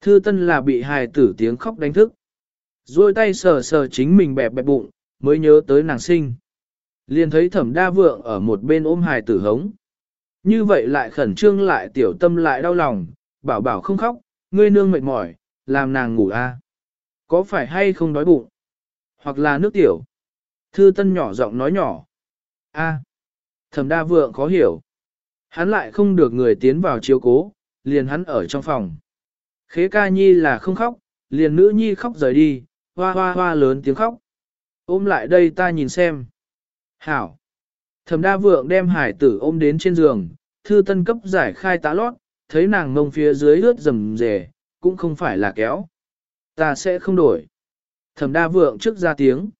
Thư tân là bị hài tử tiếng khóc đánh thức. Rồi tay sờ sờ chính mình bẹp bẹp bụng, mới nhớ tới nàng sinh. Liền thấy thẩm đa vượng ở một bên ôm hài tử hống. Như vậy lại khẩn trương lại tiểu tâm lại đau lòng, bảo bảo không khóc, ngươi nương mệt mỏi, làm nàng ngủ a. Có phải hay không đói bụng? Hoặc là nước tiểu? Thư tân nhỏ giọng nói nhỏ. a thẩm đa vượng khó hiểu. Hắn lại không được người tiến vào chiếu cố, liền hắn ở trong phòng. Khế ca nhi là không khóc, liền nữ nhi khóc rời đi, hoa hoa hoa lớn tiếng khóc. Ôm lại đây ta nhìn xem. Hảo. Thẩm đa vượng đem hải tử ôm đến trên giường, thư tân cấp giải khai tá lót, thấy nàng mông phía dưới ướt rầm rề, cũng không phải là kéo. Ta sẽ không đổi. Thẩm đa vượng trước ra tiếng.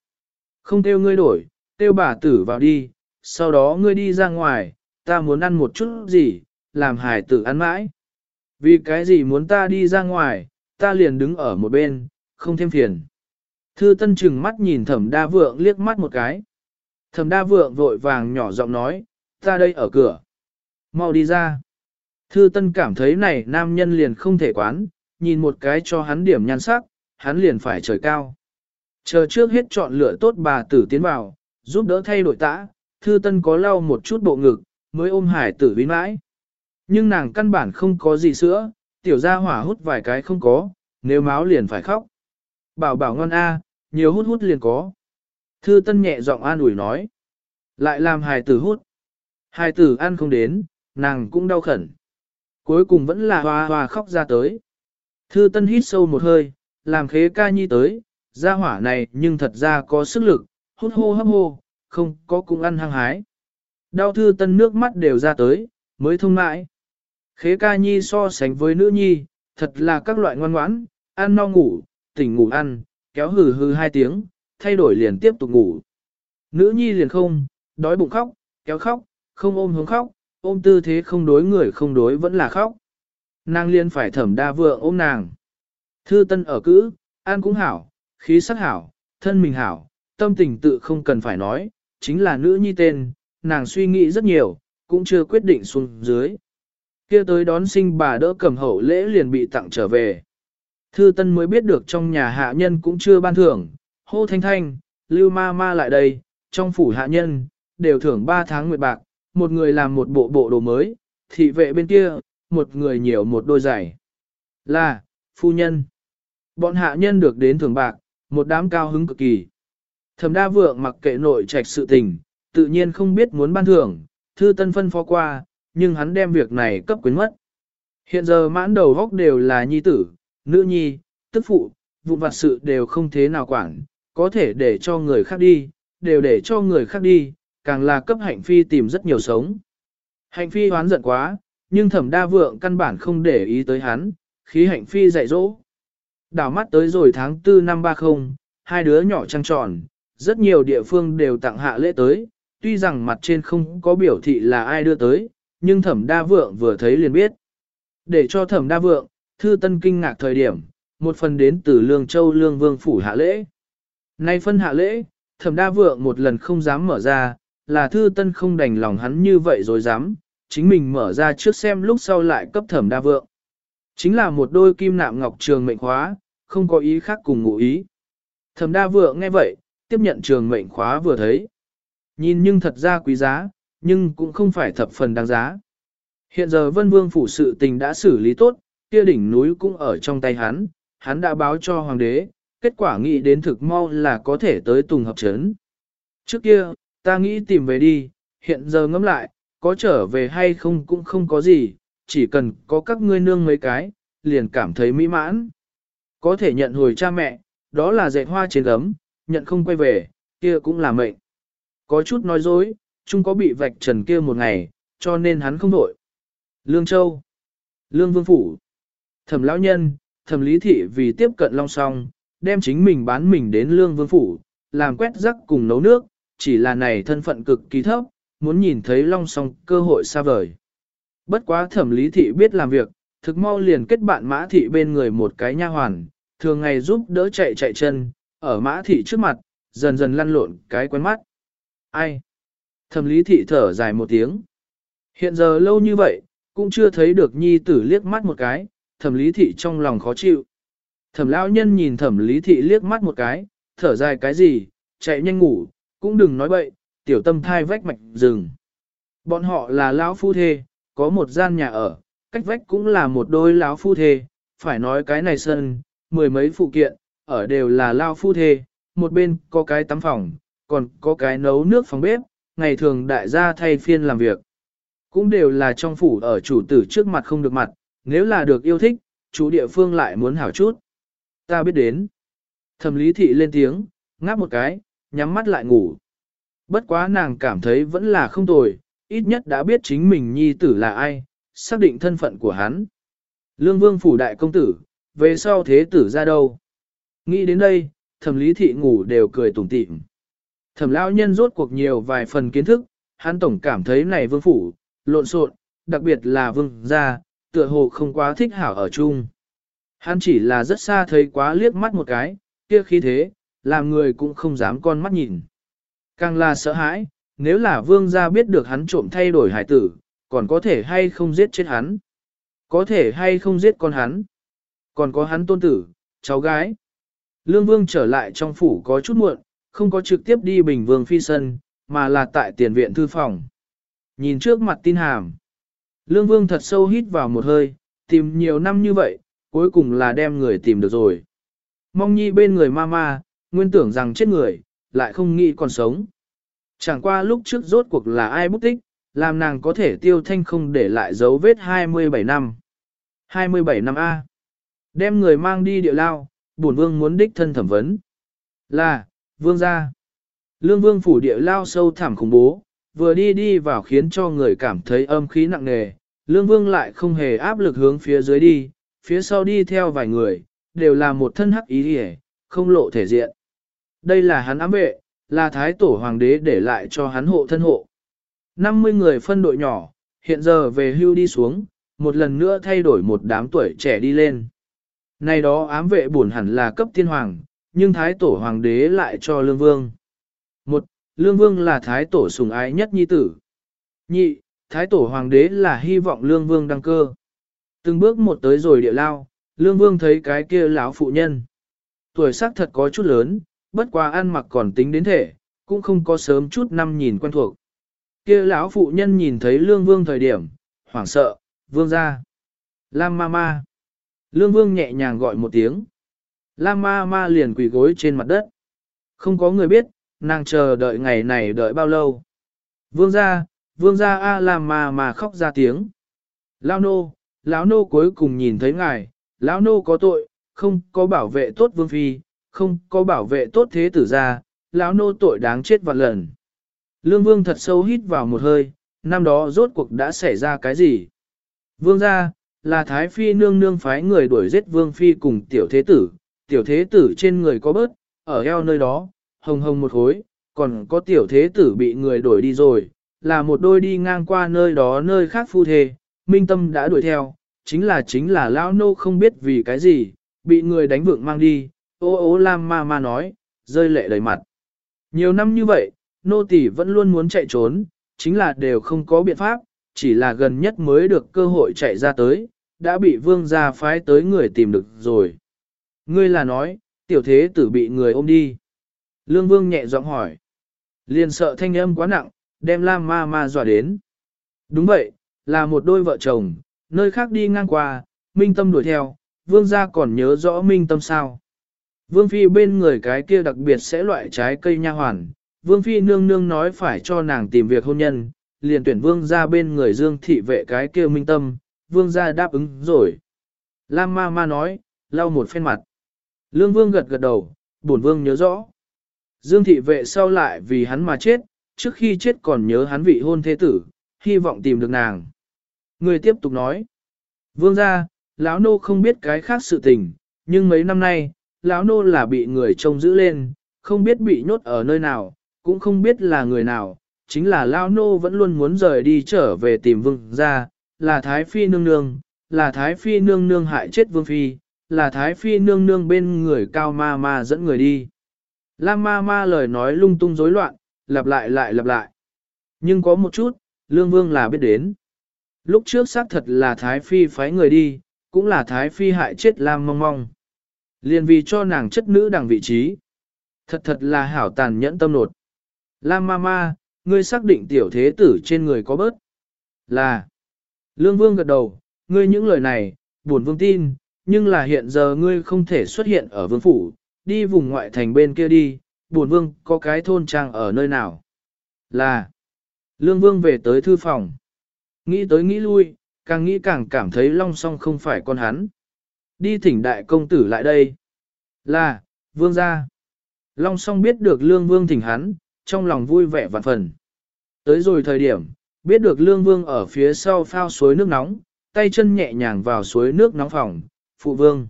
Không kêu ngươi đổi, kêu bà tử vào đi, sau đó ngươi đi ra ngoài, ta muốn ăn một chút gì, làm hải tử ăn mãi. Vì cái gì muốn ta đi ra ngoài, ta liền đứng ở một bên, không thêm phiền. Thư tân chừng mắt nhìn thẩm đa vượng liếc mắt một cái. Thẩm đa vượng vội vàng nhỏ giọng nói, ta đây ở cửa. Mau đi ra. Thư tân cảm thấy này nam nhân liền không thể quán, nhìn một cái cho hắn điểm nhan sắc, hắn liền phải trời cao. Chờ trước hết chọn lựa tốt bà tử tiến vào, giúp đỡ thay đổi tã, thư tân có lau một chút bộ ngực, mới ôm hải tử vĩnh mãi. Nhưng nàng căn bản không có gì sữa, tiểu gia hỏa hút vài cái không có, nếu máu liền phải khóc. Bảo bảo ngon a, nhiều hút hút liền có. Thư tân nhẹ giọng an ủi nói. Lại làm hài tử hút. Hài tử ăn không đến, nàng cũng đau khẩn. Cuối cùng vẫn là hoa hoa khóc ra tới. Thư tân hít sâu một hơi, làm khế ca nhi tới, gia hỏa này nhưng thật ra có sức lực, hút hô hấp hô, không có cũng ăn hăng hái. Đau thư tân nước mắt đều ra tới, mới thông mãi. Khế ca nhi so sánh với nữ nhi, thật là các loại ngoan ngoãn, ăn no ngủ, tỉnh ngủ ăn, kéo hừ hừ hai tiếng, thay đổi liền tiếp tục ngủ. Nữ nhi liền không, đói bụng khóc, kéo khóc, không ôm hướng khóc, ôm tư thế không đối người không đối vẫn là khóc. Nàng liền phải thẩm đa vượng ôm nàng. Thư tân ở cữ, ăn cũng hảo, khí sắc hảo, thân mình hảo, tâm tình tự không cần phải nói, chính là nữ nhi tên, nàng suy nghĩ rất nhiều, cũng chưa quyết định xuống dưới kia tới đón sinh bà đỡ cầm hậu lễ liền bị tặng trở về. Thư Tân mới biết được trong nhà hạ nhân cũng chưa ban thưởng, hô thanh thanh, lưu ma ma lại đây, trong phủ hạ nhân, đều thưởng 3 tháng nguyệt bạc, một người làm một bộ bộ đồ mới, thị vệ bên kia, một người nhiều một đôi giày. Là, phu nhân. Bọn hạ nhân được đến thưởng bạc, một đám cao hứng cực kỳ. Thẩm đa vượng mặc kệ nội trạch sự tình, tự nhiên không biết muốn ban thưởng, thư tân phân phó qua, nhưng hắn đem việc này cấp quyến mất. Hiện giờ mãn đầu góc đều là nhi tử, nữ nhi, tức phụ, vụn vặt sự đều không thế nào quản, có thể để cho người khác đi, đều để cho người khác đi, càng là cấp hạnh phi tìm rất nhiều sống. Hạnh phi hoán giận quá, nhưng thẩm đa vượng căn bản không để ý tới hắn, khí hạnh phi dạy dỗ. Đảo mắt tới rồi tháng 4 năm 30, hai đứa nhỏ trăng tròn, rất nhiều địa phương đều tặng hạ lễ tới, tuy rằng mặt trên không có biểu thị là ai đưa tới, nhưng thẩm đa vượng vừa thấy liền biết. Để cho thẩm đa vượng, thư tân kinh ngạc thời điểm, một phần đến từ Lương Châu Lương Vương Phủ hạ lễ. Nay phân hạ lễ, thẩm đa vượng một lần không dám mở ra, là thư tân không đành lòng hắn như vậy rồi dám, chính mình mở ra trước xem lúc sau lại cấp thẩm đa vượng. Chính là một đôi kim nạm ngọc trường mệnh khóa, không có ý khác cùng ngụ ý. Thẩm đa vượng nghe vậy, tiếp nhận trường mệnh khóa vừa thấy. Nhìn nhưng thật ra quý giá, nhưng cũng không phải thập phần đáng giá. Hiện giờ vân vương phủ sự tình đã xử lý tốt, kia đỉnh núi cũng ở trong tay hắn, hắn đã báo cho hoàng đế, kết quả nghĩ đến thực mau là có thể tới tùng hợp chấn. Trước kia, ta nghĩ tìm về đi, hiện giờ ngẫm lại, có trở về hay không cũng không có gì, chỉ cần có các ngươi nương mấy cái, liền cảm thấy mỹ mãn. Có thể nhận hồi cha mẹ, đó là dạy hoa trên gấm, nhận không quay về, kia cũng là mệnh. Có chút nói dối, chung có bị vạch trần kia một ngày, cho nên hắn không đổi. Lương Châu Lương Vương Phủ Thẩm lão nhân, thẩm lý thị vì tiếp cận long song, đem chính mình bán mình đến lương vương phủ, làm quét rắc cùng nấu nước, chỉ là này thân phận cực kỳ thấp, muốn nhìn thấy long song cơ hội xa vời. Bất quá thẩm lý thị biết làm việc, thực mau liền kết bạn mã thị bên người một cái nha hoàn, thường ngày giúp đỡ chạy chạy chân, ở mã thị trước mặt, dần dần lăn lộn cái quen mắt. Ai? Thẩm lý thị thở dài một tiếng. Hiện giờ lâu như vậy, cũng chưa thấy được nhi tử liếc mắt một cái, thẩm lý thị trong lòng khó chịu. Thẩm lão nhân nhìn thẩm lý thị liếc mắt một cái, thở dài cái gì, chạy nhanh ngủ, cũng đừng nói bậy, tiểu tâm thai vách mạch rừng. Bọn họ là lão phu thê, có một gian nhà ở, cách vách cũng là một đôi lão phu thê, phải nói cái này sân, mười mấy phụ kiện, ở đều là lão phu thê, một bên có cái tắm phòng, còn có cái nấu nước phòng bếp, ngày thường đại gia thay phiên làm việc. Cũng đều là trong phủ ở chủ tử trước mặt không được mặt, nếu là được yêu thích, chủ địa phương lại muốn hảo chút. Ta biết đến. Thẩm lý thị lên tiếng, ngáp một cái, nhắm mắt lại ngủ. Bất quá nàng cảm thấy vẫn là không tồi, ít nhất đã biết chính mình nhi tử là ai, xác định thân phận của hắn. Lương vương phủ đại công tử, về sau thế tử ra đâu? Nghĩ đến đây, thẩm lý thị ngủ đều cười tủm tỉm. Thẩm lão nhân rốt cuộc nhiều vài phần kiến thức, hắn tổng cảm thấy này vương phủ, lộn xộn, đặc biệt là vương gia, tựa hồ không quá thích hảo ở chung. Hắn chỉ là rất xa thấy quá liếc mắt một cái, kia khí thế, làm người cũng không dám con mắt nhìn. Càng là sợ hãi, nếu là vương gia biết được hắn trộm thay đổi hải tử, còn có thể hay không giết chết hắn. Có thể hay không giết con hắn. Còn có hắn tôn tử, cháu gái. Lương vương trở lại trong phủ có chút muộn, không có trực tiếp đi bình vương phi sân, mà là tại tiền viện thư phòng. Nhìn trước mặt tin hàm. Lương vương thật sâu hít vào một hơi, tìm nhiều năm như vậy, cuối cùng là đem người tìm được rồi. Mong nhi bên người mama, nguyên tưởng rằng chết người, lại không nghĩ còn sống. Chẳng qua lúc trước rốt cuộc là ai bút tích, làm nàng có thể tiêu thanh không để lại dấu vết 27 năm. 27 năm A. Đem người mang đi địa lao, bổn vương muốn đích thân thẩm vấn. Là, vương gia. Lương vương phủ địa lao sâu thẳm khủng bố, vừa đi đi vào khiến cho người cảm thấy âm khí nặng nề. Lương vương lại không hề áp lực hướng phía dưới đi, phía sau đi theo vài người, đều là một thân hắc ý hề, không lộ thể diện. Đây là hắn ám vệ, là thái tổ hoàng đế để lại cho hắn hộ thân hộ. 50 người phân đội nhỏ, hiện giờ về hưu đi xuống, một lần nữa thay đổi một đám tuổi trẻ đi lên. Này đó ám vệ buồn hẳn là cấp tiên hoàng, nhưng thái tổ hoàng đế lại cho lương vương. Một, lương vương là thái tổ sùng ái nhất nhi tử. Nhị, thái tổ hoàng đế là hy vọng lương vương đăng cơ. Từng bước một tới rồi địa lao, lương vương thấy cái kia lão phụ nhân. Tuổi sắc thật có chút lớn, bất quá ăn mặc còn tính đến thể, cũng không có sớm chút năm nhìn quen thuộc. Kia lão phụ nhân nhìn thấy lương vương thời điểm, hoảng sợ, vương ra. Lam ma ma. Lương vương nhẹ nhàng gọi một tiếng. Lam ma ma liền quỳ gối trên mặt đất. Không có người biết, nàng chờ đợi ngày này đợi bao lâu. Vương ra, vương ra a Lam ma ma khóc ra tiếng. Lao nô, lão nô cuối cùng nhìn thấy ngài, lão nô có tội, không có bảo vệ tốt vương phi, không có bảo vệ tốt thế tử ra, lão nô tội đáng chết vạn lần. Lương vương thật sâu hít vào một hơi, năm đó rốt cuộc đã xảy ra cái gì? Vương ra, là Thái Phi nương nương phái người đuổi giết Vương Phi cùng tiểu thế tử, tiểu thế tử trên người có bớt, ở eo nơi đó, hồng hồng một khối, còn có tiểu thế tử bị người đuổi đi rồi, là một đôi đi ngang qua nơi đó nơi khác phu thề, minh tâm đã đuổi theo, chính là chính là lão nô không biết vì cái gì, bị người đánh vượng mang đi, ô ô lam ma ma nói, rơi lệ đầy mặt. Nhiều năm như vậy, nô tỳ vẫn luôn muốn chạy trốn, chính là đều không có biện pháp, chỉ là gần nhất mới được cơ hội chạy ra tới, đã bị vương gia phái tới người tìm được rồi. Ngươi là nói, tiểu thế tử bị người ôm đi. Lương vương nhẹ giọng hỏi. Liền sợ thanh âm quá nặng, đem Lam ma ma dọa đến. Đúng vậy, là một đôi vợ chồng, nơi khác đi ngang qua, minh tâm đuổi theo, vương gia còn nhớ rõ minh tâm sao. Vương phi bên người cái kia đặc biệt sẽ loại trái cây nha hoàn, vương phi nương nương nói phải cho nàng tìm việc hôn nhân, liền tuyển vương gia bên người dương thị vệ cái kia minh tâm, vương gia đáp ứng rồi. Lam ma ma nói, lau một phen mặt. Lương vương gật gật đầu, bổn vương nhớ rõ. Dương thị vệ sau lại vì hắn mà chết, trước khi chết còn nhớ hắn vị hôn thế tử, hy vọng tìm được nàng. Người tiếp tục nói. Vương ra, lão nô không biết cái khác sự tình, nhưng mấy năm nay, lão nô là bị người trông giữ lên, không biết bị nhốt ở nơi nào, cũng không biết là người nào, chính là Lao Nô vẫn luôn muốn rời đi trở về tìm vương ra, là Thái Phi nương nương, là Thái Phi nương nương hại chết vương Phi, là Thái Phi nương nương bên người cao ma ma dẫn người đi. Lam ma ma lời nói lung tung rối loạn, lặp lại lại lặp lại. Nhưng có một chút, Lương Vương là biết đến. Lúc trước xác thật là Thái Phi phái người đi, cũng là thái phi hại chết Lam mong mong. Liền vì cho nàng chất nữ đằng vị trí. Thật thật là hảo tàn nhẫn tâm nột. Lam ma ma, ngươi xác định tiểu thế tử trên người có bớt. Là. Lương vương gật đầu, ngươi những lời này, buồn vương tin, nhưng là hiện giờ ngươi không thể xuất hiện ở vương phủ, đi vùng ngoại thành bên kia đi, buồn vương có cái thôn trang ở nơi nào. Là. Lương vương về tới thư phòng. Nghĩ tới nghĩ lui, càng nghĩ càng cảm thấy long song không phải con hắn. Đi thỉnh đại công tử lại đây. Là, vương gia. Long song biết được lương vương thỉnh hắn, trong lòng vui vẻ vạn phần. Tới rồi thời điểm, biết được lương vương ở phía sau phao suối nước nóng, tay chân nhẹ nhàng vào suối nước nóng phòng, phụ vương.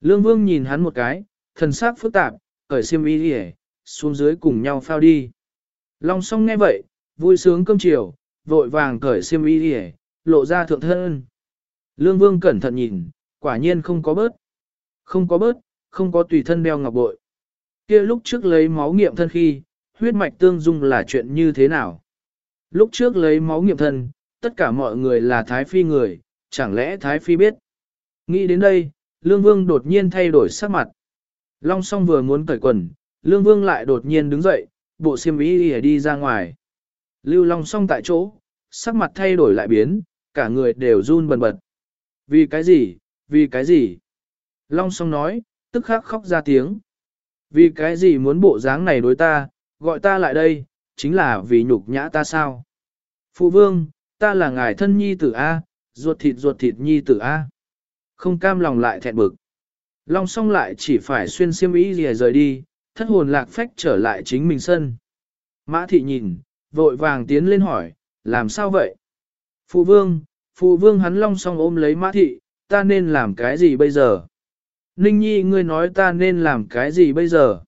Lương vương nhìn hắn một cái, thần sắc phức tạp, cởi xiêm y đi xuống dưới cùng nhau phao đi. Long song nghe vậy, vui sướng cơm chiều, vội vàng cởi xiêm y đi lộ ra thượng thân. Lương vương cẩn thận nhìn, quả nhiên không có bớt. Không có bớt, không có tùy thân đeo ngọc bội. kia lúc trước lấy máu nghiệm thân khi, huyết mạch tương dung là chuyện như thế nào? Lúc trước lấy máu nghiệm thân, tất cả mọi người là Thái Phi người, chẳng lẽ Thái Phi biết? Nghĩ đến đây, Lương Vương đột nhiên thay đổi sắc mặt. Long song vừa muốn cởi quần, Lương Vương lại đột nhiên đứng dậy, bộ xiêm y đi ra ngoài. Lưu Long song tại chỗ, sắc mặt thay đổi lại biến, cả người đều run bần bật. Vì cái gì, vì cái gì? Long song nói, tức khắc khóc ra tiếng. Vì cái gì muốn bộ dáng này đối ta, gọi ta lại đây, chính là vì nhục nhã ta sao? Phụ vương, ta là ngài thân nhi tử A, ruột thịt ruột thịt nhi tử A. Không cam lòng lại thẹn bực. Long song lại chỉ phải xuyên xiêm ý gì rời đi, thất hồn lạc phách trở lại chính mình sân. Mã thị nhìn, vội vàng tiến lên hỏi, làm sao vậy? Phụ vương, phụ vương hắn long song ôm lấy mã thị, ta nên làm cái gì bây giờ? Ninh nhi ngươi nói ta nên làm cái gì bây giờ?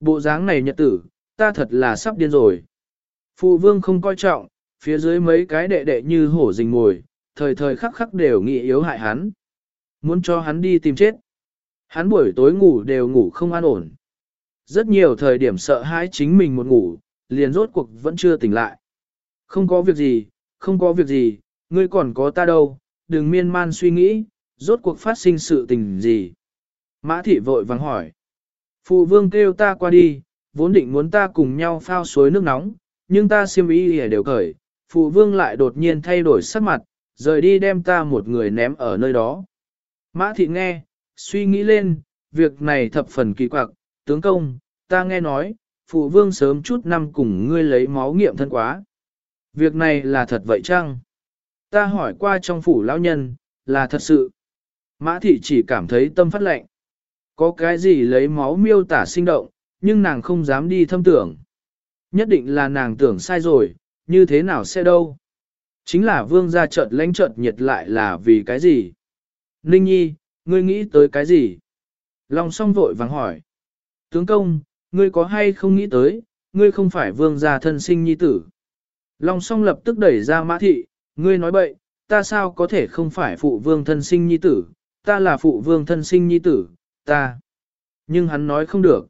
Bộ dáng này nhật tử, ta thật là sắp điên rồi. Phụ vương không coi trọng, phía dưới mấy cái đệ đệ như hổ rình ngồi, thời thời khắc khắc đều nghĩ yếu hại hắn. Muốn cho hắn đi tìm chết. Hắn buổi tối ngủ đều ngủ không an ổn. Rất nhiều thời điểm sợ hãi chính mình một ngủ, liền rốt cuộc vẫn chưa tỉnh lại. Không có việc gì, không có việc gì, ngươi còn có ta đâu, đừng miên man suy nghĩ, rốt cuộc phát sinh sự tình gì. Mã thị vội vắng hỏi. Phụ vương kêu ta qua đi, vốn định muốn ta cùng nhau phao suối nước nóng, nhưng ta siêm ý đều cởi, phụ vương lại đột nhiên thay đổi sắc mặt, rời đi đem ta một người ném ở nơi đó. Mã thị nghe, suy nghĩ lên, việc này thập phần kỳ quặc, tướng công, ta nghe nói, phụ vương sớm chút năm cùng ngươi lấy máu nghiệm thân quá. Việc này là thật vậy chăng? Ta hỏi qua trong phủ lão nhân, là thật sự. Mã thị chỉ cảm thấy tâm phát lệnh. Có cái gì lấy máu miêu tả sinh động, nhưng nàng không dám đi thâm tưởng. Nhất định là nàng tưởng sai rồi, như thế nào sẽ đâu. Chính là vương gia chợt lãnh chợt nhiệt lại là vì cái gì? Ninh nhi, ngươi nghĩ tới cái gì? Long song vội vàng hỏi. Tướng công, ngươi có hay không nghĩ tới, ngươi không phải vương gia thân sinh nhi tử. Long song lập tức đẩy ra mã thị, ngươi nói bậy, ta sao có thể không phải phụ vương thân sinh nhi tử, ta là phụ vương thân sinh nhi tử, ta. Nhưng hắn nói không được.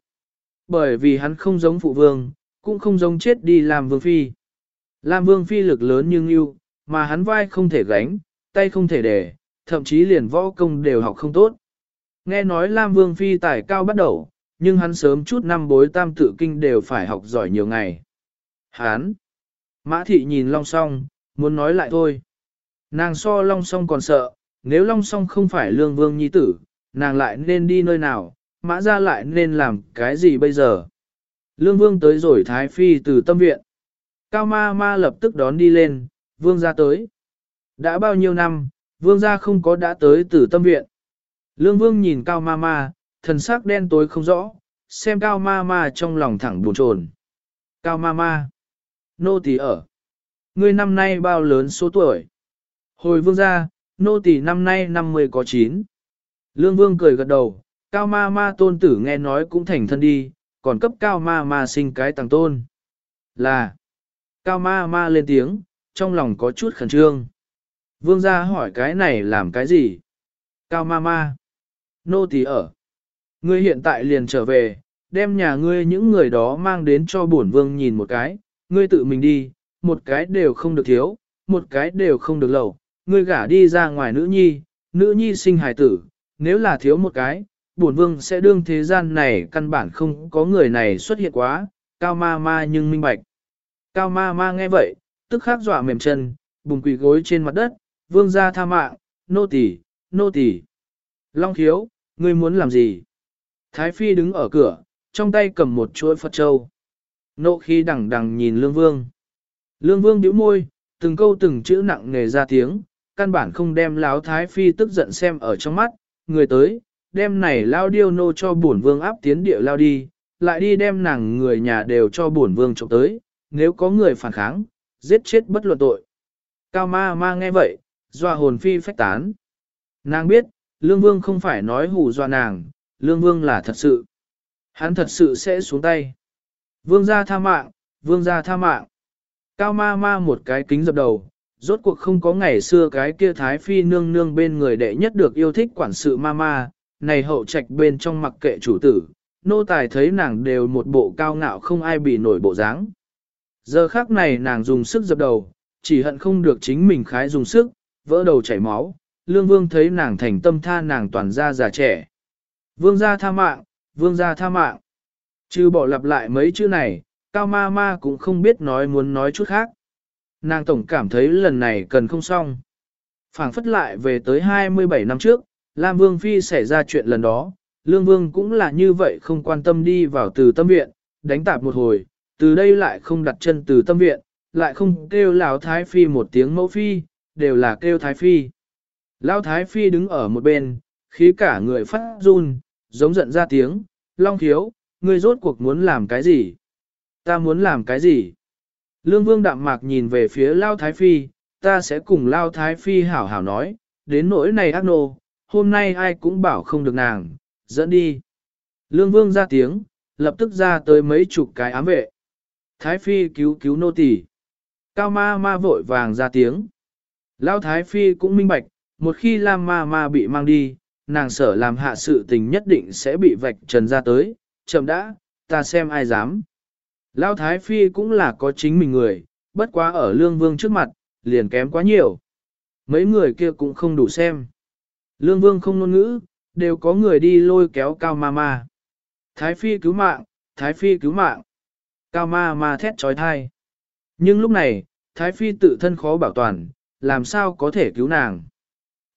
Bởi vì hắn không giống phụ vương, cũng không giống chết đi làm vương phi. Làm vương phi lực lớn nhưng yêu, mà hắn vai không thể gánh, tay không thể để, thậm chí liền võ công đều học không tốt. Nghe nói Lam vương phi tài cao bắt đầu, nhưng hắn sớm chút năm bối tam tự kinh đều phải học giỏi nhiều ngày. Hán, Mã thị nhìn long song, muốn nói lại thôi. Nàng so long song còn sợ, nếu long song không phải lương vương nhi tử, nàng lại nên đi nơi nào, mã ra lại nên làm cái gì bây giờ. Lương vương tới rồi thái phi từ tâm viện. Cao ma ma lập tức đón đi lên, vương ra tới. Đã bao nhiêu năm, vương gia không có đã tới từ tâm viện. Lương vương nhìn cao ma ma, thần sắc đen tối không rõ, xem cao ma ma trong lòng thẳng buồn chồn. Cao ma ma, nô tỳ ở. Ngươi năm nay bao lớn số tuổi? Hồi vương gia, nô tỳ năm nay 50 có 9. Lương vương cười gật đầu, cao ma ma tôn tử nghe nói cũng thành thân đi, còn cấp cao ma ma sinh cái tàng tôn. Là, cao ma ma lên tiếng, trong lòng có chút khẩn trương. Vương gia hỏi cái này làm cái gì? Cao ma ma, nô tỳ ở. Ngươi hiện tại liền trở về, đem nhà ngươi những người đó mang đến cho bổn vương nhìn một cái, ngươi tự mình đi, một cái đều không được thiếu, một cái đều không được lẩu, ngươi gả đi ra ngoài nữ nhi, nữ nhi sinh hài tử, nếu là thiếu một cái, bổn vương sẽ đương thế gian này căn bản không có người này xuất hiện quá, cao ma ma nhưng minh bạch. Cao ma ma nghe vậy, tức khắc dọa mềm chân, bùng quỳ gối trên mặt đất, vương gia tha mạng, nô tỳ, nô tỳ. Long thiếu, ngươi muốn làm gì? Thái phi đứng ở cửa, trong tay cầm một chuỗi Phật Châu. Nộ khi đằng đằng nhìn lương vương. Lương vương bĩu môi, từng câu từng chữ nặng nề ra tiếng, căn bản không đem láo thái phi tức giận xem ở trong mắt, người tới, đem này lao điêu nô cho bổn vương áp tiến địa lao đi, lại đi đem nàng người nhà đều cho bổn vương trộm tới, nếu có người phản kháng, giết chết bất luận tội. Cao ma ma nghe vậy, doa hồn phi phách tán. Nàng biết, lương vương không phải nói hù doa nàng, lương vương là thật sự. Hắn thật sự sẽ xuống tay. Vương gia tha mạng, vương gia tha mạng. Cao ma ma một cái kính dập đầu, rốt cuộc không có ngày xưa cái kia thái phi nương nương bên người đệ nhất được yêu thích quản sự ma ma, này hậu trạch bên trong mặc kệ chủ tử, nô tài thấy nàng đều một bộ cao ngạo không ai bị nổi bộ dáng. Giờ khác này nàng dùng sức dập đầu, chỉ hận không được chính mình khái dùng sức, vỡ đầu chảy máu, lương vương thấy nàng thành tâm tha nàng toàn ra già trẻ. Vương gia tha mạng, vương gia tha mạng. Chứ bỏ lặp lại mấy chữ này, cao ma ma cũng không biết nói muốn nói chút khác. Nàng tổng cảm thấy lần này cần không xong. phảng phất lại về tới 27 năm trước, Lam Vương Phi xảy ra chuyện lần đó, Lương Vương cũng là như vậy không quan tâm đi vào từ tâm viện, đánh tạp một hồi, từ đây lại không đặt chân từ tâm viện, lại không kêu Lão Thái Phi một tiếng mẫu phi, đều là kêu Thái Phi. Lão Thái Phi đứng ở một bên, khí cả người phát run, giống giận ra tiếng, Long Thiếu, ngươi rốt cuộc muốn làm cái gì? Ta muốn làm cái gì? Lương Vương đạm mạc nhìn về phía Lao Thái Phi, ta sẽ cùng Lao Thái Phi hảo hảo nói, đến nỗi này ác nô, hôm nay ai cũng bảo không được nàng, dẫn đi. Lương Vương ra tiếng, lập tức ra tới mấy chục cái ám vệ. Thái Phi cứu cứu nô tỳ. Cao ma ma vội vàng ra tiếng. Lão Thái Phi cũng minh bạch, một khi Lam ma ma bị mang đi, nàng sở làm hạ sự tình nhất định sẽ bị vạch trần ra tới, chậm đã, ta xem ai dám. Lão Thái Phi cũng là có chính mình người, bất quá ở Lương Vương trước mặt, liền kém quá nhiều. Mấy người kia cũng không đủ xem. Lương Vương không ngôn ngữ, đều có người đi lôi kéo Cao Ma Ma. Thái Phi cứu mạng, Thái Phi cứu mạng. Cao Ma Ma thét trói thai. Nhưng lúc này, Thái Phi tự thân khó bảo toàn, làm sao có thể cứu nàng.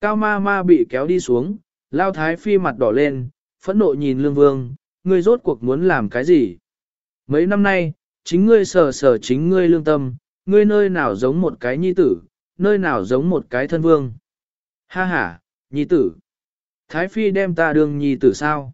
Cao Ma Ma bị kéo đi xuống, Lao Thái Phi mặt đỏ lên, phẫn nộ nhìn Lương Vương, ngươi rốt cuộc muốn làm cái gì? Mấy năm nay, chính ngươi sờ sờ chính ngươi lương tâm, ngươi nơi nào giống một cái nhi tử, nơi nào giống một cái thân vương. Ha ha, nhi tử. Thái Phi đem ta đương nhi tử sao?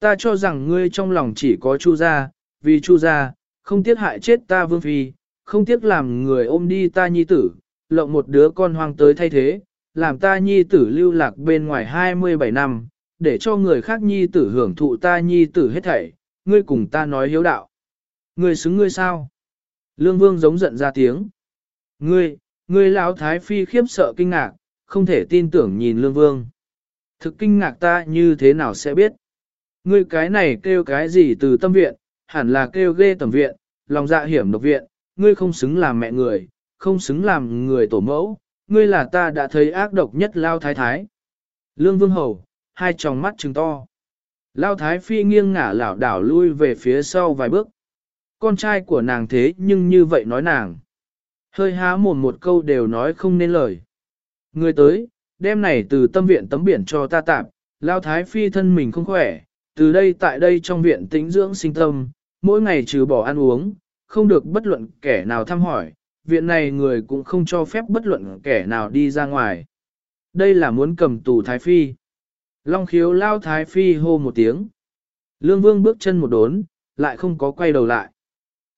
Ta cho rằng ngươi trong lòng chỉ có Chu gia, vì Chu gia, không tiếc hại chết ta vương phi, không tiếc làm người ôm đi ta nhi tử, lộng một đứa con hoang tới thay thế, làm ta nhi tử lưu lạc bên ngoài 27 năm, để cho người khác nhi tử hưởng thụ ta nhi tử hết thảy, ngươi cùng ta nói hiếu đạo. Ngươi xứng ngươi sao? Lương Vương giống giận ra tiếng. Ngươi, ngươi lão thái phi khiếp sợ kinh ngạc, không thể tin tưởng nhìn Lương Vương. Thực kinh ngạc ta như thế nào sẽ biết? Ngươi cái này kêu cái gì từ tâm viện, hẳn là kêu ghê tầm viện, lòng dạ hiểm độc viện, ngươi không xứng làm mẹ người, không xứng làm người tổ mẫu, ngươi là ta đã thấy ác độc nhất lao thái thái. Lương Vương Hầu, hai tròng mắt trừng to. Lao thái phi nghiêng ngả lảo đảo lui về phía sau vài bước. Con trai của nàng thế nhưng như vậy nói nàng. Hơi há mồm một câu đều nói không nên lời. Người tới, đêm này từ tâm viện tấm biển cho ta tạm, lao thái phi thân mình không khỏe, từ đây tại đây trong viện tĩnh dưỡng sinh tâm, mỗi ngày trừ bỏ ăn uống, không được bất luận kẻ nào thăm hỏi, viện này người cũng không cho phép bất luận kẻ nào đi ra ngoài. Đây là muốn cầm tù thái phi. Long khiếu lao thái phi hô một tiếng. Lương vương bước chân một đốn, lại không có quay đầu lại.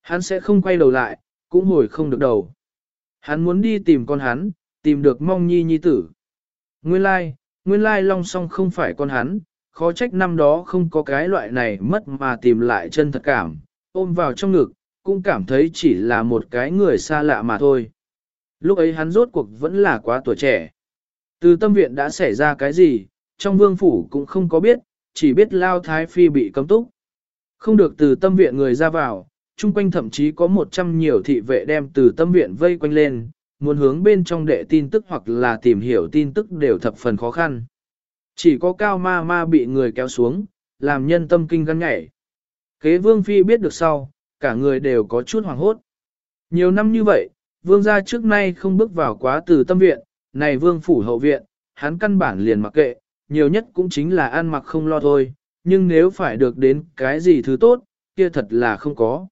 Hắn sẽ không quay đầu lại, cũng hồi không được đầu. Hắn muốn đi tìm con hắn, tìm được mong nhi nhi tử. Nguyên lai, nguyên lai long song không phải con hắn, khó trách năm đó không có cái loại này mất mà tìm lại chân thật cảm, ôm vào trong ngực, cũng cảm thấy chỉ là một cái người xa lạ mà thôi. Lúc ấy hắn rốt cuộc vẫn là quá tuổi trẻ. Từ tâm viện đã xảy ra cái gì, trong vương phủ cũng không có biết, chỉ biết Lao Thái Phi bị cấm túc. Không được từ tâm viện người ra vào, chung quanh thậm chí có một trăm nhiều thị vệ đem từ tâm viện vây quanh lên, muốn hướng bên trong đệ tin tức hoặc là tìm hiểu tin tức đều thập phần khó khăn. Chỉ có cao ma ma bị người kéo xuống, làm nhân tâm kinh gan nhảy. Kế vương phi biết được sau, cả người đều có chút hoảng hốt. Nhiều năm như vậy, vương gia trước nay không bước vào quá từ tâm viện, này vương phủ hậu viện, hắn căn bản liền mặc kệ, nhiều nhất cũng chính là ăn mặc không lo thôi, nhưng nếu phải được đến cái gì thứ tốt, kia thật là không có.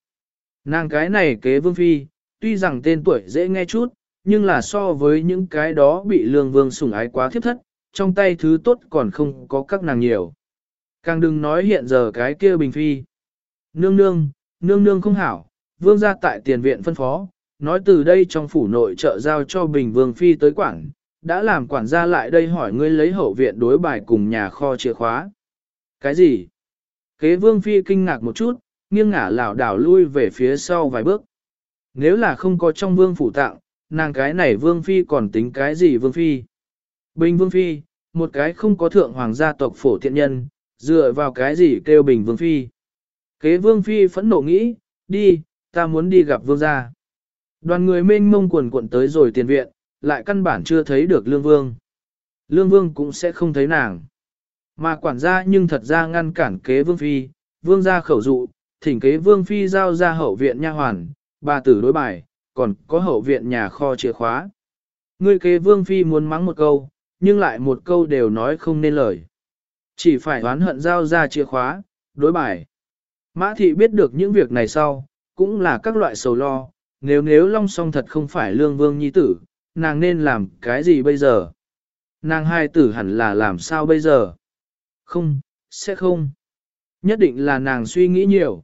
Nàng cái này kế vương phi, tuy rằng tên tuổi dễ nghe chút, nhưng là so với những cái đó bị lương vương sủng ái quá thiếp thất, trong tay thứ tốt còn không có các nàng nhiều. Càng đừng nói hiện giờ cái kia bình phi. Nương nương, nương nương không hảo, vương gia tại tiền viện phân phó, nói từ đây trong phủ nội trợ giao cho bình vương phi tới quản, đã làm quản gia lại đây hỏi ngươi lấy hậu viện đối bài cùng nhà kho chìa khóa. Cái gì? Kế vương phi kinh ngạc một chút, nghiêng ngả lảo đảo lui về phía sau vài bước. Nếu là không có trong vương phủ tặng, nàng cái này vương phi còn tính cái gì vương phi? Bình vương phi, một cái không có thượng hoàng gia tộc phổ thiện nhân, dựa vào cái gì kêu bình vương phi? Kế vương phi phẫn nộ nghĩ, đi, ta muốn đi gặp vương gia. Đoàn người mênh mông quần cuộn tới rồi tiền viện, lại căn bản chưa thấy được lương vương. Lương vương cũng sẽ không thấy nàng. Mà quản gia nhưng thật ra ngăn cản kế vương phi, vương gia khẩu dụ, thỉnh kế vương phi giao ra hậu viện nha hoàn, bà tử đối bài, còn có hậu viện nhà kho chìa khóa. Người kế vương phi muốn mắng một câu, nhưng lại một câu đều nói không nên lời. Chỉ phải oán hận giao ra chìa khóa, đối bài. Mã thị biết được những việc này sau, cũng là các loại sầu lo, nếu nếu long song thật không phải lương vương nhi tử, nàng nên làm cái gì bây giờ? Nàng hai tử hẳn là làm sao bây giờ? Không, sẽ không. Nhất định là nàng suy nghĩ nhiều.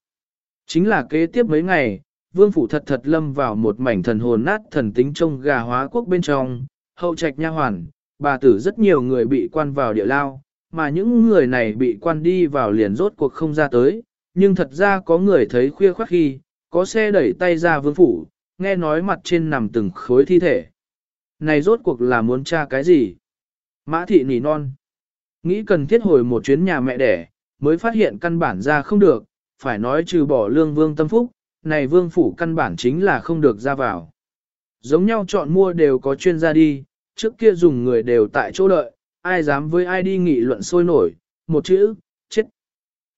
Chính là kế tiếp mấy ngày, vương phủ thật thật lâm vào một mảnh thần hồn nát thần tính trông gà hóa quốc bên trong, hậu trạch nha hoàn, bà tử rất nhiều người bị quan vào địa lao, mà những người này bị quan đi vào liền rốt cuộc không ra tới, nhưng thật ra có người thấy khuya khoác khi, có xe đẩy tay ra vương phủ, nghe nói mặt trên nằm từng khối thi thể. Này rốt cuộc là muốn tra cái gì? Mã thị nỉ non. Nghĩ cần thiết hồi một chuyến nhà mẹ đẻ, mới phát hiện căn bản ra không được, phải nói trừ bỏ lương vương tâm phúc, này vương phủ căn bản chính là không được ra vào. Giống nhau chọn mua đều có chuyên gia đi, trước kia dùng người đều tại chỗ đợi, ai dám với ai đi nghị luận sôi nổi, một chữ, chết.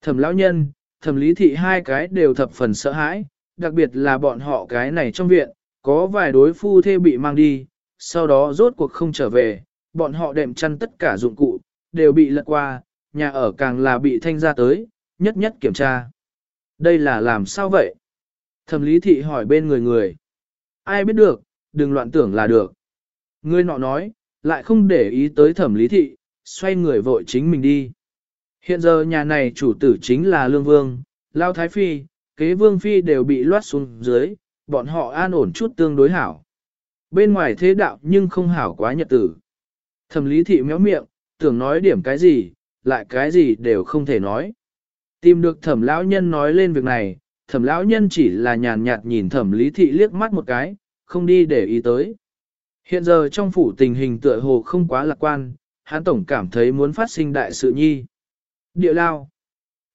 Thẩm lão nhân, thẩm lý thị hai cái đều thập phần sợ hãi, đặc biệt là bọn họ cái này trong viện, có vài đối phu thê bị mang đi, sau đó rốt cuộc không trở về, bọn họ đệm chăn tất cả dụng cụ, đều bị lật qua, nhà ở càng là bị thanh ra tới, nhất nhất kiểm tra. Đây là làm sao vậy? Thẩm lý thị hỏi bên người người. Ai biết được, đừng loạn tưởng là được. Người nọ nói, lại không để ý tới thẩm lý thị, xoay người vội chính mình đi. Hiện giờ nhà này chủ tử chính là Lương Vương, Lao Thái Phi, kế Vương Phi đều bị loát xuống dưới, bọn họ an ổn chút tương đối hảo. Bên ngoài thế đạo nhưng không hảo quá nhật tử. Thẩm lý thị méo miệng, tưởng nói điểm cái gì, lại cái gì đều không thể nói. Tìm được thẩm lão nhân nói lên việc này, thẩm lão nhân chỉ là nhàn nhạt nhìn thẩm lý thị liếc mắt một cái, không đi để ý tới. Hiện giờ trong phủ tình hình tựa hồ không quá lạc quan, hắn tổng cảm thấy muốn phát sinh đại sự nhi. Địa lao.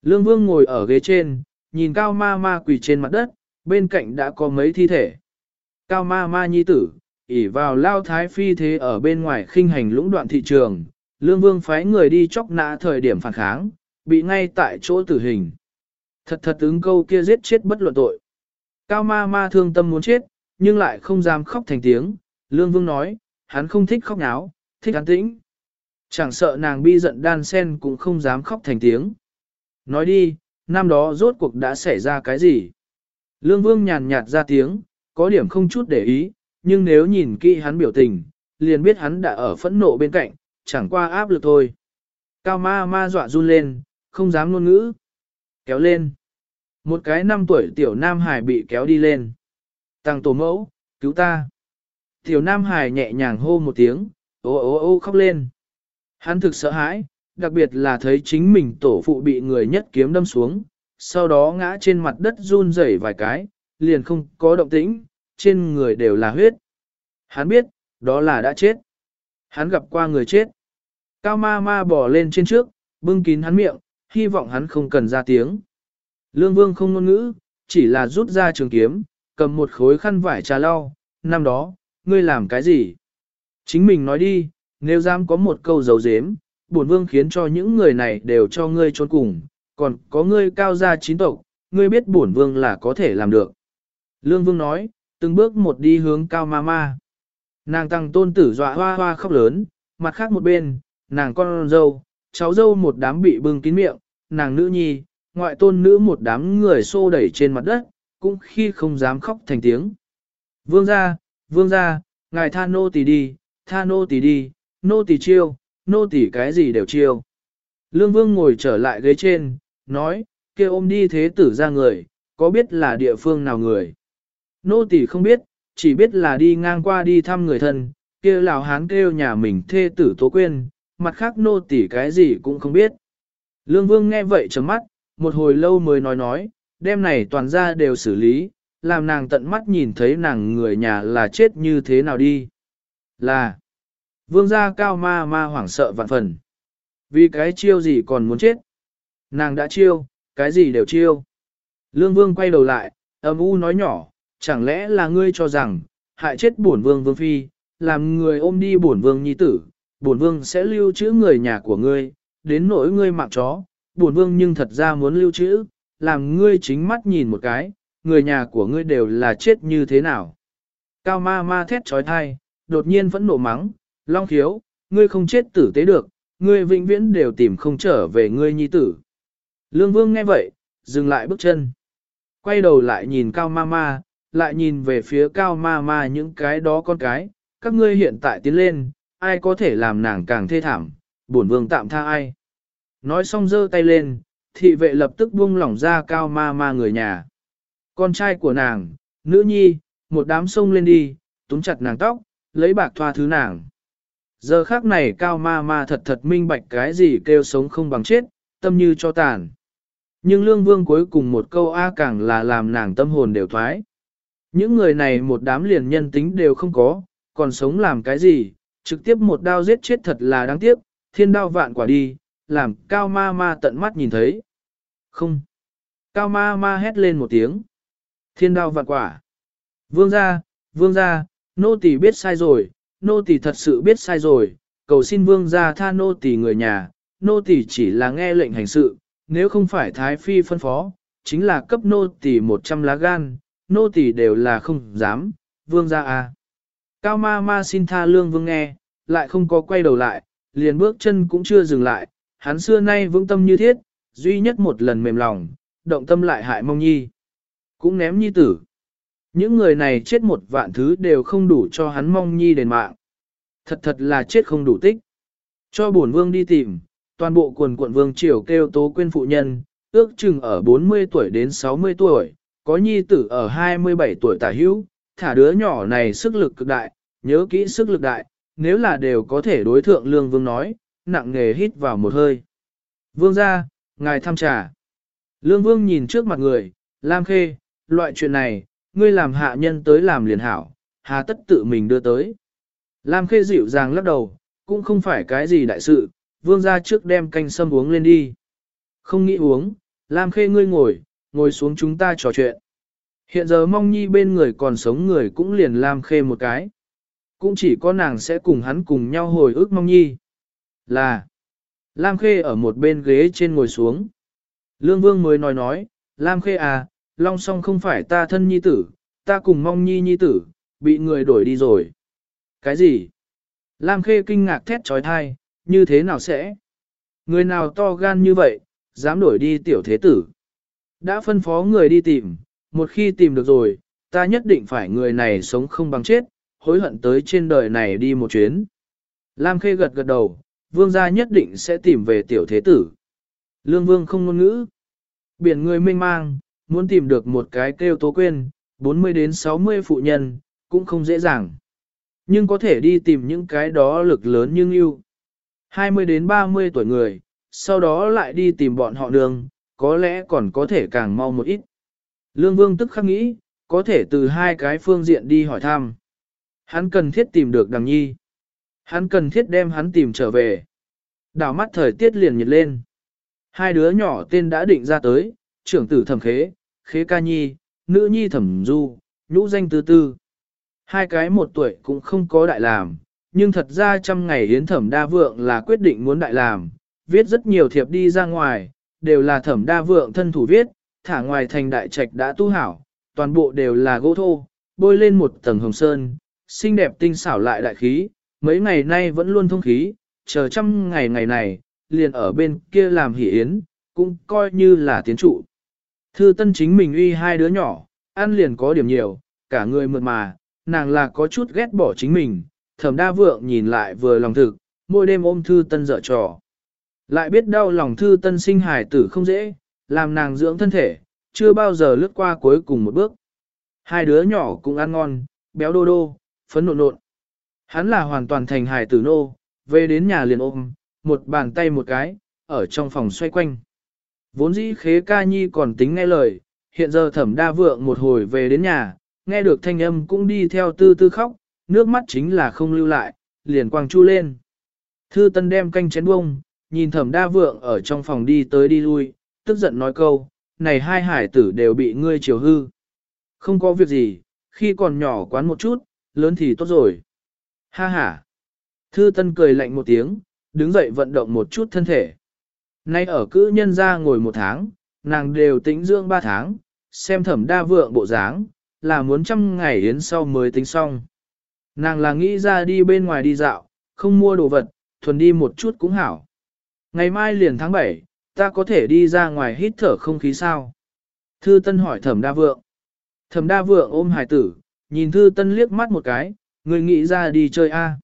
Lương vương ngồi ở ghế trên, nhìn cao ma ma quỳ trên mặt đất, bên cạnh đã có mấy thi thể. Cao ma ma nhi tử, ỉ vào lao thái phi thế ở bên ngoài khinh hành lũng đoạn thị trường, lương vương phái người đi chóc nã thời điểm phản kháng, bị ngay tại chỗ tử hình. Thật thật ứng câu kia giết chết bất luận tội. Cao ma ma thương tâm muốn chết, nhưng lại không dám khóc thành tiếng, lương vương nói, hắn không thích khóc náo, thích an tĩnh. Chẳng sợ nàng bi giận đan sen cũng không dám khóc thành tiếng. Nói đi, năm đó rốt cuộc đã xảy ra cái gì? Lương vương nhàn nhạt ra tiếng, có điểm không chút để ý, nhưng nếu nhìn kỹ hắn biểu tình, liền biết hắn đã ở phẫn nộ bên cạnh, chẳng qua áp lực thôi. Cao ma ma dọa run lên, không dám ngôn ngữ. Kéo lên. Một cái năm tuổi tiểu nam hải bị kéo đi lên. Tăng tổ mẫu, cứu ta. Tiểu nam hải nhẹ nhàng hô một tiếng, ô ô ô khóc lên. Hắn thực sợ hãi, đặc biệt là thấy chính mình tổ phụ bị người nhất kiếm đâm xuống, sau đó ngã trên mặt đất run rẩy vài cái, liền không có động tĩnh, trên người đều là huyết. Hắn biết, đó là đã chết. Hắn gặp qua người chết. Cao ma ma bỏ lên trên trước, bưng kín hắn miệng, hy vọng hắn không cần ra tiếng. Lương vương không ngôn ngữ, chỉ là rút ra trường kiếm, cầm một khối khăn vải trà lau, năm đó, ngươi làm cái gì? Chính mình nói đi, nếu dám có một câu dấu dếm, bổn vương khiến cho những người này đều cho ngươi trốn cùng, còn có ngươi cao gia chín tộc, ngươi biết bổn vương là có thể làm được. Lương vương nói, từng bước một đi hướng cao ma ma. Nàng tăng tôn tử dọa hoa hoa khóc lớn, mặt khác một bên, nàng con dâu, cháu dâu một đám bị bưng kín miệng, nàng nữ nhi, ngoại tôn nữ một đám người xô đẩy trên mặt đất, cũng khi không dám khóc thành tiếng. Vương gia, vương gia, ngài tha nô tỳ đi, tha nô tỳ đi, nô tỳ chiêu, nô tỳ cái gì đều chiêu. Lương vương ngồi trở lại ghế trên, nói, kia ôm đi thế tử ra người, có biết là địa phương nào người. Nô tỳ không biết, chỉ biết là đi ngang qua đi thăm người thân, kia lào hán kêu nhà mình thê tử tố quên, mặt khác nô tỳ cái gì cũng không biết. Lương vương nghe vậy chấm mắt, một hồi lâu mới nói nói, đêm này toàn ra đều xử lý, làm nàng tận mắt nhìn thấy nàng người nhà là chết như thế nào đi. Là, vương gia cao ma ma hoảng sợ vạn phần. Vì cái chiêu gì còn muốn chết. Nàng đã chiêu, cái gì đều chiêu. Lương vương quay đầu lại, âm u nói nhỏ, chẳng lẽ là ngươi cho rằng, hại chết bổn vương vương phi, làm người ôm đi bổn vương nhi tử, bổn vương sẽ lưu trữ người nhà của ngươi, đến nỗi ngươi mạng chó, bổn vương nhưng thật ra muốn lưu trữ, làm ngươi chính mắt nhìn một cái, người nhà của ngươi đều là chết như thế nào. Cao ma ma thét trói thai, đột nhiên vẫn nổ mắng, long khiếu, ngươi không chết tử tế được, ngươi vĩnh viễn đều tìm không trở về ngươi nhi tử. Lương vương nghe vậy, dừng lại bước chân. Quay đầu lại nhìn cao ma ma, lại nhìn về phía cao ma ma những cái đó con cái, các ngươi hiện tại tiến lên, ai có thể làm nàng càng thê thảm, bổn vương tạm tha ai. Nói xong giơ tay lên, thị vệ lập tức buông lỏng ra cao ma ma người nhà. Con trai của nàng, nữ nhi, một đám sông lên đi, túm chặt nàng tóc, lấy bạc thoa thứ nàng. Giờ khác này cao ma ma thật thật minh bạch cái gì kêu sống không bằng chết, tâm như cho tàn. Nhưng lương vương cuối cùng một câu A càng là làm nàng tâm hồn đều thoái. Những người này một đám liền nhân tính đều không có, còn sống làm cái gì, trực tiếp một đao giết chết thật là đáng tiếc, thiên đao vạn quả đi, làm cao ma ma tận mắt nhìn thấy. Không. Cao ma ma hét lên một tiếng. Thiên đao vạn quả. Vương gia, vương gia, nô tỳ biết sai rồi, nô tỳ thật sự biết sai rồi, cầu xin vương gia tha nô tỳ người nhà, nô tỳ chỉ là nghe lệnh hành sự, nếu không phải thái phi phân phó, chính là cấp nô tỳ 100 lá gan, nô tỳ đều là không dám, vương gia à. Cao ma ma xin tha lương vương nghe, lại không có quay đầu lại, liền bước chân cũng chưa dừng lại, hắn xưa nay vững tâm như thiết, duy nhất một lần mềm lòng, động tâm lại hại mong nhi. Cũng ném nhi tử. Những người này chết một vạn thứ đều không đủ cho hắn mong nhi đền mạng. Thật thật là chết không đủ tích. Cho bổn vương đi tìm, toàn bộ quần quận vương triều kêu tố quên phụ nhân, ước chừng ở 40 tuổi đến 60 tuổi, có nhi tử ở 27 tuổi tả hữu, thả đứa nhỏ này sức lực cực đại, nhớ kỹ sức lực đại, nếu là đều có thể đối thượng lương vương nói, nặng nghề hít vào một hơi. Vương ra, ngài thăm trà. Lương vương nhìn trước mặt người, Lam Khê, loại chuyện này, ngươi làm hạ nhân tới làm liền hảo, hà tất tự mình đưa tới. Lam Khê dịu dàng lắc đầu, cũng không phải cái gì đại sự, vương ra trước đem canh sâm uống lên đi. Không nghĩ uống, Lam Khê ngươi ngồi, ngồi xuống chúng ta trò chuyện. Hiện giờ mong nhi bên người còn sống người cũng liền Lam Khê một cái. Cũng chỉ có nàng sẽ cùng hắn cùng nhau hồi ức mong nhi. Là, Lam Khê ở một bên ghế trên ngồi xuống. Lương Vương mới nói nói, Lam Khê à, Long Song không phải ta thân nhi tử, ta cùng mong nhi nhi tử, bị người đổi đi rồi. Cái gì? Lam Khê kinh ngạc thét trói thai, như thế nào sẽ? Người nào to gan như vậy, dám đổi đi tiểu thế tử? Đã phân phó người đi tìm, một khi tìm được rồi, ta nhất định phải người này sống không bằng chết, hối hận tới trên đời này đi một chuyến. Lam Khê gật gật đầu, vương gia nhất định sẽ tìm về tiểu thế tử. Lương vương không ngôn ngữ. Biển người mênh mang, muốn tìm được một cái kêu tố quên, 40 đến 60 phụ nhân, cũng không dễ dàng. Nhưng có thể đi tìm những cái đó lực lớn nhưng yêu. 20 đến 30 tuổi người, sau đó lại đi tìm bọn họ đường, có lẽ còn có thể càng mau một ít. Lương Vương tức khắc nghĩ, có thể từ hai cái phương diện đi hỏi thăm. Hắn cần thiết tìm được đằng nhi. Hắn cần thiết đem hắn tìm trở về. Đảo mắt thời tiết liền nhiệt lên. Hai đứa nhỏ tên đã định ra tới, trưởng tử thẩm khế, khế ca nhi, nữ nhi thẩm du, nhũ danh tư tư. Hai cái một tuổi cũng không có đại làm, nhưng thật ra trăm ngày hiến thẩm đa vượng là quyết định muốn đại làm, viết rất nhiều thiệp đi ra ngoài, đều là thẩm đa vượng thân thủ viết, thả ngoài thành đại trạch đã tu hảo, toàn bộ đều là gỗ thô, bôi lên một tầng hồng sơn, xinh đẹp tinh xảo lại đại khí, mấy ngày nay vẫn luôn thông khí, chờ trăm ngày ngày này, liền ở bên kia làm hỷ yến, cũng coi như là tiến trụ. Thư tân chính mình uy hai đứa nhỏ, ăn liền có điểm nhiều, cả người mượt mà, nàng là có chút ghét bỏ chính mình, thẩm đa vượng nhìn lại vừa lòng thực, mỗi đêm ôm thư tân dở trò. Lại biết đau lòng thư tân sinh hài tử không dễ, làm nàng dưỡng thân thể, chưa bao giờ lướt qua cuối cùng một bước. Hai đứa nhỏ cũng ăn ngon, béo đô đô, phấn nộn nộn. Hắn là hoàn toàn thành hài tử nô, về đến nhà liền ôm, một bàn tay một cái, ở trong phòng xoay quanh. Vốn dĩ khế ca nhi còn tính nghe lời, hiện giờ thẩm đa vượng một hồi về đến nhà, nghe được thanh âm cũng đi theo tư tư khóc, nước mắt chính là không lưu lại, liền quang chu lên. Thư tân đem canh chén bông, nhìn thẩm đa vượng ở trong phòng đi tới đi lui, tức giận nói câu, này hai hải tử đều bị ngươi chiều hư. Không có việc gì, khi còn nhỏ quán một chút, lớn thì tốt rồi. Ha ha. Thư Tân cười lạnh một tiếng, đứng dậy vận động một chút thân thể. Nay ở cữ nhân ra ngồi một tháng, nàng đều tĩnh dưỡng ba tháng, xem thẩm đa vượng bộ dáng, là muốn trăm ngày yến sau mới tính xong. Nàng là nghĩ ra đi bên ngoài đi dạo, không mua đồ vật, thuần đi một chút cũng hảo. Ngày mai liền tháng 7, ta có thể đi ra ngoài hít thở không khí sao? Thư Tân hỏi thẩm đa vượng. Thẩm đa vượng ôm hài tử, nhìn Thư Tân liếc mắt một cái, người nghĩ ra đi chơi a.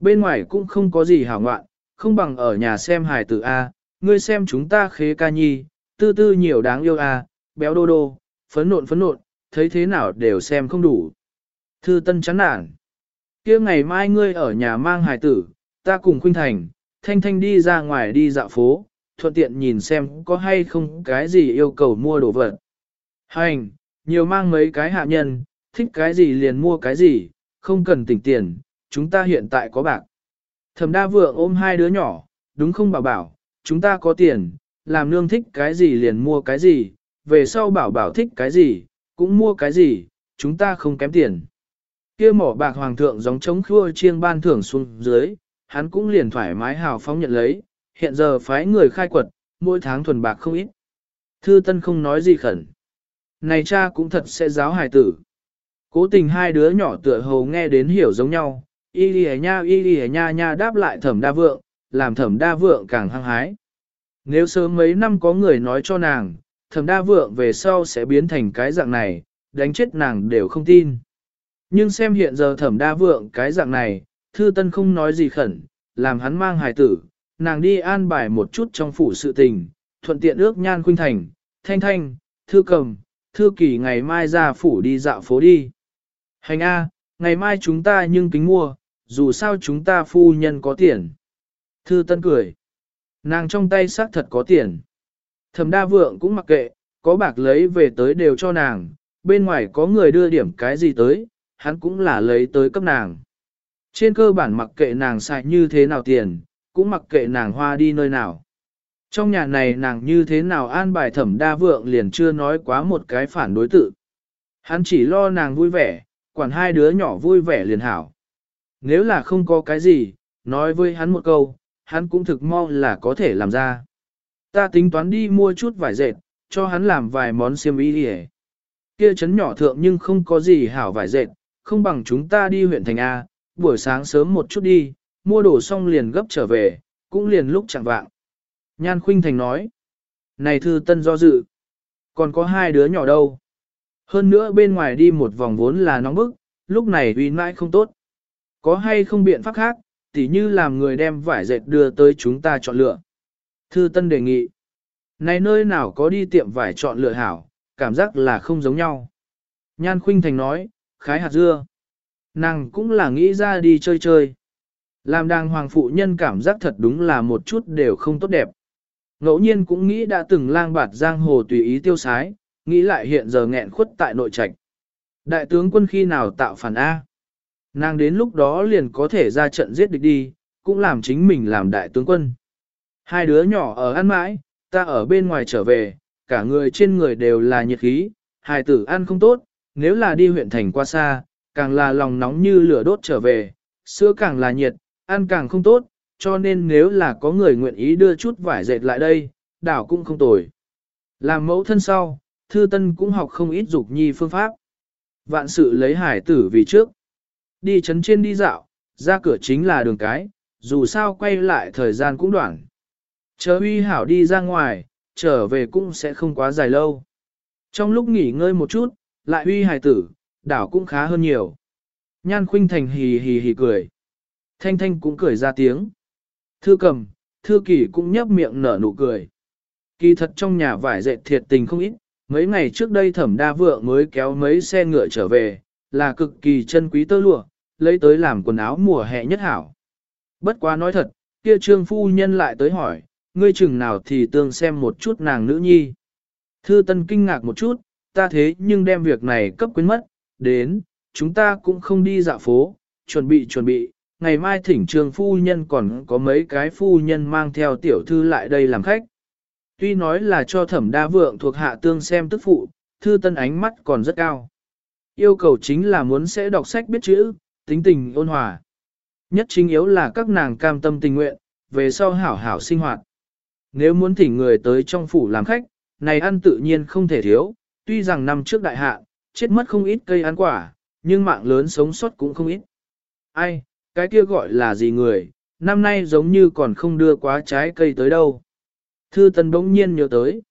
Bên ngoài cũng không có gì hảo ngoạn, không bằng ở nhà xem hài tử A, ngươi xem chúng ta khế ca nhi, tư tư nhiều đáng yêu à, béo đô đô, phấn nộn phấn nộn, thấy thế nào đều xem không đủ. Thư tân chán nản. kia ngày mai ngươi ở nhà mang hài tử, ta cùng Khuynh Thành, Thanh Thanh đi ra ngoài đi dạo phố, thuận tiện nhìn xem có hay không cái gì yêu cầu mua đồ vật. Hành, nhiều mang mấy cái hạ nhân, thích cái gì liền mua cái gì, không cần tỉnh tiền, chúng ta hiện tại có bạc. Thẩm đa vượng ôm hai đứa nhỏ, đúng không bảo bảo, chúng ta có tiền, làm nương thích cái gì liền mua cái gì, về sau bảo bảo thích cái gì, cũng mua cái gì, chúng ta không kém tiền. Kia mỏ bạc hoàng thượng giống chống khua chiêng ban thưởng xuống dưới, hắn cũng liền thoải mái hào phóng nhận lấy, hiện giờ phái người khai quật, mỗi tháng thuần bạc không ít. Thư Tân không nói gì khẩn. Này cha cũng thật sẽ giáo hài tử. Cố tình hai đứa nhỏ tựa hồ nghe đến hiểu giống nhau, y lì nha y lì nha nha đáp lại thẩm đa vượng, làm thẩm đa vượng càng hăng hái. Nếu sớm mấy năm có người nói cho nàng, thẩm đa vượng về sau sẽ biến thành cái dạng này, đánh chết nàng đều không tin. Nhưng xem hiện giờ thẩm đa vượng cái dạng này, thư tân không nói gì khẩn, làm hắn mang hài tử, nàng đi an bài một chút trong phủ sự tình, thuận tiện ước nhan khuynh thành, thanh thanh, thư cầm, thư kỳ ngày mai ra phủ đi dạo phố đi. Hành A, ngày mai chúng ta nhưng kính mua, dù sao chúng ta phu nhân có tiền. Thư Tân cười. Nàng trong tay xác thật có tiền. Thẩm đa vượng cũng mặc kệ, có bạc lấy về tới đều cho nàng, bên ngoài có người đưa điểm cái gì tới, hắn cũng là lấy tới cấp nàng. Trên cơ bản mặc kệ nàng xài như thế nào tiền, cũng mặc kệ nàng hoa đi nơi nào. Trong nhà này nàng như thế nào an bài thẩm đa vượng liền chưa nói quá một cái phản đối tự. Hắn chỉ lo nàng vui vẻ, quản hai đứa nhỏ vui vẻ liền hảo. Nếu là không có cái gì, nói với hắn một câu, hắn cũng thực mong là có thể làm ra. Ta tính toán đi mua chút vải dệt, cho hắn làm vài món xiêm y đi Kia chấn nhỏ thượng nhưng không có gì hảo vải dệt, không bằng chúng ta đi huyện thành A, buổi sáng sớm một chút đi, mua đồ xong liền gấp trở về, cũng liền lúc chẳng vạng. Nhan Khuynh Thành nói, này thư tân do dự, còn có hai đứa nhỏ đâu. Hơn nữa bên ngoài đi một vòng vốn là nóng bức, lúc này uy mãi không tốt. Có hay không biện pháp khác, tỉ như làm người đem vải dệt đưa tới chúng ta chọn lựa. Thư Tân đề nghị, này nơi nào có đi tiệm vải chọn lựa hảo, cảm giác là không giống nhau. Nhan Khuynh Thành nói, khái hạt dưa. Nàng cũng là nghĩ ra đi chơi chơi. Làm đàng hoàng phụ nhân cảm giác thật đúng là một chút đều không tốt đẹp. Ngẫu nhiên cũng nghĩ đã từng lang bạt giang hồ tùy ý tiêu sái, nghĩ lại hiện giờ nghẹn khuất tại nội trạch. Đại tướng quân khi nào tạo phản A? Nàng đến lúc đó liền có thể ra trận giết địch đi, cũng làm chính mình làm đại tướng quân. Hai đứa nhỏ ở ăn mãi, ta ở bên ngoài trở về, cả người trên người đều là nhiệt khí, hài tử ăn không tốt, nếu là đi huyện thành qua xa, càng là lòng nóng như lửa đốt trở về, sữa càng là nhiệt, ăn càng không tốt, cho nên nếu là có người nguyện ý đưa chút vải dệt lại đây, đảo cũng không tồi. Làm mẫu thân sau, thư tân cũng học không ít dục nhi phương pháp. Vạn sự lấy hải tử vì trước. Đi chấn trên đi dạo, ra cửa chính là đường cái, dù sao quay lại thời gian cũng đoạn. Chờ huy hảo đi ra ngoài, trở về cũng sẽ không quá dài lâu. Trong lúc nghỉ ngơi một chút, lại huy hải tử, đảo cũng khá hơn nhiều. Nhan khuynh thành hì hì hì cười. Thanh thanh cũng cười ra tiếng. Thư cầm, thư kỷ cũng nhấp miệng nở nụ cười. Kỳ thật trong nhà vải dệt thiệt tình không ít, mấy ngày trước đây thẩm đa vượng mới kéo mấy xe ngựa trở về, là cực kỳ chân quý tơ lụa, lấy tới làm quần áo mùa hè nhất hảo. Bất quá nói thật, kia trương phu nhân lại tới hỏi, ngươi chừng nào thì tương xem một chút nàng nữ nhi. Thư tân kinh ngạc một chút, ta thế nhưng đem việc này cấp quên mất, đến, chúng ta cũng không đi dạo phố, chuẩn bị chuẩn bị, ngày mai thỉnh trường phu nhân còn có mấy cái phu nhân mang theo tiểu thư lại đây làm khách. Tuy nói là cho thẩm đa vượng thuộc hạ tương xem tức phụ, thư tân ánh mắt còn rất cao. Yêu cầu chính là muốn sẽ đọc sách biết chữ, tính tình ôn hòa. Nhất chính yếu là các nàng cam tâm tình nguyện, về sau hảo hảo sinh hoạt. Nếu muốn thỉnh người tới trong phủ làm khách, này ăn tự nhiên không thể thiếu, tuy rằng năm trước đại hạ, chết mất không ít cây ăn quả, nhưng mạng lớn sống sót cũng không ít. Ai, cái kia gọi là gì người, năm nay giống như còn không đưa quá trái cây tới đâu. Thư Tân bỗng nhiên nhớ tới.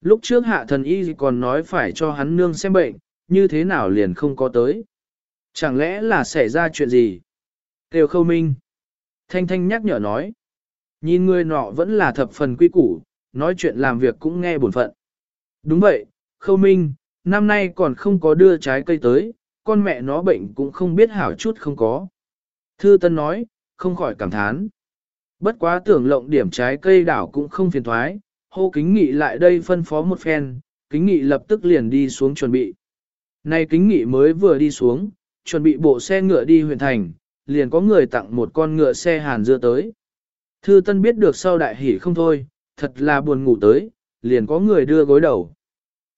Lúc trước hạ thần y còn nói phải cho hắn nương xem bệnh, như thế nào liền không có tới. Chẳng lẽ là xảy ra chuyện gì? Tiêu khâu minh. Thanh Thanh nhắc nhở nói. Nhìn người nọ vẫn là thập phần quy củ, nói chuyện làm việc cũng nghe buồn phận. Đúng vậy, khâu minh, năm nay còn không có đưa trái cây tới, con mẹ nó bệnh cũng không biết hảo chút không có. Thư Tân nói, không khỏi cảm thán. Bất quá tưởng lộng điểm trái cây đảo cũng không phiền thoái, hô kính nghị lại đây phân phó một phen, kính nghị lập tức liền đi xuống chuẩn bị. Nay kính nghị mới vừa đi xuống, chuẩn bị bộ xe ngựa đi huyện thành, liền có người tặng một con ngựa xe hàn dưa tới. Thư Tân biết được sau đại hỉ không thôi, thật là buồn ngủ tới, liền có người đưa gối đầu.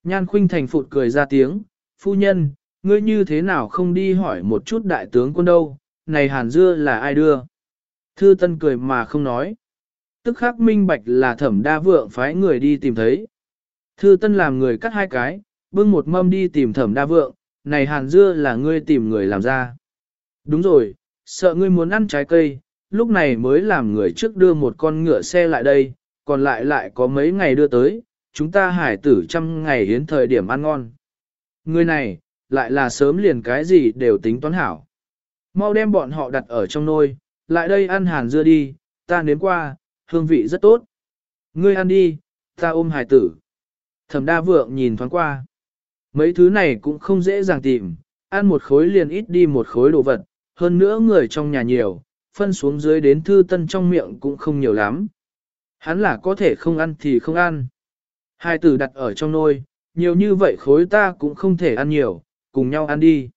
Nhan Khuynh Thành phụt cười ra tiếng, phu nhân, ngươi như thế nào không đi hỏi một chút đại tướng quân đâu, này hàn dưa là ai đưa? Thư Tân cười mà không nói. Tức khắc minh bạch là thẩm đa vượng phái người đi tìm thấy. Thư Tân làm người cắt hai cái, bưng một mâm đi tìm thẩm đa vượng, này hàn dưa là ngươi tìm người làm ra. Đúng rồi, sợ ngươi muốn ăn trái cây, lúc này mới làm người trước đưa một con ngựa xe lại đây, còn lại lại có mấy ngày đưa tới, chúng ta hải tử trăm ngày đến thời điểm ăn ngon. Người này, lại là sớm liền cái gì đều tính toán hảo. Mau đem bọn họ đặt ở trong nôi, lại đây ăn hàn dưa đi, ta nếm qua, hương vị rất tốt. Ngươi ăn đi, ta ôm hải tử. Thẩm đa vượng nhìn thoáng qua. Mấy thứ này cũng không dễ dàng tìm, ăn một khối liền ít đi một khối đồ vật, hơn nữa người trong nhà nhiều, phân xuống dưới đến thư tân trong miệng cũng không nhiều lắm. Hắn là có thể không ăn thì không ăn. Hai tử đặt ở trong nôi, nhiều như vậy khối ta cũng không thể ăn nhiều, cùng nhau ăn đi.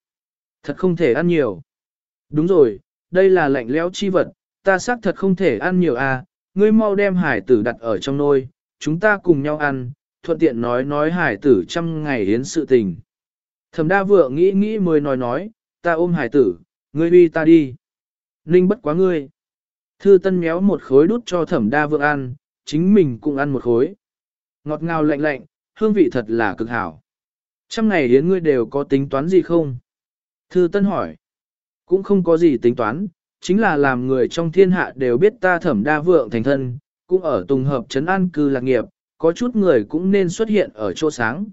Thật không thể ăn nhiều. Đúng rồi, đây là lạnh lẽo chi vật, ta xác thật không thể ăn nhiều à, ngươi mau đem hải tử đặt ở trong nôi, chúng ta cùng nhau ăn, thuận tiện nói nói hải tử trăm ngày hiến sự tình. Thẩm đa vượng nghĩ nghĩ mới nói nói, ta ôm hải tử, ngươi uy ta đi. Ninh bất quá ngươi. Thư tân méo một khối đút cho thẩm đa vượng ăn, chính mình cũng ăn một khối. Ngọt ngào lạnh lạnh, hương vị thật là cực hảo. Trăm ngày hiến ngươi đều có tính toán gì không? Thư tân hỏi. Cũng không có gì tính toán, chính là làm người trong thiên hạ đều biết ta thẩm đa vượng thành thân, cũng ở tùng hợp trấn an cư lạc nghiệp, có chút người cũng nên xuất hiện ở chỗ sáng.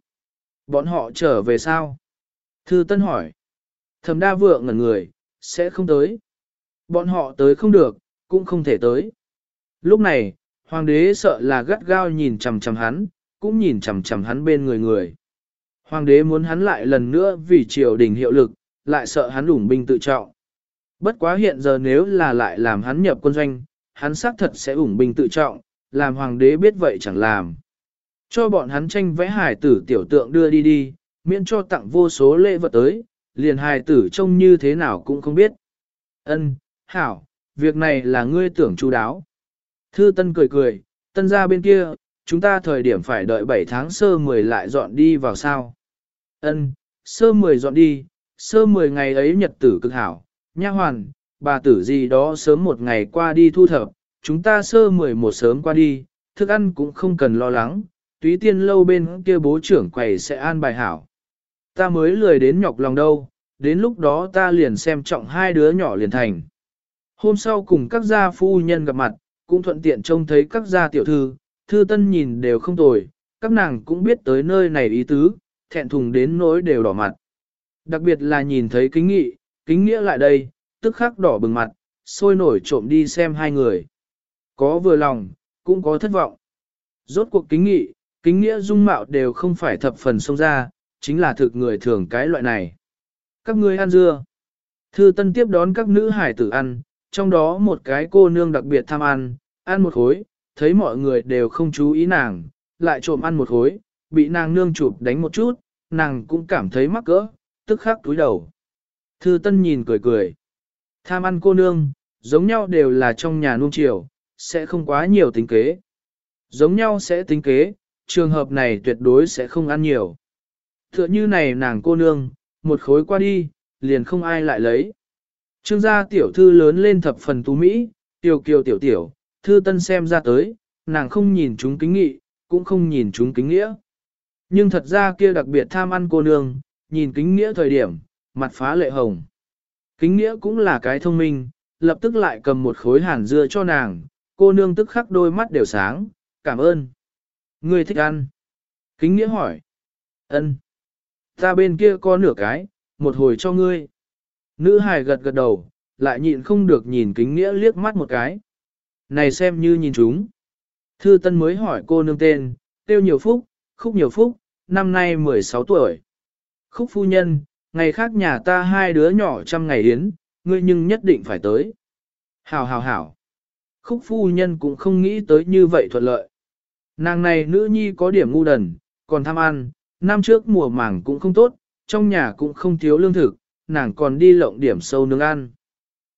Bọn họ trở về sao? Thư Tân hỏi. Thẩm đa vượng ngẩn người, sẽ không tới. Bọn họ tới không được, cũng không thể tới. Lúc này, hoàng đế sợ là gắt gao nhìn chằm chằm hắn, cũng nhìn chằm chằm hắn bên người người. Hoàng đế muốn hắn lại lần nữa vì triều đình hiệu lực, lại sợ hắn ủng binh tự trọng. Bất quá hiện giờ nếu là lại làm hắn nhập quân doanh, hắn xác thật sẽ ủng binh tự trọng, làm hoàng đế biết vậy chẳng làm. Cho bọn hắn tranh vẽ hải tử tiểu tượng đưa đi đi, miễn cho tặng vô số lễ vật tới, liền hải tử trông như thế nào cũng không biết. Ân, hảo, việc này là ngươi tưởng chú đáo. Thư Tân cười cười, tân ra bên kia, chúng ta thời điểm phải đợi 7 tháng sơ 10 lại dọn đi vào sao. Ân, sơ 10 dọn đi, Sơ 10 ngày ấy nhật tử cực hảo, nha hoàn, bà tử gì đó sớm một ngày qua đi thu thập, chúng ta sơ 11 sớm qua đi, thức ăn cũng không cần lo lắng, túy tiên lâu bên kia bố trưởng quầy sẽ an bài hảo. Ta mới lười đến nhọc lòng đâu, đến lúc đó ta liền xem trọng hai đứa nhỏ liền thành. Hôm sau cùng các gia phu nhân gặp mặt, cũng thuận tiện trông thấy các gia tiểu thư, thư tân nhìn đều không tồi, các nàng cũng biết tới nơi này ý tứ, thẹn thùng đến nỗi đều đỏ mặt. Đặc biệt là nhìn thấy kính nghị, kính nghĩa lại đây, tức khắc đỏ bừng mặt, sôi nổi trộm đi xem hai người. Có vừa lòng, cũng có thất vọng. Rốt cuộc kính nghị, kính nghĩa dung mạo đều không phải thập phần xông ra, chính là thực người thường cái loại này. Các ngươi ăn dưa. Thư Tân tiếp đón các nữ hải tử ăn, trong đó một cái cô nương đặc biệt tham ăn, ăn một khối, thấy mọi người đều không chú ý nàng, lại trộm ăn một khối, bị nàng nương chụp đánh một chút, nàng cũng cảm thấy mắc cỡ, tức khắc túi đầu. Thư Tân nhìn cười cười. Tham ăn cô nương, giống nhau đều là trong nhà nuông chiều, sẽ không quá nhiều tính kế. Giống nhau sẽ tính kế, trường hợp này tuyệt đối sẽ không ăn nhiều. Tựa như này nàng cô nương, một khối qua đi, liền không ai lại lấy. Trương gia tiểu thư lớn lên thập phần tú Mỹ, tiểu kiều tiểu tiểu, thư tân xem ra tới, nàng không nhìn chúng kính nghị, cũng không nhìn chúng kính nghĩa. Nhưng thật ra kia đặc biệt tham ăn cô nương, nhìn kính nghĩa thời điểm, mặt phá lệ hồng. Kính nghĩa cũng là cái thông minh, lập tức lại cầm một khối hàn dưa cho nàng, cô nương tức khắc đôi mắt đều sáng, cảm ơn. Ngươi thích ăn. Kính nghĩa hỏi. ân Ta bên kia có nửa cái, một hồi cho ngươi. Nữ hài gật gật đầu, lại nhịn không được nhìn kính nghĩa liếc mắt một cái. Này xem như nhìn chúng. Thư Tân mới hỏi cô nương tên, tiêu nhiều phúc, khúc nhiều phúc, năm nay 16 tuổi. Khúc phu nhân, ngày khác nhà ta hai đứa nhỏ trăm ngày yến, ngươi nhưng nhất định phải tới. Hảo hảo hảo. Khúc phu nhân cũng không nghĩ tới như vậy thuận lợi. Nàng này nữ nhi có điểm ngu đần, còn tham ăn, năm trước mùa màng cũng không tốt, trong nhà cũng không thiếu lương thực, nàng còn đi lộng điểm sâu nướng ăn.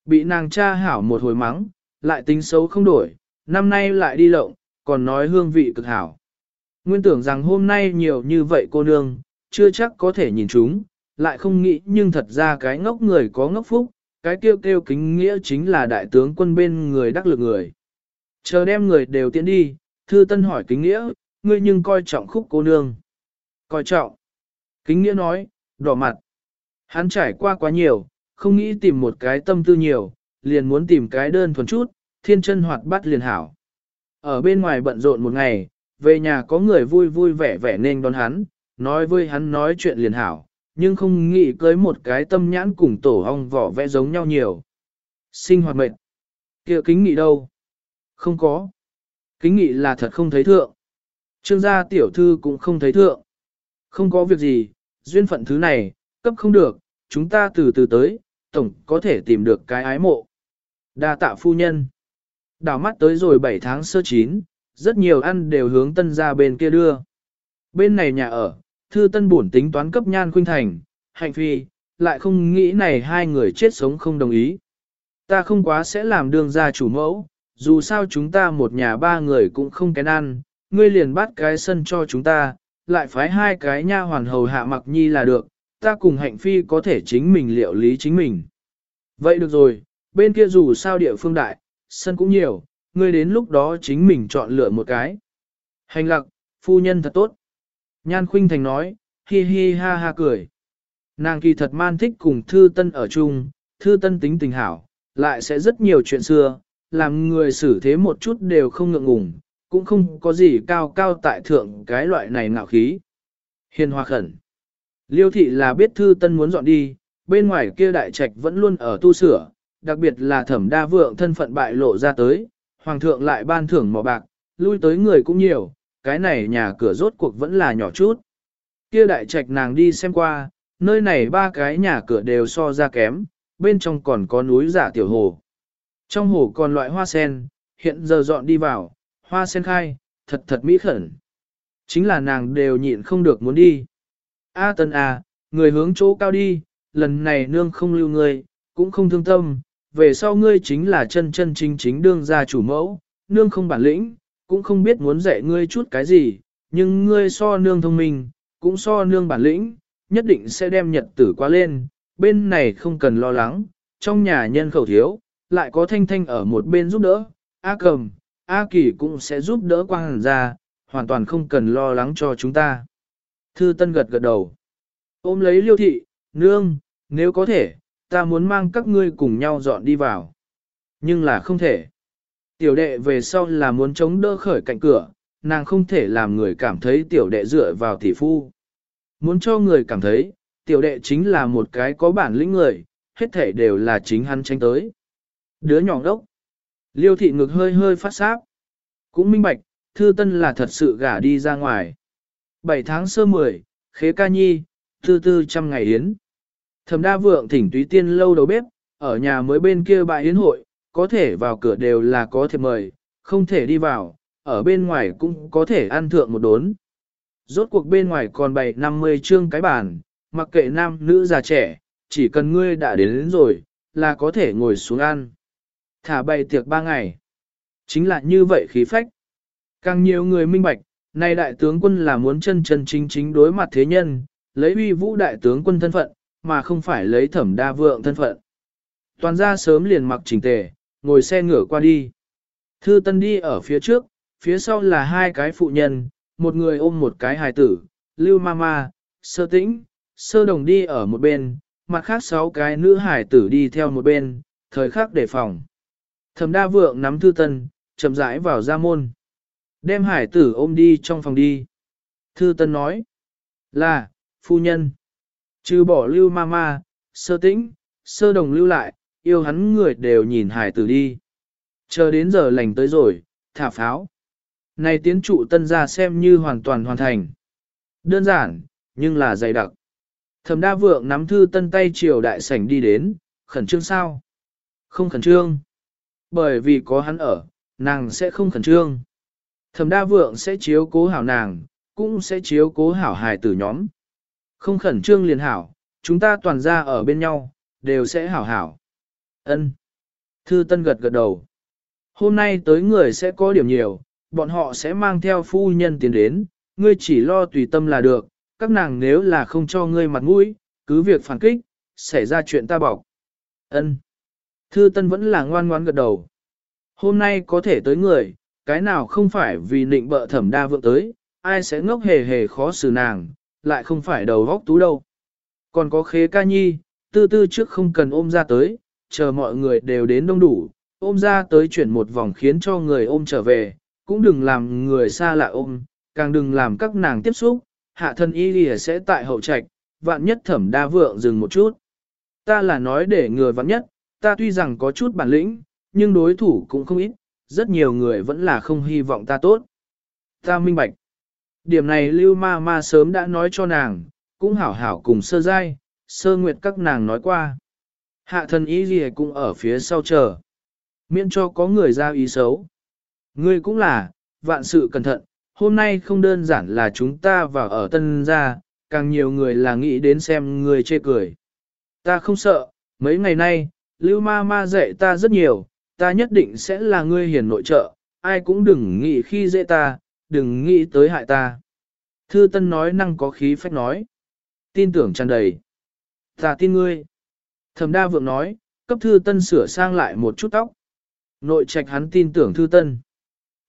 Bị nàng cha hảo một hồi mắng, lại tính xấu không đổi, năm nay lại đi lộng, còn nói hương vị cực hảo. Nguyên tưởng rằng hôm nay nhiều như vậy cô nương, chưa chắc có thể nhìn chúng, lại không nghĩ nhưng thật ra cái ngốc người có ngốc phúc, cái kêu kêu kính nghĩa chính là đại tướng quân bên người đắc lực người. Chờ đem người đều tiến đi, thư tân hỏi kính nghĩa, ngươi nhưng coi trọng khúc cô nương. Coi trọng. Kính nghĩa nói, đỏ mặt. Hắn trải qua quá nhiều, không nghĩ tìm một cái tâm tư nhiều, liền muốn tìm cái đơn thuần chút, thiên chân hoạt bắt liền hảo. Ở bên ngoài bận rộn một ngày, về nhà có người vui vui vẻ vẻ nên đón hắn, nói với hắn nói chuyện liền hảo, nhưng không nghĩ cưới một cái tâm nhãn cùng tổ ong vỏ vẽ giống nhau nhiều. Sinh hoạt mệnh. kia kính nghị đâu? Không có. Kính nghị là thật không thấy thượng. Trương gia tiểu thư cũng không thấy thượng. Không có việc gì, duyên phận thứ này, cấp không được, chúng ta từ từ tới, tổng có thể tìm được cái ái mộ. Đa tạ phu nhân. Đảo mắt tới rồi 7 tháng sơ chín, rất nhiều ăn đều hướng tân gia bên kia đưa. Bên này nhà ở, thư tân bổn tính toán cấp nhan khuynh thành, hạnh phi, lại không nghĩ này hai người chết sống không đồng ý. Ta không quá sẽ làm đường ra chủ mẫu, dù sao chúng ta một nhà ba người cũng không kén ăn, ngươi liền bắt cái sân cho chúng ta, lại phái hai cái nha hoàn hầu hạ mặc nhi là được, ta cùng hạnh phi có thể chính mình liệu lý chính mình. Vậy được rồi, bên kia dù sao địa phương đại, sân cũng nhiều, ngươi đến lúc đó chính mình chọn lựa một cái. Hành lặc, phu nhân thật tốt. Nhan Khuynh Thành nói, hi hi ha ha cười. Nàng kỳ thật man thích cùng Thư Tân ở chung, Thư Tân tính tình hảo, lại sẽ rất nhiều chuyện xưa, làm người xử thế một chút đều không ngượng ngùng, cũng không có gì cao cao tại thượng cái loại này ngạo khí. Hiền hòa khẩn. Liêu thị là biết Thư Tân muốn dọn đi, bên ngoài kia đại trạch vẫn luôn ở tu sửa, đặc biệt là thẩm đa vượng thân phận bại lộ ra tới, hoàng thượng lại ban thưởng mỏ bạc, lui tới người cũng nhiều, cái này nhà cửa rốt cuộc vẫn là nhỏ chút. Kia đại trạch nàng đi xem qua, nơi này ba cái nhà cửa đều so ra kém, bên trong còn có núi giả tiểu hồ. Trong hồ còn loại hoa sen, hiện giờ dọn đi vào, hoa sen khai, thật thật mỹ khẩn. Chính là nàng đều nhịn không được muốn đi. A tân à, người hướng chỗ cao đi, lần này nương không lưu người, cũng không thương tâm, về sau ngươi chính là chân chân chính chính đương gia chủ mẫu, nương không bản lĩnh, cũng không biết muốn dạy ngươi chút cái gì, nhưng ngươi so nương thông minh, cũng so nương bản lĩnh, nhất định sẽ đem nhật tử qua lên, bên này không cần lo lắng, trong nhà nhân khẩu thiếu, lại có thanh thanh ở một bên giúp đỡ, A cầm, A kỳ cũng sẽ giúp đỡ quang hàn ra, hoàn toàn không cần lo lắng cho chúng ta. Thư Tân gật gật đầu. Ôm lấy liêu thị, nương, nếu có thể, ta muốn mang các ngươi cùng nhau dọn đi vào. Nhưng là không thể. Tiểu đệ về sau là muốn chống đỡ khởi cạnh cửa, nàng không thể làm người cảm thấy tiểu đệ dựa vào tỷ phu. Muốn cho người cảm thấy, tiểu đệ chính là một cái có bản lĩnh người, hết thể đều là chính hắn tranh tới. Đứa nhỏ đốc. Liêu thị ngực hơi hơi phát sáp. Cũng minh bạch, thư tân là thật sự gả đi ra ngoài. 7 tháng sơ 10, khế ca nhi, tư tư trăm ngày yến. Thẩm đa vượng thỉnh túy tiên lâu đầu bếp, ở nhà mới bên kia bại yến hội, có thể vào cửa đều là có thể mời, không thể đi vào, ở bên ngoài cũng có thể ăn thượng một đốn. Rốt cuộc bên ngoài còn bày 50 chương cái bàn, mặc kệ nam nữ già trẻ, chỉ cần ngươi đã đến, đến rồi, là có thể ngồi xuống ăn. Thả bày tiệc ba ngày. Chính là như vậy khí phách. Càng nhiều người minh bạch, nay đại tướng quân là muốn chân chân chính chính đối mặt thế nhân, lấy uy vũ đại tướng quân thân phận, mà không phải lấy thẩm đa vượng thân phận. Toàn ra sớm liền mặc chỉnh tề, ngồi xe ngửa qua đi. Thư Tân đi ở phía trước, phía sau là hai cái phụ nhân, một người ôm một cái hài tử, Lưu Mama, Sơ Tĩnh, Sơ Đồng đi ở một bên, mặt khác sáu cái nữ hài tử đi theo một bên, thời khắc đề phòng. Thẩm Đa Vượng nắm Thư Tân, chậm rãi vào ra môn. Đem hải tử ôm đi trong phòng đi. Thư Tân nói, là, phu nhân. Trừ bỏ Lưu Mama, Sơ Tĩnh, Sơ Đồng lưu lại, yêu hắn người đều nhìn hải tử đi. Chờ đến giờ lành tới rồi, thả pháo. Này tiến trụ tân ra xem như hoàn toàn hoàn thành. Đơn giản, nhưng là dày đặc. Thẩm đa vượng nắm thư tân tay triều đại sảnh đi đến, khẩn trương sao? Không khẩn trương. Bởi vì có hắn ở, nàng sẽ không khẩn trương. Thẩm đa vượng sẽ chiếu cố hảo nàng, cũng sẽ chiếu cố hảo hài tử nhóm. Không khẩn trương liền hảo, chúng ta toàn ra ở bên nhau, đều sẽ hảo hảo. Ân. Thư Tân gật gật đầu. Hôm nay tới người sẽ có điểm nhiều, bọn họ sẽ mang theo phu nhân tiến đến, ngươi chỉ lo tùy tâm là được, các nàng nếu là không cho ngươi mặt mũi, cứ việc phản kích, xảy ra chuyện ta bảo. Ân. Thư Tân vẫn là ngoan ngoãn gật đầu. Hôm nay có thể tới người, cái nào không phải vì định bợ thẩm đa vượng tới, ai sẽ ngốc hề hề khó xử nàng, lại không phải đầu góc tú đâu. Còn có khế ca nhi, tư tư trước không cần ôm ra tới, chờ mọi người đều đến đông đủ, ôm ra tới chuyển một vòng khiến cho người ôm trở về, cũng đừng làm người xa lạ ôm, càng đừng làm các nàng tiếp xúc, hạ thân y lìa sẽ tại hậu trạch, vạn nhất thẩm đa vượng dừng một chút. Ta là nói để người vạn nhất, ta tuy rằng có chút bản lĩnh, nhưng đối thủ cũng không ít, rất nhiều người vẫn là không hy vọng ta tốt. Ta minh bạch. Điểm này lưu ma ma sớm đã nói cho nàng, cũng hảo hảo cùng sơ giai, sơ nguyệt các nàng nói qua. Hạ thần ý gì cũng ở phía sau chờ. Miễn cho có người ra ý xấu. Ngươi cũng là, vạn sự cẩn thận, hôm nay không đơn giản là chúng ta vào ở tân gia, càng nhiều người là nghĩ đến xem người chê cười. Ta không sợ, mấy ngày nay, lưu ma ma dạy ta rất nhiều, ta nhất định sẽ là ngươi hiền nội trợ, ai cũng đừng nghĩ khi dễ ta, đừng nghĩ tới hại ta. Thư Tân nói năng có khí phách nói. Tin tưởng tràn đầy. Ta tin ngươi. Thẩm đa vượng nói, cấp Thư Tân sửa sang lại một chút tóc. Nội trạch hắn tin tưởng Thư Tân.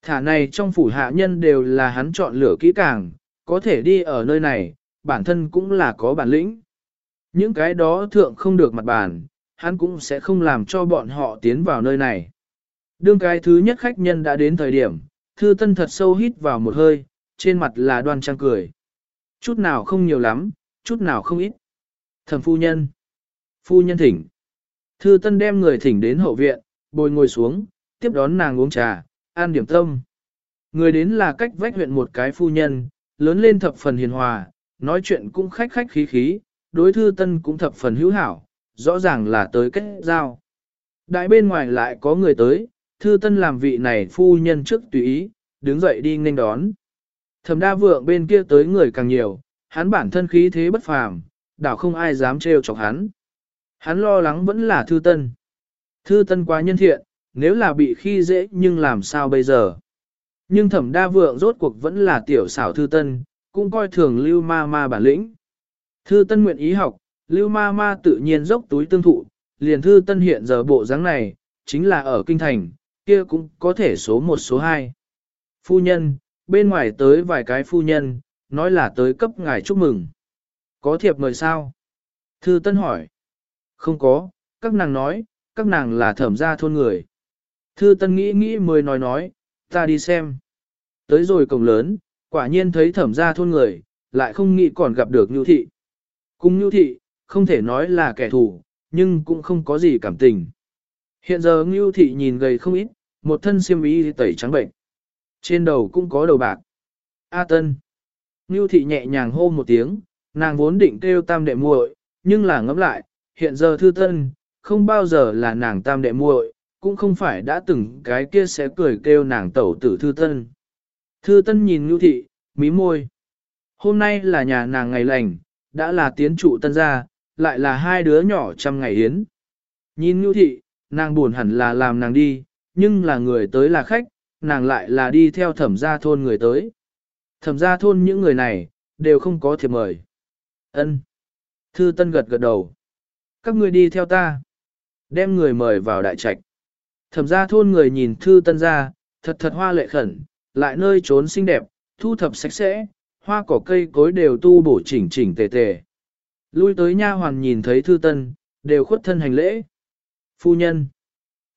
Thả này trong phủ hạ nhân đều là hắn chọn lựa kỹ càng, có thể đi ở nơi này, bản thân cũng là có bản lĩnh. Những cái đó thượng không được mặt bàn, hắn cũng sẽ không làm cho bọn họ tiến vào nơi này. Đương cái thứ nhất khách nhân đã đến thời điểm, thư tân thật sâu hít vào một hơi, trên mặt là đoan trang cười. Chút nào không nhiều lắm, chút nào không ít. Thẩm phu nhân. Phu nhân thỉnh. Thư tân đem người thỉnh đến hậu viện, bồi ngồi xuống, tiếp đón nàng uống trà, an điểm tâm. Người đến là cách vách huyện một cái phu nhân, lớn lên thập phần hiền hòa, nói chuyện cũng khách khách khí khí, đối thư tân cũng thập phần hữu hảo, rõ ràng là tới kết giao. Đại bên ngoài lại có người tới, thư tân làm vị này phu nhân trước tùy ý, đứng dậy đi nghênh đón. Thẩm đa vượng bên kia tới người càng nhiều, hắn bản thân khí thế bất phàm, đảo không ai dám trêu chọc hắn. Hắn lo lắng vẫn là thư tân. Thư tân quá nhân thiện, nếu là bị khi dễ nhưng làm sao bây giờ? Nhưng thẩm đa vượng rốt cuộc vẫn là tiểu xảo thư tân, cũng coi thường lưu ma ma bản lĩnh. Thư tân nguyện ý học, Lưu ma ma tự nhiên dốc túi tương thụ, liền thư tân hiện giờ bộ dáng này, chính là ở kinh thành, kia cũng có thể số một số hai. Phu nhân, bên ngoài tới vài cái phu nhân, nói là tới cấp ngài chúc mừng. Có thiệp mời sao? Thư Tân hỏi. Không có, các nàng nói, các nàng là thẩm gia thôn người. Thư Tân nghĩ nghĩ mới nói nói, ta đi xem. Tới rồi cổng lớn, quả nhiên thấy thẩm gia thôn người, lại không nghĩ còn gặp được Nưu Thị. Cùng Nưu Thị, không thể nói là kẻ thù, nhưng cũng không có gì cảm tình. Hiện giờ Nưu Thị nhìn gầy không ít, một thân xiêm y tẩy trắng bệnh. Trên đầu cũng có đầu bạc. A Tân. Nưu Thị nhẹ nhàng hô một tiếng, nàng vốn định kêu tam đệ muội, nhưng là ngẫm lại, hiện giờ Thư Tân, không bao giờ là nàng tam đệ muội, cũng không phải đã từng cái kia sẽ cười kêu nàng tẩu tử Thư Tân. Thư Tân nhìn nhu Thị, mí môi. Hôm nay là nhà nàng ngày lành, đã là tiến trụ tân gia, lại là hai đứa nhỏ trăm ngày yến. Nhìn nhu Thị, nàng buồn hẳn là làm nàng đi, nhưng là người tới là khách, nàng lại là đi theo thẩm gia thôn người tới. Thẩm gia thôn những người này, đều không có thiệp mời. Ân. Thư Tân gật gật đầu. Các ngươi đi theo ta. Đem người mời vào đại trạch. Thẩm gia thôn người nhìn Thư Tân ra, thật thật hoa lệ khẩn, lại nơi trốn xinh đẹp, thu thập sạch sẽ, hoa cỏ cây cối đều tu bổ chỉnh chỉnh tề tề. Lui tới nha hoàn nhìn thấy Thư Tân, đều khuất thân hành lễ. Phu nhân.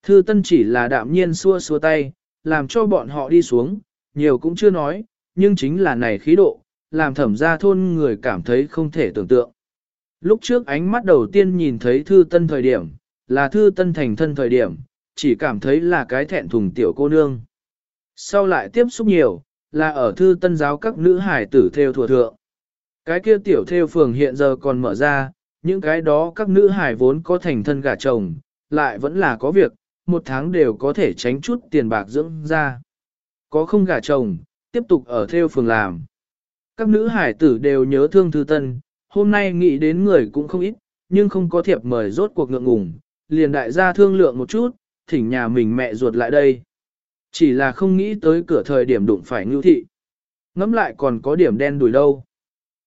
Thư Tân chỉ là đạm nhiên xua xua tay, làm cho bọn họ đi xuống, nhiều cũng chưa nói, nhưng chính là này khí độ, làm thẩm gia thôn người cảm thấy không thể tưởng tượng. Lúc trước ánh mắt đầu tiên nhìn thấy thư tân thời điểm, là thư tân thành thân thời điểm, chỉ cảm thấy là cái thẹn thùng tiểu cô nương. Sau lại tiếp xúc nhiều, là ở thư tân giáo các nữ hải tử theo thừa thượng. Cái kia tiểu theo phường hiện giờ còn mở ra, những cái đó các nữ hải vốn có thành thân gả chồng, lại vẫn là có việc, một tháng đều có thể tránh chút tiền bạc dưỡng ra. Có không gả chồng, tiếp tục ở theo phường làm. Các nữ hải tử đều nhớ thương thư tân, hôm nay nghĩ đến người cũng không ít, nhưng không có thiệp mời rốt cuộc ngượng ngùng, liền đại gia thương lượng một chút, thỉnh nhà mình mẹ ruột lại đây. Chỉ là không nghĩ tới cửa thời điểm đụng phải Ngưu Thị. Ngắm lại còn có điểm đen đuổi đâu.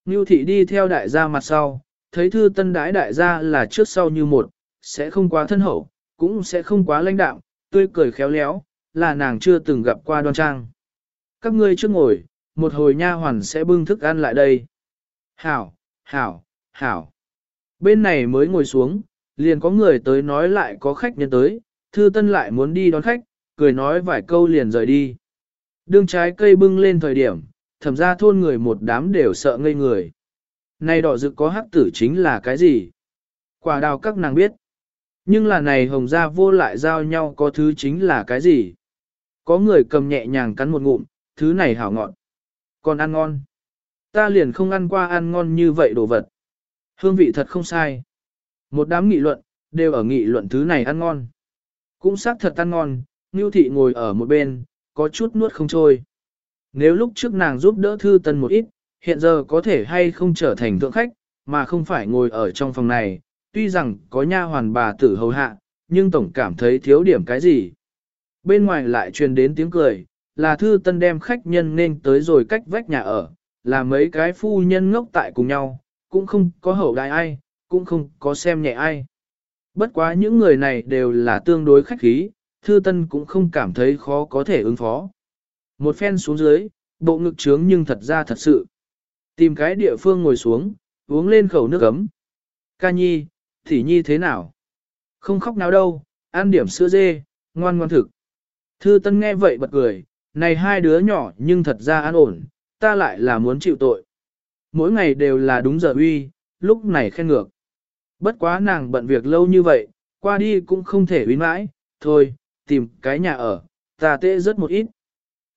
Ngưu Thị đi theo đại gia mặt sau, thấy thư tân đái đại gia là trước sau như một, sẽ không quá thân hậu, cũng sẽ không quá lãnh đạm, tươi cười khéo léo, là nàng chưa từng gặp qua đoan trang. Các ngươi trước ngồi, một hồi nha hoàn sẽ bưng thức ăn lại đây. Hảo, hảo, hảo. Bên này mới ngồi xuống, liền có người tới nói lại có khách nhân tới, thư tân lại muốn đi đón khách, cười nói vài câu liền rời đi. Đương trái cây bưng lên thời điểm, thẩm ra thôn người một đám đều sợ ngây người. Này đỏ dự có hắc tử chính là cái gì? Quả đào các nàng biết. Nhưng là này hồng ra vô lại giao nhau có thứ chính là cái gì? Có người cầm nhẹ nhàng cắn một ngụm, thứ này hảo ngọn. Còn ăn ngon. Ta liền không ăn qua ăn ngon như vậy đồ vật. Hương vị thật không sai. Một đám nghị luận, đều ở nghị luận thứ này ăn ngon. Cũng xác thật ăn ngon, Ngưu Thị ngồi ở một bên, có chút nuốt không trôi. Nếu lúc trước nàng giúp đỡ Thư Tân một ít, hiện giờ có thể hay không trở thành thượng khách, mà không phải ngồi ở trong phòng này, tuy rằng có nha hoàn bà tử hầu hạ, nhưng tổng cảm thấy thiếu điểm cái gì. Bên ngoài lại truyền đến tiếng cười, là Thư Tân đem khách nhân nên tới rồi cách vách nhà ở, là mấy cái phu nhân ngốc tại cùng nhau, cũng không có hậu đại ai, cũng không có xem nhẹ ai. Bất quá những người này đều là tương đối khách khí, thư tân cũng không cảm thấy khó có thể ứng phó. Một phen xuống dưới, bộ ngực trướng nhưng thật ra thật sự. Tìm cái địa phương ngồi xuống, uống lên khẩu nước ấm. Ca nhi, thỉ nhi thế nào? Không khóc nào đâu, ăn điểm sữa dê, ngoan ngoan thực. Thư tân nghe vậy bật cười, này hai đứa nhỏ nhưng thật ra an ổn, ta lại là muốn chịu tội. Mỗi ngày đều là đúng giờ uy, lúc này khen ngược. Bất quá nàng bận việc lâu như vậy, qua đi cũng không thể uy mãi, thôi, tìm cái nhà ở, ta tệ rất một ít.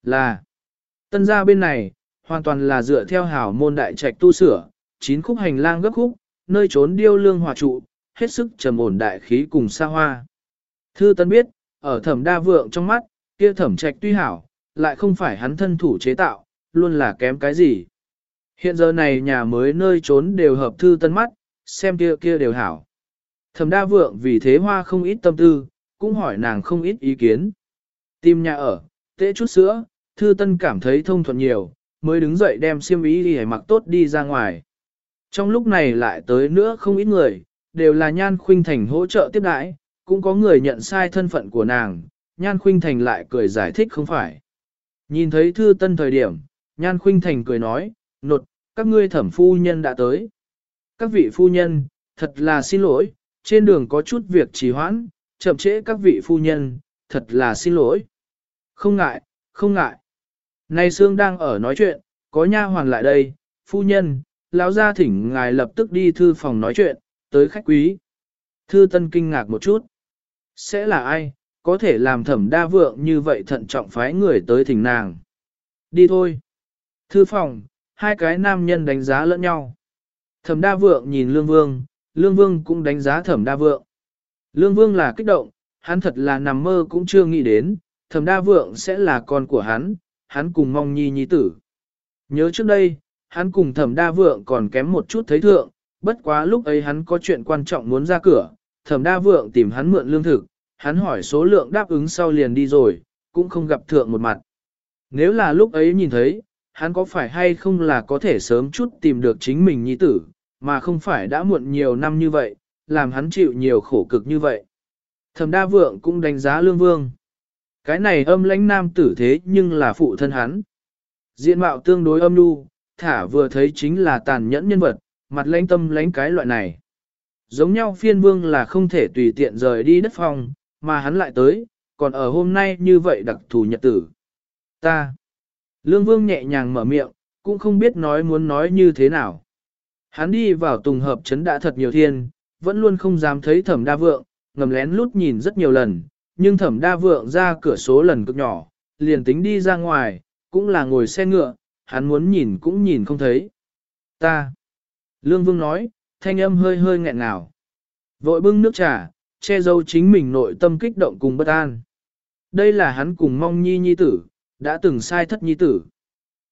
Là, tân gia bên này, hoàn toàn là dựa theo hảo môn đại trạch tu sửa, chín khúc hành lang gấp khúc, nơi trốn điêu lương hòa trụ, hết sức trầm ổn đại khí cùng xa hoa. Thư tân biết, ở thẩm đa vượng trong mắt, kia thẩm trạch tuy hảo, lại không phải hắn thân thủ chế tạo, luôn là kém cái gì. Hiện giờ này nhà mới nơi trốn đều hợp thư tân mắt, xem kia kia đều hảo. Thẩm đa vượng vì thế hoa không ít tâm tư, cũng hỏi nàng không ít ý kiến. Tìm nhà ở, tễ chút sữa, thư tân cảm thấy thông thuận nhiều, mới đứng dậy đem xiêm ý đi mặc tốt đi ra ngoài. Trong lúc này lại tới nữa không ít người, đều là Nhan Khuynh Thành hỗ trợ tiếp đãi, cũng có người nhận sai thân phận của nàng, Nhan Khuynh Thành lại cười giải thích không phải. Nhìn thấy thư tân thời điểm, Nhan Khuynh Thành cười nói, nột, các ngươi thẩm phu nhân đã tới. Các vị phu nhân, thật là xin lỗi, trên đường có chút việc trì hoãn, chậm trễ các vị phu nhân, thật là xin lỗi. Không ngại, không ngại. Nay Sương đang ở nói chuyện, có nha hoàn lại đây, phu nhân, lão gia thỉnh ngài lập tức đi thư phòng nói chuyện, tới khách quý. Thư Tân kinh ngạc một chút. Sẽ là ai, có thể làm thẩm đa vượng như vậy thận trọng phái người tới thỉnh nàng. Đi thôi. Thư phòng, hai cái nam nhân đánh giá lẫn nhau. Thẩm đa vượng nhìn Lương Vương, Lương Vương cũng đánh giá thẩm đa vượng. Lương Vương là kích động, hắn thật là nằm mơ cũng chưa nghĩ đến, thẩm đa vượng sẽ là con của hắn, hắn cùng mong nhi nhi tử. Nhớ trước đây, hắn cùng thẩm đa vượng còn kém một chút thấy thượng, bất quá lúc ấy hắn có chuyện quan trọng muốn ra cửa, thẩm đa vượng tìm hắn mượn lương thực, hắn hỏi số lượng đáp ứng sau liền đi rồi, cũng không gặp thượng một mặt. Nếu là lúc ấy nhìn thấy, hắn có phải hay không là có thể sớm chút tìm được chính mình nhi tử, mà không phải đã muộn nhiều năm như vậy, làm hắn chịu nhiều khổ cực như vậy. Thẩm đa vượng cũng đánh giá lương vương. Cái này âm lãnh nam tử thế nhưng là phụ thân hắn. Diện mạo tương đối âm nu thả vừa thấy chính là tàn nhẫn nhân vật, mặt lãnh tâm lãnh cái loại này. Giống nhau phiên vương là không thể tùy tiện rời đi đất phòng, mà hắn lại tới, còn ở hôm nay như vậy đặc thù nhật tử. Ta. Lương vương nhẹ nhàng mở miệng, cũng không biết nói muốn nói như thế nào. Hắn đi vào tùng hợp chấn đã thật nhiều thiên, vẫn luôn không dám thấy thẩm đa vượng, ngầm lén lút nhìn rất nhiều lần, nhưng thẩm đa vượng ra cửa số lần cực nhỏ, liền tính đi ra ngoài, cũng là ngồi xe ngựa, hắn muốn nhìn cũng nhìn không thấy. Ta. Lương Vương nói, thanh âm hơi hơi nghẹn ngào. Vội bưng nước trà, che giấu chính mình nội tâm kích động cùng bất an. Đây là hắn cùng mong nhi nhi tử, đã từng sai thất nhi tử.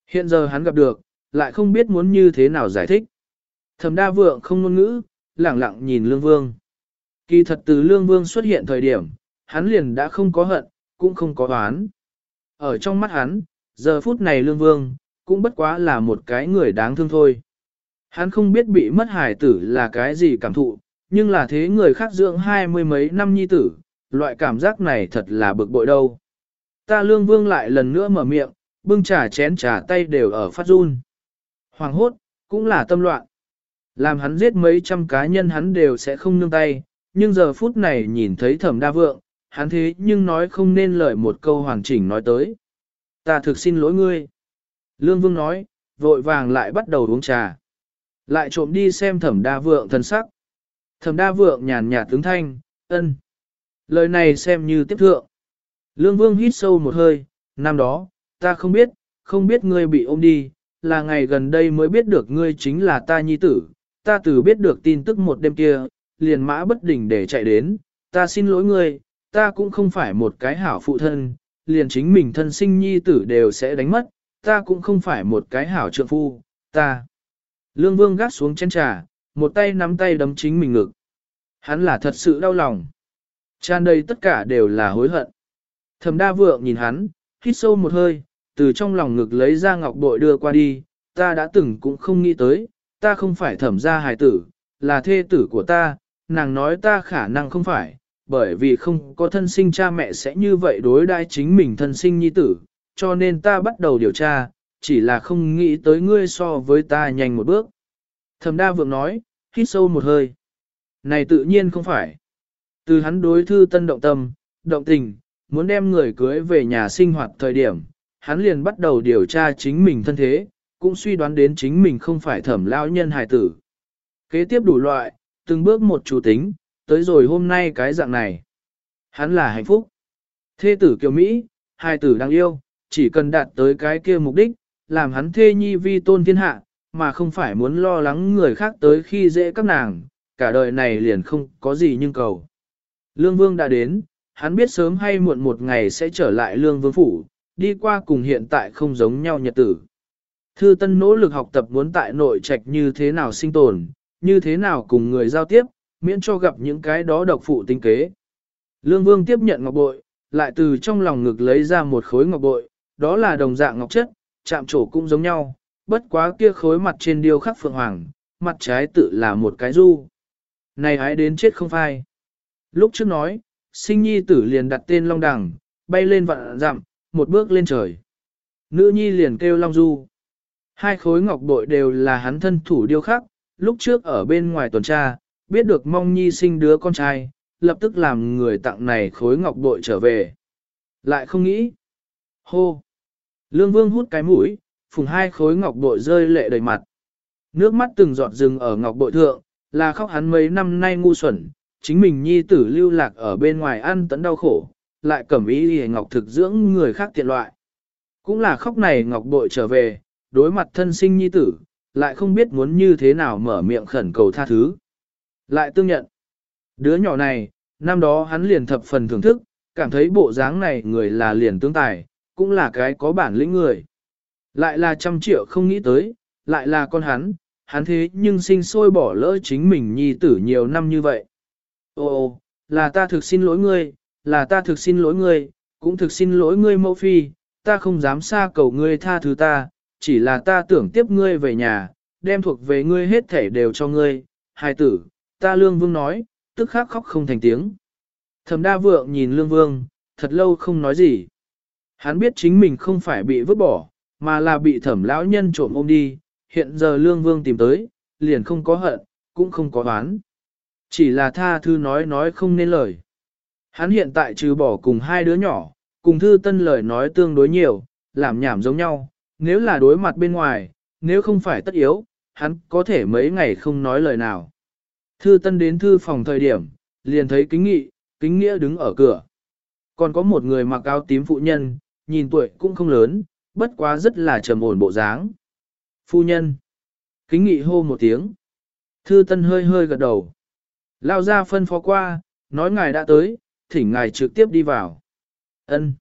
Hiện giờ hắn gặp được, lại không biết muốn như thế nào giải thích. Thẩm đa vượng không ngôn ngữ, lẳng lặng nhìn Lương Vương. Kỳ thật từ Lương Vương xuất hiện thời điểm, hắn liền đã không có hận, cũng không có oán. Ở trong mắt hắn, giờ phút này Lương Vương, cũng bất quá là một cái người đáng thương thôi. Hắn không biết bị mất hải tử là cái gì cảm thụ, nhưng là thế người khác dưỡng hai mươi mấy năm nhi tử, loại cảm giác này thật là bực bội đâu. Ta Lương Vương lại lần nữa mở miệng, bưng trà chén trà tay đều ở phát run. Hoàng hốt, cũng là tâm loạn. Làm hắn giết mấy trăm cá nhân hắn đều sẽ không nương tay, nhưng giờ phút này nhìn thấy thẩm đa vượng, hắn thế nhưng nói không nên lời một câu hoàn chỉnh nói tới. Ta thực xin lỗi ngươi. Lương Vương nói, vội vàng lại bắt đầu uống trà. Lại trộm đi xem thẩm đa vượng thân sắc. Thẩm đa vượng nhàn nhạt tướng thanh, ân. Lời này xem như tiếp thượng. Lương Vương hít sâu một hơi, năm đó, ta không biết, không biết ngươi bị ôm đi, là ngày gần đây mới biết được ngươi chính là ta nhi tử, ta từ biết được tin tức một đêm kia, liền mã bất đỉnh để chạy đến, ta xin lỗi ngươi, ta cũng không phải một cái hảo phụ thân, liền chính mình thân sinh nhi tử đều sẽ đánh mất, ta cũng không phải một cái hảo trượng phu, ta. Lương Vương gác xuống chén trà, một tay nắm tay đấm chính mình ngực. Hắn là thật sự đau lòng. Tràn đầy tất cả đều là hối hận. Thẩm đa vượng nhìn hắn, hít sâu một hơi, từ trong lòng ngực lấy ra ngọc bội đưa qua đi, ta đã từng cũng không nghĩ tới, ta không phải thẩm gia hài tử, là thê tử của ta, nàng nói ta khả năng không phải, bởi vì không có thân sinh cha mẹ sẽ như vậy đối đãi chính mình thân sinh nhi tử, cho nên ta bắt đầu điều tra, chỉ là không nghĩ tới ngươi so với ta nhanh một bước. Thẩm đa vượng nói, hít sâu một hơi. Này tự nhiên không phải. Từ hắn đối thư tân động tâm, động tình, muốn đem người cưới về nhà sinh hoạt thời điểm, hắn liền bắt đầu điều tra chính mình thân thế, cũng suy đoán đến chính mình không phải thẩm lao nhân hài tử. Kế tiếp đủ loại, từng bước một chủ tính, tới rồi hôm nay cái dạng này. Hắn là hạnh phúc. Thê tử kiều Mỹ, hài tử đang yêu, chỉ cần đạt tới cái kia mục đích, làm hắn thê nhi vi tôn thiên hạ, mà không phải muốn lo lắng người khác tới khi dễ các nàng, cả đời này liền không có gì nhưng cầu. Lương Vương đã đến, hắn biết sớm hay muộn một ngày sẽ trở lại Lương Vương Phủ, đi qua cùng hiện tại không giống nhau nhật tử. Thư Tân nỗ lực học tập muốn tại nội trạch như thế nào sinh tồn, như thế nào cùng người giao tiếp, miễn cho gặp những cái đó độc phụ tinh kế. Lương Vương tiếp nhận ngọc bội, lại từ trong lòng ngực lấy ra một khối ngọc bội, đó là đồng dạng ngọc chất, chạm trổ cũng giống nhau, bất quá kia khối mặt trên điêu khắc phượng hoàng, mặt trái tự là một cái du. Này hãy đến chết không phai. Lúc trước nói, sinh nhi tử liền đặt tên Long Đằng, bay lên vạn dặm, một bước lên trời. Nữ nhi liền kêu Long Du. Hai khối ngọc bội đều là hắn thân thủ điêu khắc, lúc trước ở bên ngoài tuần tra, biết được mong nhi sinh đứa con trai, lập tức làm người tặng này khối ngọc bội trở về. Lại không nghĩ. Hô! Lương Vương hút cái mũi, phùng hai khối ngọc bội rơi lệ đầy mặt. Nước mắt từng giọt rừng ở ngọc bội thượng, là khóc hắn mấy năm nay ngu xuẩn, chính mình nhi tử lưu lạc ở bên ngoài ăn tấn đau khổ, lại cẩm ý hề ngọc thực dưỡng người khác tiện loại. Cũng là khóc này ngọc bội trở về, đối mặt thân sinh nhi tử, lại không biết muốn như thế nào mở miệng khẩn cầu tha thứ. Lại tương nhận. Đứa nhỏ này, năm đó hắn liền thập phần thưởng thức, cảm thấy bộ dáng này người là liền tương tài, cũng là cái có bản lĩnh người. Lại là trăm triệu không nghĩ tới, lại là con hắn, hắn thế nhưng sinh sôi bỏ lỡ chính mình nhi tử nhiều năm như vậy ô, là ta thực xin lỗi ngươi, là ta thực xin lỗi ngươi, cũng thực xin lỗi ngươi mẫu phi, ta không dám xa cầu ngươi tha thứ ta, chỉ là ta tưởng tiếp ngươi về nhà, đem thuộc về ngươi hết thể đều cho ngươi, hài tử, ta lương vương nói, tức khắc khóc không thành tiếng. Thẩm đa vượng nhìn lương vương, thật lâu không nói gì. Hắn biết chính mình không phải bị vứt bỏ, mà là bị thẩm lão nhân trộm ôm đi, hiện giờ lương vương tìm tới, liền không có hận, cũng không có oán. Chỉ là tha thư nói nói không nên lời. Hắn hiện tại trừ bỏ cùng hai đứa nhỏ, cùng thư tân lời nói tương đối nhiều, làm nhảm giống nhau, nếu là đối mặt bên ngoài, nếu không phải tất yếu, hắn có thể mấy ngày không nói lời nào. Thư tân đến thư phòng thời điểm, liền thấy kính nghị, kính nghĩa đứng ở cửa. Còn có một người mặc áo tím phụ nhân, nhìn tuổi cũng không lớn, bất quá rất là trầm ổn bộ dáng. Phu nhân. Kính nghị hô một tiếng. Thư tân hơi hơi gật đầu. Lao ra phân phó qua, nói ngài đã tới, thỉnh ngài trực tiếp đi vào. Ân.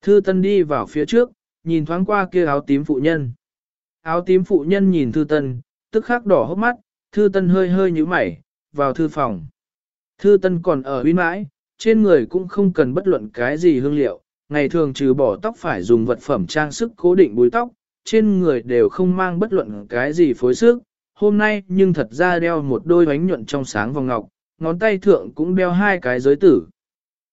Thư tân đi vào phía trước, nhìn thoáng qua kia áo tím phụ nhân. Áo tím phụ nhân nhìn thư tân, tức khắc đỏ hốc mắt, thư tân hơi hơi nhíu mày, vào thư phòng. Thư tân còn ở uy mãi, trên người cũng không cần bất luận cái gì hương liệu, ngày thường trừ bỏ tóc phải dùng vật phẩm trang sức cố định búi tóc, trên người đều không mang bất luận cái gì phối sức. Hôm nay nhưng thật ra đeo một đôi bánh nhuận trong sáng vòng ngọc, ngón tay thượng cũng đeo hai cái giới tử.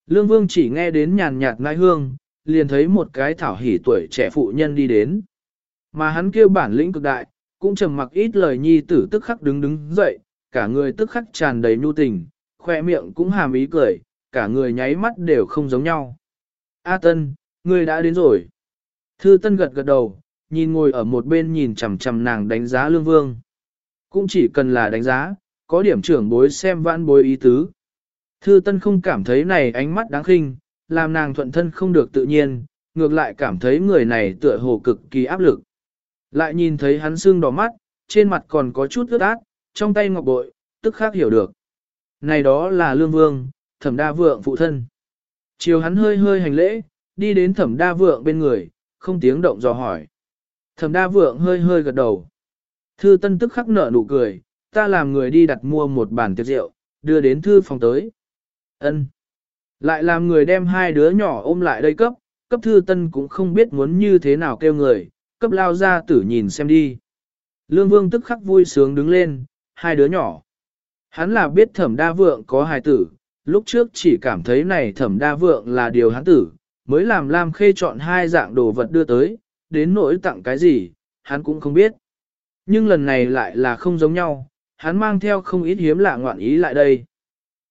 Lương Vương chỉ nghe đến nhàn nhạt ngai hương, liền thấy một cái thảo hỉ tuổi trẻ phụ nhân đi đến. Mà hắn kêu bản lĩnh cực đại, cũng trầm mặc ít lời nhi tử tức khắc đứng đứng dậy, cả người tức khắc tràn đầy nhu tình, khoe miệng cũng hàm ý cười, cả người nháy mắt đều không giống nhau. A Tân, ngươi đã đến rồi. Thư Tân gật gật đầu, nhìn ngồi ở một bên nhìn chằm chằm nàng đánh giá Lương Vương. Cũng chỉ cần là đánh giá, có điểm trưởng bối xem vãn bối ý tứ. Thư Tân không cảm thấy này ánh mắt đáng khinh, làm nàng thuận thân không được tự nhiên, ngược lại cảm thấy người này tựa hồ cực kỳ áp lực. Lại nhìn thấy hắn sưng đỏ mắt, trên mặt còn có chút ướt át, trong tay ngọc bội, tức khác hiểu được. Này đó là Lương Vương, thẩm đa vượng phụ thân. Chiều hắn hơi hơi hành lễ, đi đến thẩm đa vượng bên người, không tiếng động dò hỏi. Thẩm đa vượng hơi hơi gật đầu. Thư tân tức khắc nở nụ cười, ta làm người đi đặt mua một bản tiệc rượu, đưa đến thư phòng tới. ân Lại làm người đem hai đứa nhỏ ôm lại đây cấp, cấp thư tân cũng không biết muốn như thế nào kêu người, cấp lao ra tử nhìn xem đi. Lương vương tức khắc vui sướng đứng lên, hai đứa nhỏ. Hắn là biết thẩm đa vượng có hài tử, lúc trước chỉ cảm thấy này thẩm đa vượng là điều hắn tử, mới làm Lam Khê chọn hai dạng đồ vật đưa tới, đến nỗi tặng cái gì, hắn cũng không biết. Nhưng lần này lại là không giống nhau, hắn mang theo không ít hiếm lạ ngoạn ý lại đây.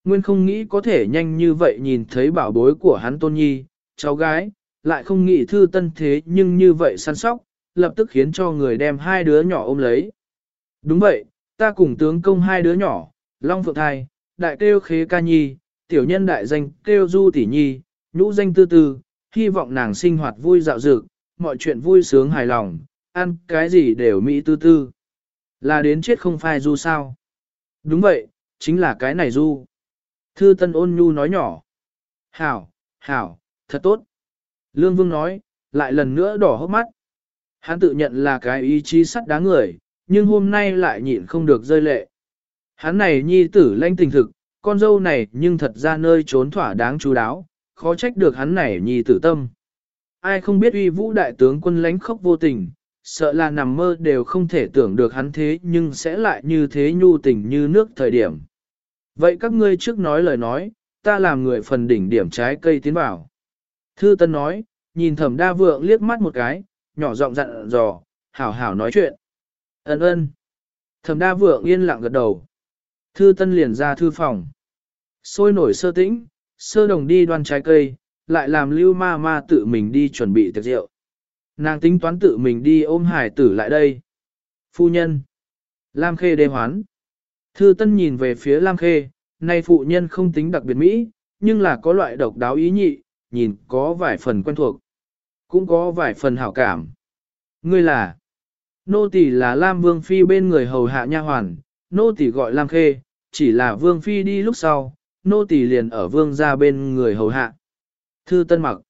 Nguyên không nghĩ có thể nhanh như vậy nhìn thấy bảo bối của hắn tôn nhi, cháu gái, lại không nghĩ thư tân thế nhưng như vậy săn sóc, lập tức khiến cho người đem hai đứa nhỏ ôm lấy. Đúng vậy, ta cùng tướng công hai đứa nhỏ, Long Phượng Thai, Đại Kêu Khế Ca Nhi, tiểu nhân đại danh Kêu Du Tỷ Nhi, nhũ danh Tư Tư, hy vọng nàng sinh hoạt vui dạo dực, mọi chuyện vui sướng hài lòng, ăn cái gì đều mỹ tư tư. Là đến chết không phai Du sao? Đúng vậy, chính là cái này Du. Thư Tân ôn nhu nói nhỏ. Hảo, hảo, thật tốt. Lương Vương nói, lại lần nữa đỏ hốc mắt. Hắn tự nhận là cái ý chí sắt đá người, nhưng hôm nay lại nhịn không được rơi lệ. Hắn này nhi tử lanh tình thực, con dâu này nhưng thật ra nơi trốn thỏa đáng chú đáo, khó trách được hắn này nhi tử tâm. Ai không biết uy vũ đại tướng quân lãnh khốc vô tình, sợ là nằm mơ đều không thể tưởng được hắn thế nhưng sẽ lại như thế nhu tình như nước thời điểm. Vậy các ngươi trước nói lời nói, ta làm người phần đỉnh điểm trái cây tiến vào. Thư Tân nói, nhìn thẩm đa vượng liếc mắt một cái, nhỏ giọng dặn dò, hảo hảo nói chuyện. Ấn ơn. Thẩm đa vượng yên lặng gật đầu. Thư Tân liền ra thư phòng. Sôi nổi sơ tĩnh, sơ đồng đi đoan trái cây, lại làm lưu ma ma tự mình đi chuẩn bị tiệc rượu. Nàng tính toán tự mình đi ôm hải tử lại đây. Phu nhân. Lam Khê đê hoán. Thư Tân nhìn về phía Lam Khê, nay phụ nhân không tính đặc biệt mỹ, nhưng là có loại độc đáo ý nhị, nhìn có vài phần quen thuộc, cũng có vài phần hảo cảm. Ngươi là, nô tỳ là Lam Vương Phi bên người hầu hạ nha hoàn, nô tỳ gọi Lam Khê, chỉ là Vương Phi đi lúc sau, nô tỳ liền ở Vương gia bên người hầu hạ. Thư Tân mặc,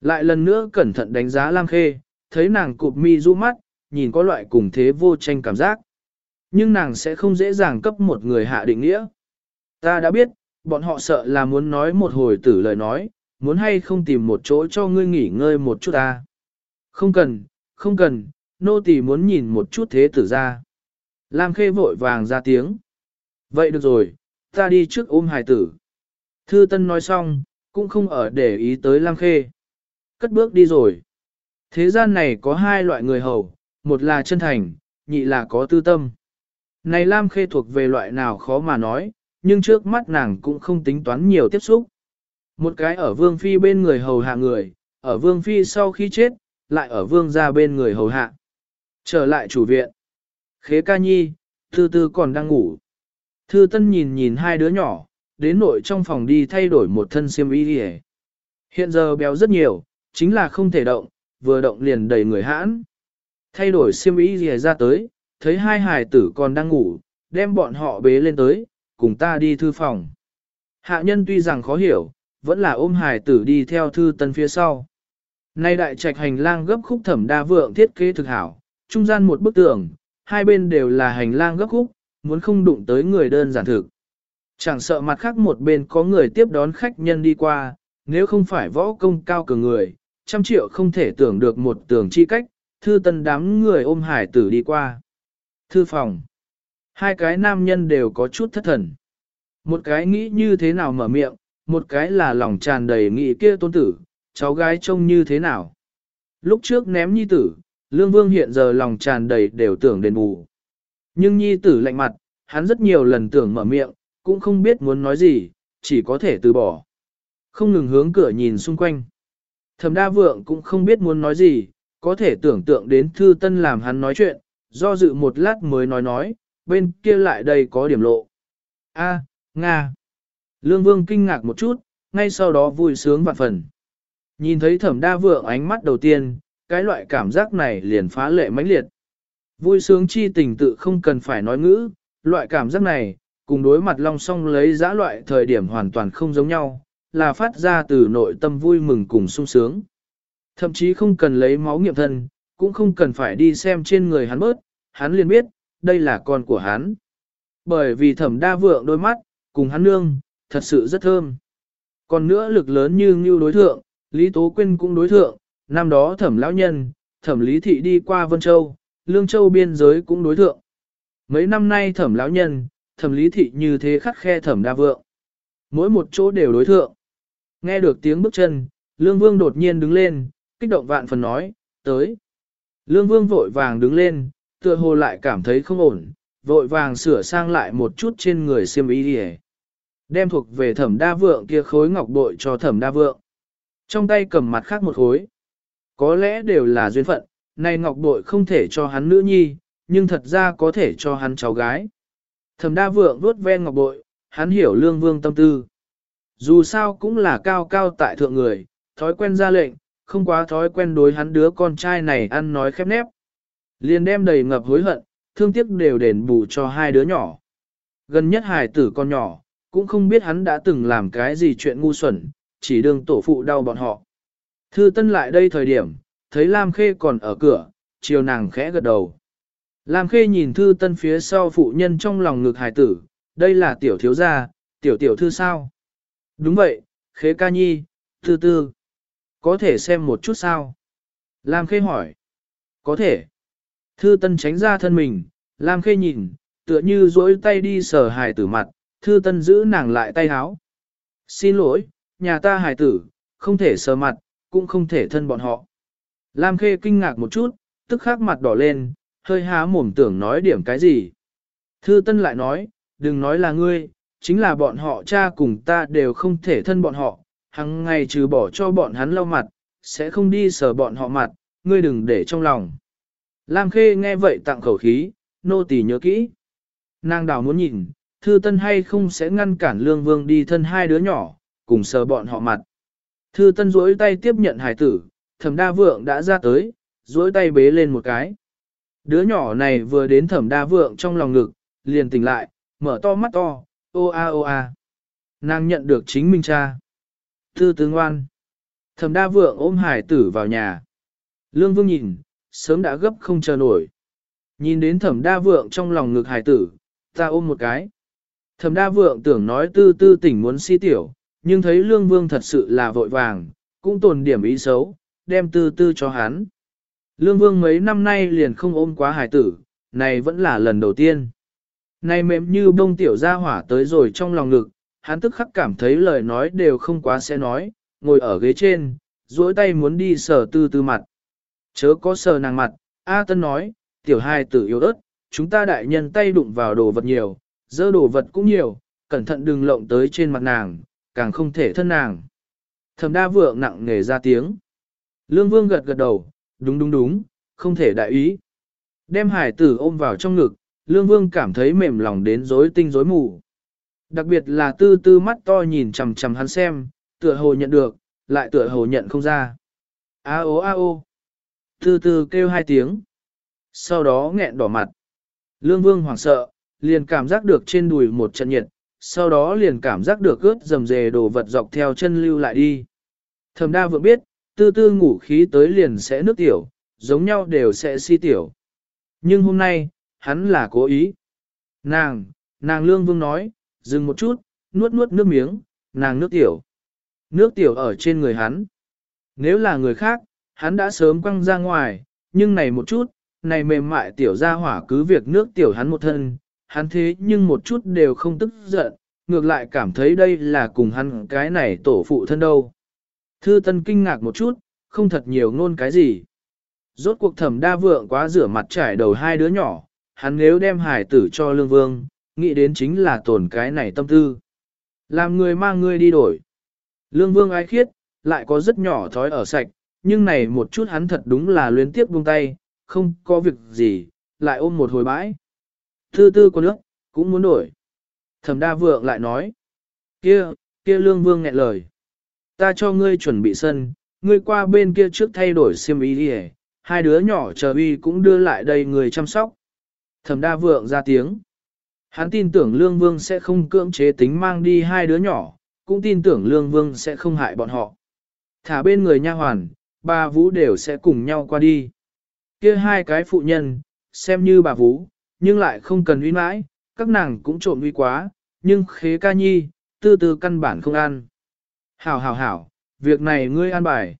lại lần nữa cẩn thận đánh giá Lam Khê, thấy nàng cụp mi du mắt, nhìn có loại cùng thế vô tranh cảm giác. Nhưng nàng sẽ không dễ dàng cấp một người hạ định nghĩa. Ta đã biết, bọn họ sợ là muốn nói một hồi tử lời nói, muốn hay không tìm một chỗ cho ngươi nghỉ ngơi một chút ta. Không cần, không cần, nô tỳ muốn nhìn một chút thế tử ra. Lam khê vội vàng ra tiếng. Vậy được rồi, ta đi trước ôm hài tử. Thư Tân nói xong, cũng không ở để ý tới Lam khê. Cất bước đi rồi. Thế gian này có hai loại người hầu, một là chân thành, nhị là có tư tâm. Này Lam khê thuộc về loại nào khó mà nói, nhưng trước mắt nàng cũng không tính toán nhiều tiếp xúc. Một cái ở vương phi bên người hầu hạ người, ở vương phi sau khi chết, lại ở vương ra bên người hầu hạ. Trở lại chủ viện. Khế ca nhi, thư tư còn đang ngủ. Thư tân nhìn nhìn hai đứa nhỏ, đến nội trong phòng đi thay đổi một thân xiêm y đi Hiện giờ béo rất nhiều, chính là không thể động, vừa động liền đầy người hãn. Thay đổi xiêm y gì ra tới, thấy hai hài tử còn đang ngủ, đem bọn họ bế lên tới, cùng ta đi thư phòng. Hạ nhân tuy rằng khó hiểu, vẫn là ôm hài tử đi theo thư tân phía sau. Nay đại trạch hành lang gấp khúc thẩm đa vượng thiết kế thực hảo, trung gian một bức tường, hai bên đều là hành lang gấp khúc, muốn không đụng tới người đơn giản thực. Chẳng sợ mặt khác một bên có người tiếp đón khách nhân đi qua, nếu không phải võ công cao cường người, trăm triệu không thể tưởng được một tường chi cách, thư tân đám người ôm hải tử đi qua. Thư phòng. Hai cái nam nhân đều có chút thất thần. Một cái nghĩ như thế nào mở miệng, một cái là lòng tràn đầy nghĩ kia tôn tử, cháu gái trông như thế nào. Lúc trước ném nhi tử, lương vương hiện giờ lòng tràn đầy đều tưởng đền bù. Nhưng nhi tử lạnh mặt, hắn rất nhiều lần tưởng mở miệng, cũng không biết muốn nói gì, chỉ có thể từ bỏ. Không ngừng hướng cửa nhìn xung quanh. Thẩm đa vượng cũng không biết muốn nói gì, có thể tưởng tượng đến thư tân làm hắn nói chuyện, do dự một lát mới nói nói, bên kia lại đây có điểm lộ. A, Nga. Lương Vương kinh ngạc một chút, ngay sau đó vui sướng vạn phần. Nhìn thấy thẩm đa vượng ánh mắt đầu tiên, cái loại cảm giác này liền phá lệ mãnh liệt. Vui sướng chi tình tự không cần phải nói ngữ, loại cảm giác này, cùng đối mặt long song lấy giã loại thời điểm hoàn toàn không giống nhau, là phát ra từ nội tâm vui mừng cùng sung sướng. Thậm chí không cần lấy máu nghiệm thân, cũng không cần phải đi xem trên người hắn bớt, hắn liền biết, đây là con của hắn. Bởi vì thẩm đa vượng đôi mắt, cùng hắn nương, thật sự rất thơm. Còn nữa lực lớn như ngưu đối thượng, Lý Tố Quyên cũng đối thượng, năm đó thẩm lão nhân, thẩm Lý Thị đi qua Vân Châu, Lương Châu biên giới cũng đối thượng. Mấy năm nay thẩm lão nhân, thẩm Lý Thị như thế khắc khe thẩm đa vượng. Mỗi một chỗ đều đối thượng. Nghe được tiếng bước chân, Lương Vương đột nhiên đứng lên, kích động vạn phần nói, tới. Lương Vương vội vàng đứng lên, tựa hồ lại cảm thấy không ổn, vội vàng sửa sang lại một chút trên người xiêm y đi Đem thuộc về thẩm đa vượng kia khối ngọc bội cho thẩm đa vượng. Trong tay cầm mặt khác một khối. Có lẽ đều là duyên phận, này ngọc bội không thể cho hắn nữ nhi, nhưng thật ra có thể cho hắn cháu gái. Thẩm đa vượng vuốt ven ngọc bội, hắn hiểu lương vương tâm tư. Dù sao cũng là cao cao tại thượng người, thói quen ra lệnh, không quá thói quen đối hắn đứa con trai này ăn nói khép nép. Liền đem đầy ngập hối hận, thương tiếc đều đền bù cho hai đứa nhỏ. Gần nhất hài tử con nhỏ, cũng không biết hắn đã từng làm cái gì chuyện ngu xuẩn, chỉ đương tổ phụ đau bọn họ. Thư Tân lại đây thời điểm, thấy Lam Khê còn ở cửa, chiều nàng khẽ gật đầu. Lam Khê nhìn Thư Tân phía sau phụ nhân trong lòng ngực hài tử, đây là tiểu thiếu gia, tiểu tiểu thư sao? Đúng vậy, Khế ca nhi, thư tư. Có thể xem một chút sao? Lam Khê hỏi. Có thể. Thư tân tránh ra thân mình, Lam Khê nhìn, tựa như dỗi tay đi sờ hài tử mặt, thư tân giữ nàng lại tay háo. Xin lỗi, nhà ta hài tử, không thể sờ mặt, cũng không thể thân bọn họ. Lam Khê kinh ngạc một chút, tức khắc mặt đỏ lên, hơi há mồm tưởng nói điểm cái gì. Thư Tân lại nói, đừng nói là ngươi, chính là bọn họ cha cùng ta đều không thể thân bọn họ, hằng ngày trừ bỏ cho bọn hắn lau mặt, sẽ không đi sờ bọn họ mặt, ngươi đừng để trong lòng. Lam Khê nghe vậy tặng khẩu khí, nô tỳ nhớ kỹ. Nàng đào muốn nhìn, Thư Tân hay không sẽ ngăn cản Lương Vương đi thân hai đứa nhỏ, cùng sờ bọn họ mặt. Thư Tân duỗi tay tiếp nhận hải tử, Thẩm Đa Vượng đã ra tới, duỗi tay bế lên một cái. Đứa nhỏ này vừa đến Thẩm Đa Vượng trong lòng ngực, liền tỉnh lại, mở to mắt to, ô a ô a. Nàng nhận được chính mình cha. Thư tướng ngoan. Thẩm Đa Vượng ôm hải tử vào nhà. Lương Vương nhìn, sớm đã gấp không chờ nổi. Nhìn đến Thẩm Đa Vượng trong lòng ngực hải tử, ta ôm một cái. Thẩm Đa Vượng tưởng nói tư tư tỉnh muốn si tiểu, nhưng thấy Lương Vương thật sự là vội vàng, cũng tồn điểm ý xấu, đem tư tư cho hắn. Lương Vương mấy năm nay liền không ôm quá hải tử, này vẫn là lần đầu tiên. Này mềm như bông tiểu ra hỏa tới rồi trong lòng ngực, hắn tức khắc cảm thấy lời nói đều không quá sẽ nói, ngồi ở ghế trên, duỗi tay muốn đi sờ tư tư mặt. Chớ có sờ nàng mặt, A Tân nói, tiểu hai tử yếu ớt, chúng ta đại nhân tay đụng vào đồ vật nhiều, dơ đồ vật cũng nhiều, cẩn thận đừng lộng tới trên mặt nàng, càng không thể thân nàng. Thẩm đa vượng nặng nề ra tiếng. Lương vương gật gật đầu, đúng đúng đúng, không thể đại ý. Đem hải tử ôm vào trong ngực, lương vương cảm thấy mềm lòng đến rối tinh rối mù. Đặc biệt là tư tư mắt to nhìn chằm chằm hắn xem, tựa hồ nhận được, lại tựa hồ nhận không ra. A ô a ô. Tư tư kêu hai tiếng. Sau đó nghẹn đỏ mặt. Lương vương hoảng sợ, liền cảm giác được trên đùi một trận nhiệt, sau đó liền cảm giác được ướt dầm dề đồ vật dọc theo chân lưu lại đi. Thẩm đa vượng biết, tư tư ngủ khí tới liền sẽ nước tiểu, giống nhau đều sẽ si tiểu. Nhưng hôm nay, hắn là cố ý. Nàng, nàng lương vương nói, dừng một chút, nuốt nuốt nước miếng, nàng nước tiểu. Nước tiểu ở trên người hắn. Nếu là người khác, hắn đã sớm quăng ra ngoài, nhưng này một chút, này mềm mại tiểu ra hỏa cứ việc nước tiểu hắn một thân, hắn thế nhưng một chút đều không tức giận, ngược lại cảm thấy đây là cùng hắn cái này tổ phụ thân đâu. Thư Tân kinh ngạc một chút, không thật nhiều ngôn cái gì. Rốt cuộc thẩm đa vượng quá rửa mặt trải đầu hai đứa nhỏ, hắn nếu đem hải tử cho lương vương, nghĩ đến chính là tổn cái này tâm tư. Làm người mang người đi đổi. Lương vương ái khiết, lại có rất nhỏ thói ở sạch, nhưng này một chút hắn thật đúng là luyến tiếp buông tay, không có việc gì, lại ôm một hồi bãi. Thư tư có nước, cũng muốn đổi. Thẩm đa vượng lại nói. Kia, kia lương vương nghẹn lời. Ta cho ngươi chuẩn bị sân, ngươi qua bên kia trước thay đổi xiêm y đi hai đứa nhỏ chờ uy cũng đưa lại đây người chăm sóc. Thẩm đa vượng ra tiếng. Hắn tin tưởng lương vương sẽ không cưỡng chế tính mang đi hai đứa nhỏ, cũng tin tưởng lương vương sẽ không hại bọn họ. Thả bên người nha hoàn, ba vũ đều sẽ cùng nhau qua đi. Kia hai cái phụ nhân, xem như bà vũ, nhưng lại không cần uy mãi, các nàng cũng trộm uy quá, nhưng khế ca nhi, tư tư căn bản không ăn. Hảo hảo hảo, việc này ngươi an bài.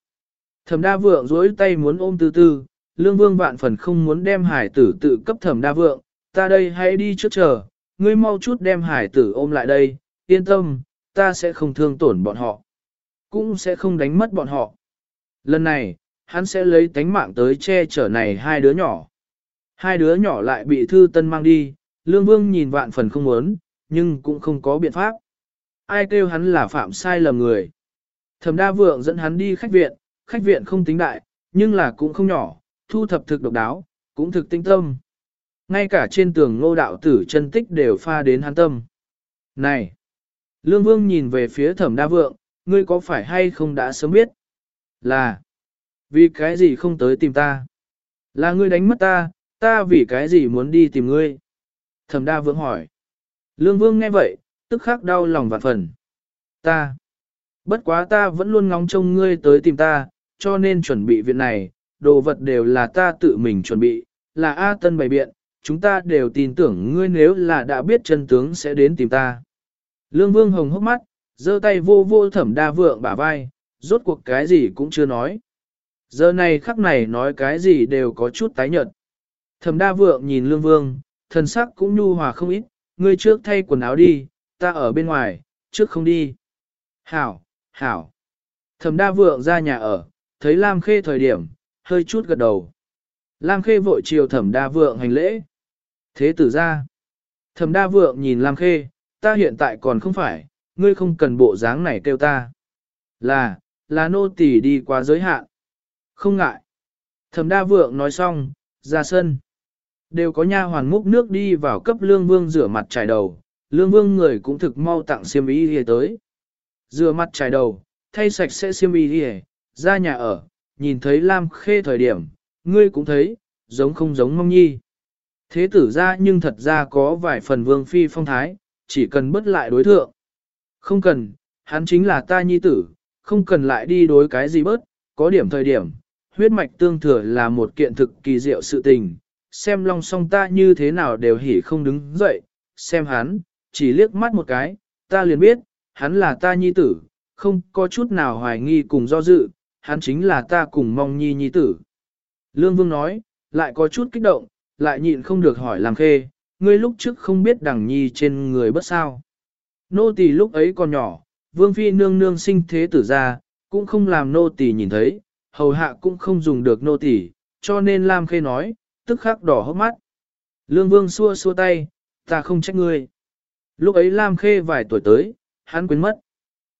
Thẩm đa vượng dối tay muốn ôm tư tư, lương vương vạn phần không muốn đem hải tử tự cấp thẩm đa vượng, ta đây hãy đi trước chờ, ngươi mau chút đem hải tử ôm lại đây, yên tâm, ta sẽ không thương tổn bọn họ, cũng sẽ không đánh mất bọn họ. Lần này, hắn sẽ lấy tánh mạng tới che chở này hai đứa nhỏ. Hai đứa nhỏ lại bị thư tân mang đi, lương vương nhìn vạn phần không muốn, nhưng cũng không có biện pháp. Ai kêu hắn là phạm sai lầm người. Thẩm đa vượng dẫn hắn đi khách viện, khách viện không tính đại, nhưng là cũng không nhỏ, thu thập thực độc đáo, cũng thực tinh tâm. Ngay cả trên tường ngô đạo tử chân tích đều pha đến hắn tâm. Này! Lương Vương nhìn về phía thẩm đa vượng, ngươi có phải hay không đã sớm biết? Là! Vì cái gì không tới tìm ta? Là ngươi đánh mất ta, ta vì cái gì muốn đi tìm ngươi? Thẩm đa vượng hỏi. Lương Vương nghe vậy, tức khắc đau lòng vạn phần. Ta! Bất quá ta vẫn luôn ngóng trông ngươi tới tìm ta, cho nên chuẩn bị viện này, đồ vật đều là ta tự mình chuẩn bị, là A Tân bày biện, chúng ta đều tin tưởng ngươi nếu là đã biết chân tướng sẽ đến tìm ta. Lương Vương Hồng hốc mắt, giơ tay vô vô thẩm đa vượng bả vai, rốt cuộc cái gì cũng chưa nói. Giờ này khắc này nói cái gì đều có chút tái nhợt. Thẩm đa vượng nhìn lương vương, thần sắc cũng nhu hòa không ít, ngươi trước thay quần áo đi, ta ở bên ngoài, trước không đi. Hảo, hảo. Thẩm đa vượng ra nhà ở, thấy Lam Khê thời điểm, hơi chút gật đầu. Lam Khê vội chiều thẩm đa vượng hành lễ. Thế tử ra. Thẩm đa vượng nhìn Lam Khê, ta hiện tại còn không phải, ngươi không cần bộ dáng này kêu ta. Là, là nô tỳ đi qua giới hạn. Không ngại. Thẩm đa vượng nói xong, ra sân. Đều có nha hoàn múc nước đi vào cấp lương vương rửa mặt trải đầu, lương vương người cũng thực mau tặng xiêm y đi tới. Rửa mặt trải đầu, thay sạch sẽ xiêm y đi ra nhà ở, nhìn thấy Lam Khê thời điểm, ngươi cũng thấy, giống không giống mong nhi. Thế tử ra nhưng thật ra có vài phần vương phi phong thái, chỉ cần bất lại đối thượng. Không cần, hắn chính là ta nhi tử, không cần lại đi đối cái gì bớt, có điểm thời điểm, huyết mạch tương thừa là một kiện thực kỳ diệu sự tình, xem long song ta như thế nào đều hỉ không đứng dậy, xem hắn, chỉ liếc mắt một cái, ta liền biết, hắn là ta nhi tử, không có chút nào hoài nghi cùng do dự, hắn chính là ta cùng mong nhi nhi tử. Lương Vương nói, lại có chút kích động, lại nhịn không được hỏi làm khê, ngươi lúc trước không biết đằng nhi trên người bất sao. Nô tỳ lúc ấy còn nhỏ, Vương Phi nương nương sinh thế tử ra, cũng không làm nô tỳ nhìn thấy, hầu hạ cũng không dùng được nô tỳ, cho nên Lam Khê nói, tức khắc đỏ hốc mắt. Lương Vương xua xua tay, ta không trách ngươi. Lúc ấy Lam Khê vài tuổi tới, hắn quên mất.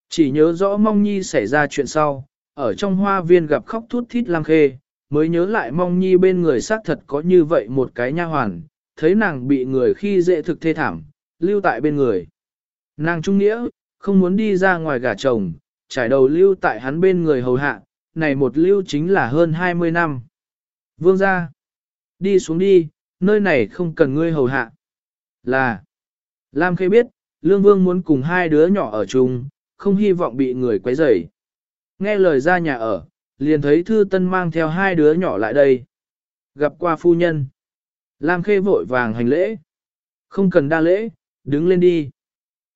Chỉ nhớ rõ Mong Nhi xảy ra chuyện sau, ở trong hoa viên gặp khóc thút thít Lam Khê, mới nhớ lại Mong Nhi bên người xác thật có như vậy một cái nha hoàn, thấy nàng bị người khi dễ thực thê thảm, lưu tại bên người. Nàng trung nghĩa, không muốn đi ra ngoài gả chồng, trải đầu lưu tại hắn bên người hầu hạ, này một lưu chính là hơn 20 năm. Vương ra, đi xuống đi, nơi này không cần ngươi hầu hạ. Là, Lam Khê biết, Lương Vương muốn cùng hai đứa nhỏ ở chung, không hy vọng bị người quấy rầy. Nghe lời ra nhà ở, liền thấy Thư Tân mang theo hai đứa nhỏ lại đây. Gặp qua phu nhân. Lam Khê vội vàng hành lễ. Không cần đa lễ, đứng lên đi.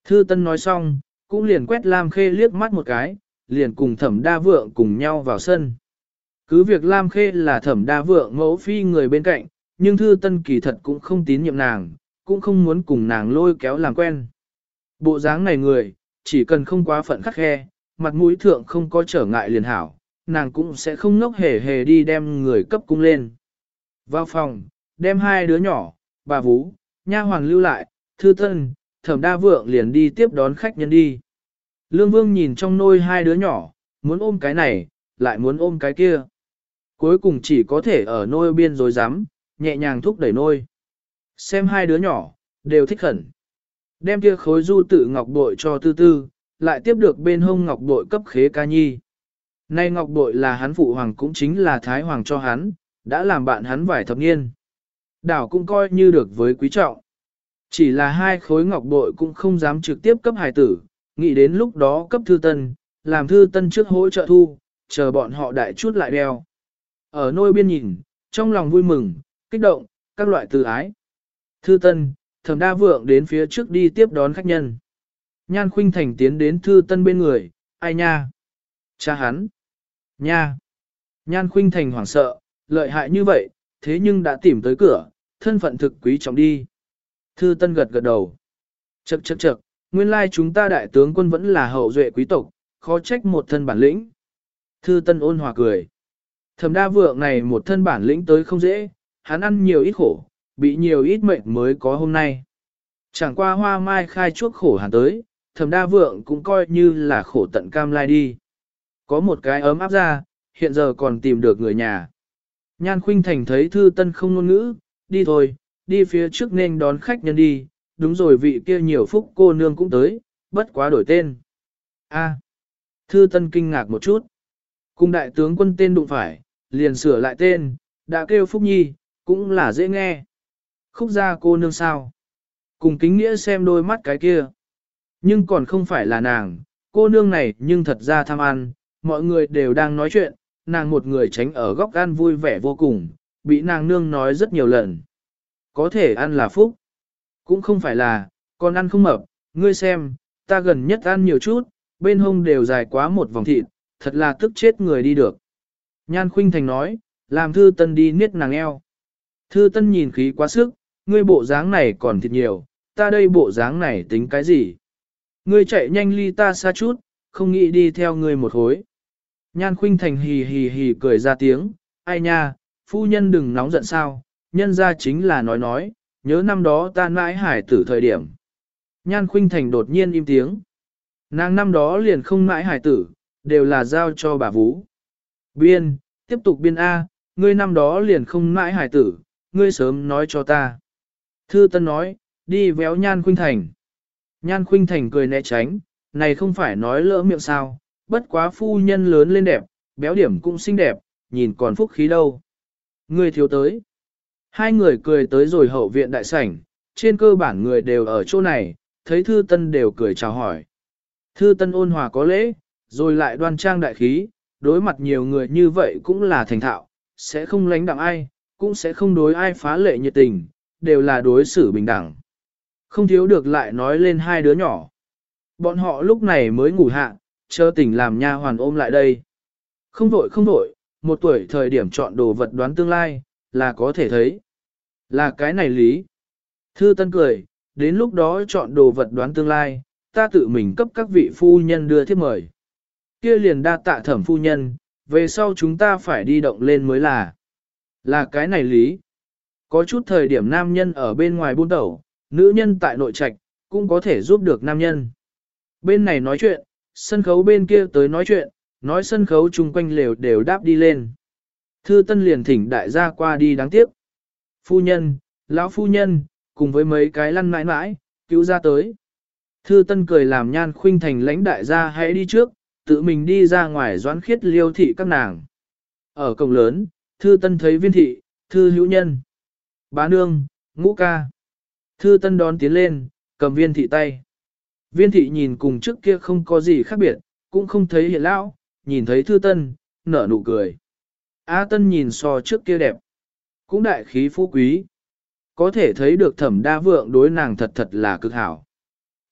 Thư Tân nói xong, cũng liền quét Lam Khê liếc mắt một cái, liền cùng Thẩm Đa Vượng cùng nhau vào sân. Cứ việc Lam Khê là Thẩm Đa Vượng mẫu phi người bên cạnh, nhưng Thư Tân kỳ thật cũng không tín nhiệm nàng, cũng không muốn cùng nàng lôi kéo làm quen. Bộ dáng này người, chỉ cần không quá phận khắc khe, mặt mũi thượng không có trở ngại liền hảo, nàng cũng sẽ không nốc hề hề đi đem người cấp cung lên. Vào phòng, đem hai đứa nhỏ, bà Vũ, nha hoàng lưu lại, thư tân, thẩm đa vượng liền đi tiếp đón khách nhân đi. Lương Vương nhìn trong nôi hai đứa nhỏ, muốn ôm cái này, lại muốn ôm cái kia. Cuối cùng chỉ có thể ở nôi biên rồi dám, nhẹ nhàng thúc đẩy nôi. Xem hai đứa nhỏ, đều thích khẩn. Đem kia khối du tự ngọc bội cho tư tư, lại tiếp được bên hông ngọc bội cấp khế ca nhi. Nay ngọc bội là hắn phụ hoàng cũng chính là thái hoàng cho hắn, đã làm bạn hắn vài thập niên. Đảo cũng coi như được với quý trọng. Chỉ là hai khối ngọc bội cũng không dám trực tiếp cấp hài tử, nghĩ đến lúc đó cấp thư tân, làm thư tân trước hỗ trợ thu, chờ bọn họ đại chút lại đeo. Ở nôi biên nhìn, trong lòng vui mừng, kích động, các loại từ ái. Thư tân, thẩm đa vượng đến phía trước đi tiếp đón khách nhân. Nhan khuynh thành tiến đến thư tân bên người, ai nha? Cha hắn. Nha. Nhan khuynh thành hoảng sợ, lợi hại như vậy, thế nhưng đã tìm tới cửa, thân phận thực quý trọng đi. Thư tân gật gật đầu. Chậc chậc chậc, nguyên lai chúng ta đại tướng quân vẫn là hậu duệ quý tộc, khó trách một thân bản lĩnh. Thư tân ôn hòa cười. Thẩm đa vượng này một thân bản lĩnh tới không dễ, hắn ăn nhiều ít khổ, bị nhiều ít mệnh mới có hôm nay. Chẳng qua hoa mai khai chuốc khổ hàn tới, thẩm đa vượng cũng coi như là khổ tận cam lai đi. Có một cái ấm áp ra, hiện giờ còn tìm được người nhà. Nhan Khuynh Thành thấy Thư Tân không ngôn ngữ, đi thôi, đi phía trước nên đón khách nhân đi, đúng rồi vị kia nhiều phúc cô nương cũng tới, bất quá đổi tên. A. À, Thư Tân kinh ngạc một chút. cùng đại tướng quân tên đụng phải, liền sửa lại tên, đã kêu Phúc Nhi, cũng là dễ nghe. Khúc gia cô nương sao? Cùng kính nghĩa xem đôi mắt cái kia. Nhưng còn không phải là nàng, cô nương này nhưng thật ra tham ăn, mọi người đều đang nói chuyện, nàng một người tránh ở góc ăn vui vẻ vô cùng, bị nàng nương nói rất nhiều lần. Có thể ăn là phúc, cũng không phải là, con ăn không mập, ngươi xem, ta gần nhất ăn nhiều chút, bên hông đều dài quá một vòng thịt, thật là tức chết người đi được. Nhan Khuynh Thành nói, làm thư tân đi niết nàng eo. Thư tân nhìn khí quá sức, ngươi bộ dáng này còn thịt nhiều, ta đây bộ dáng này tính cái gì? Ngươi chạy nhanh ly ta xa chút, không nghĩ đi theo ngươi một hối. Nhan khuynh thành hì hì hì cười ra tiếng, ai nha, phu nhân đừng nóng giận sao, nhân ra chính là nói nói, nhớ năm đó ta mãi hải tử thời điểm. Nhan khuynh thành đột nhiên im tiếng. Nàng năm đó liền không mãi hải tử, đều là giao cho bà Vũ. Biên, tiếp tục biên A, ngươi năm đó liền không mãi hải tử, ngươi sớm nói cho ta. Thư Tân nói, đi véo Nhan Khuynh Thành. Nhan Khuynh Thành cười né tránh, này không phải nói lỡ miệng sao, bất quá phu nhân lớn lên đẹp, béo điểm cũng xinh đẹp, nhìn còn phúc khí đâu. Người thiếu tới. Hai người cười tới rồi hậu viện đại sảnh, trên cơ bản người đều ở chỗ này, thấy Thư Tân đều cười chào hỏi. Thư Tân ôn hòa có lễ, rồi lại đoan trang đại khí, đối mặt nhiều người như vậy cũng là thành thạo, sẽ không lánh đặng ai, cũng sẽ không đối ai phá lệ nhiệt tình, đều là đối xử bình đẳng. Không thiếu được lại nói lên hai đứa nhỏ. Bọn họ lúc này mới ngủ hạ, chờ tỉnh làm nha hoàn ôm lại đây. Không vội không vội, một tuổi thời điểm chọn đồ vật đoán tương lai, là có thể thấy. Là cái này lý. Thư Tân cười, đến lúc đó chọn đồ vật đoán tương lai, ta tự mình cấp các vị phu nhân đưa thiếp mời. Kia liền đa tạ thẩm phu nhân, về sau chúng ta phải đi động lên mới là. Là cái này lý. Có chút thời điểm nam nhân ở bên ngoài buôn tẩu, nữ nhân tại nội trạch, cũng có thể giúp được nam nhân. Bên này nói chuyện, sân khấu bên kia tới nói chuyện, nói sân khấu chung quanh lều đều đáp đi lên. Thư Tân liền thỉnh đại gia qua đi đáng tiếc. Phu nhân, lão phu nhân, cùng với mấy cái lăn mãi mãi, cứu ra tới. Thư Tân cười làm nhan khuynh thành lãnh đại gia hãy đi trước, tự mình đi ra ngoài doãn khiết liêu thị các nàng. Ở cổng lớn, Thư Tân thấy viên thị, Thư hữu nhân, bá nương, ngũ ca. Thư Tân đón tiến lên, cầm viên thị tay. Viên thị nhìn cùng trước kia không có gì khác biệt, cũng không thấy hiện lão, nhìn thấy Thư Tân, nở nụ cười. A Tân nhìn so trước kia đẹp, cũng đại khí phú quý. Có thể thấy được thẩm đa vượng đối nàng thật thật là cực hảo.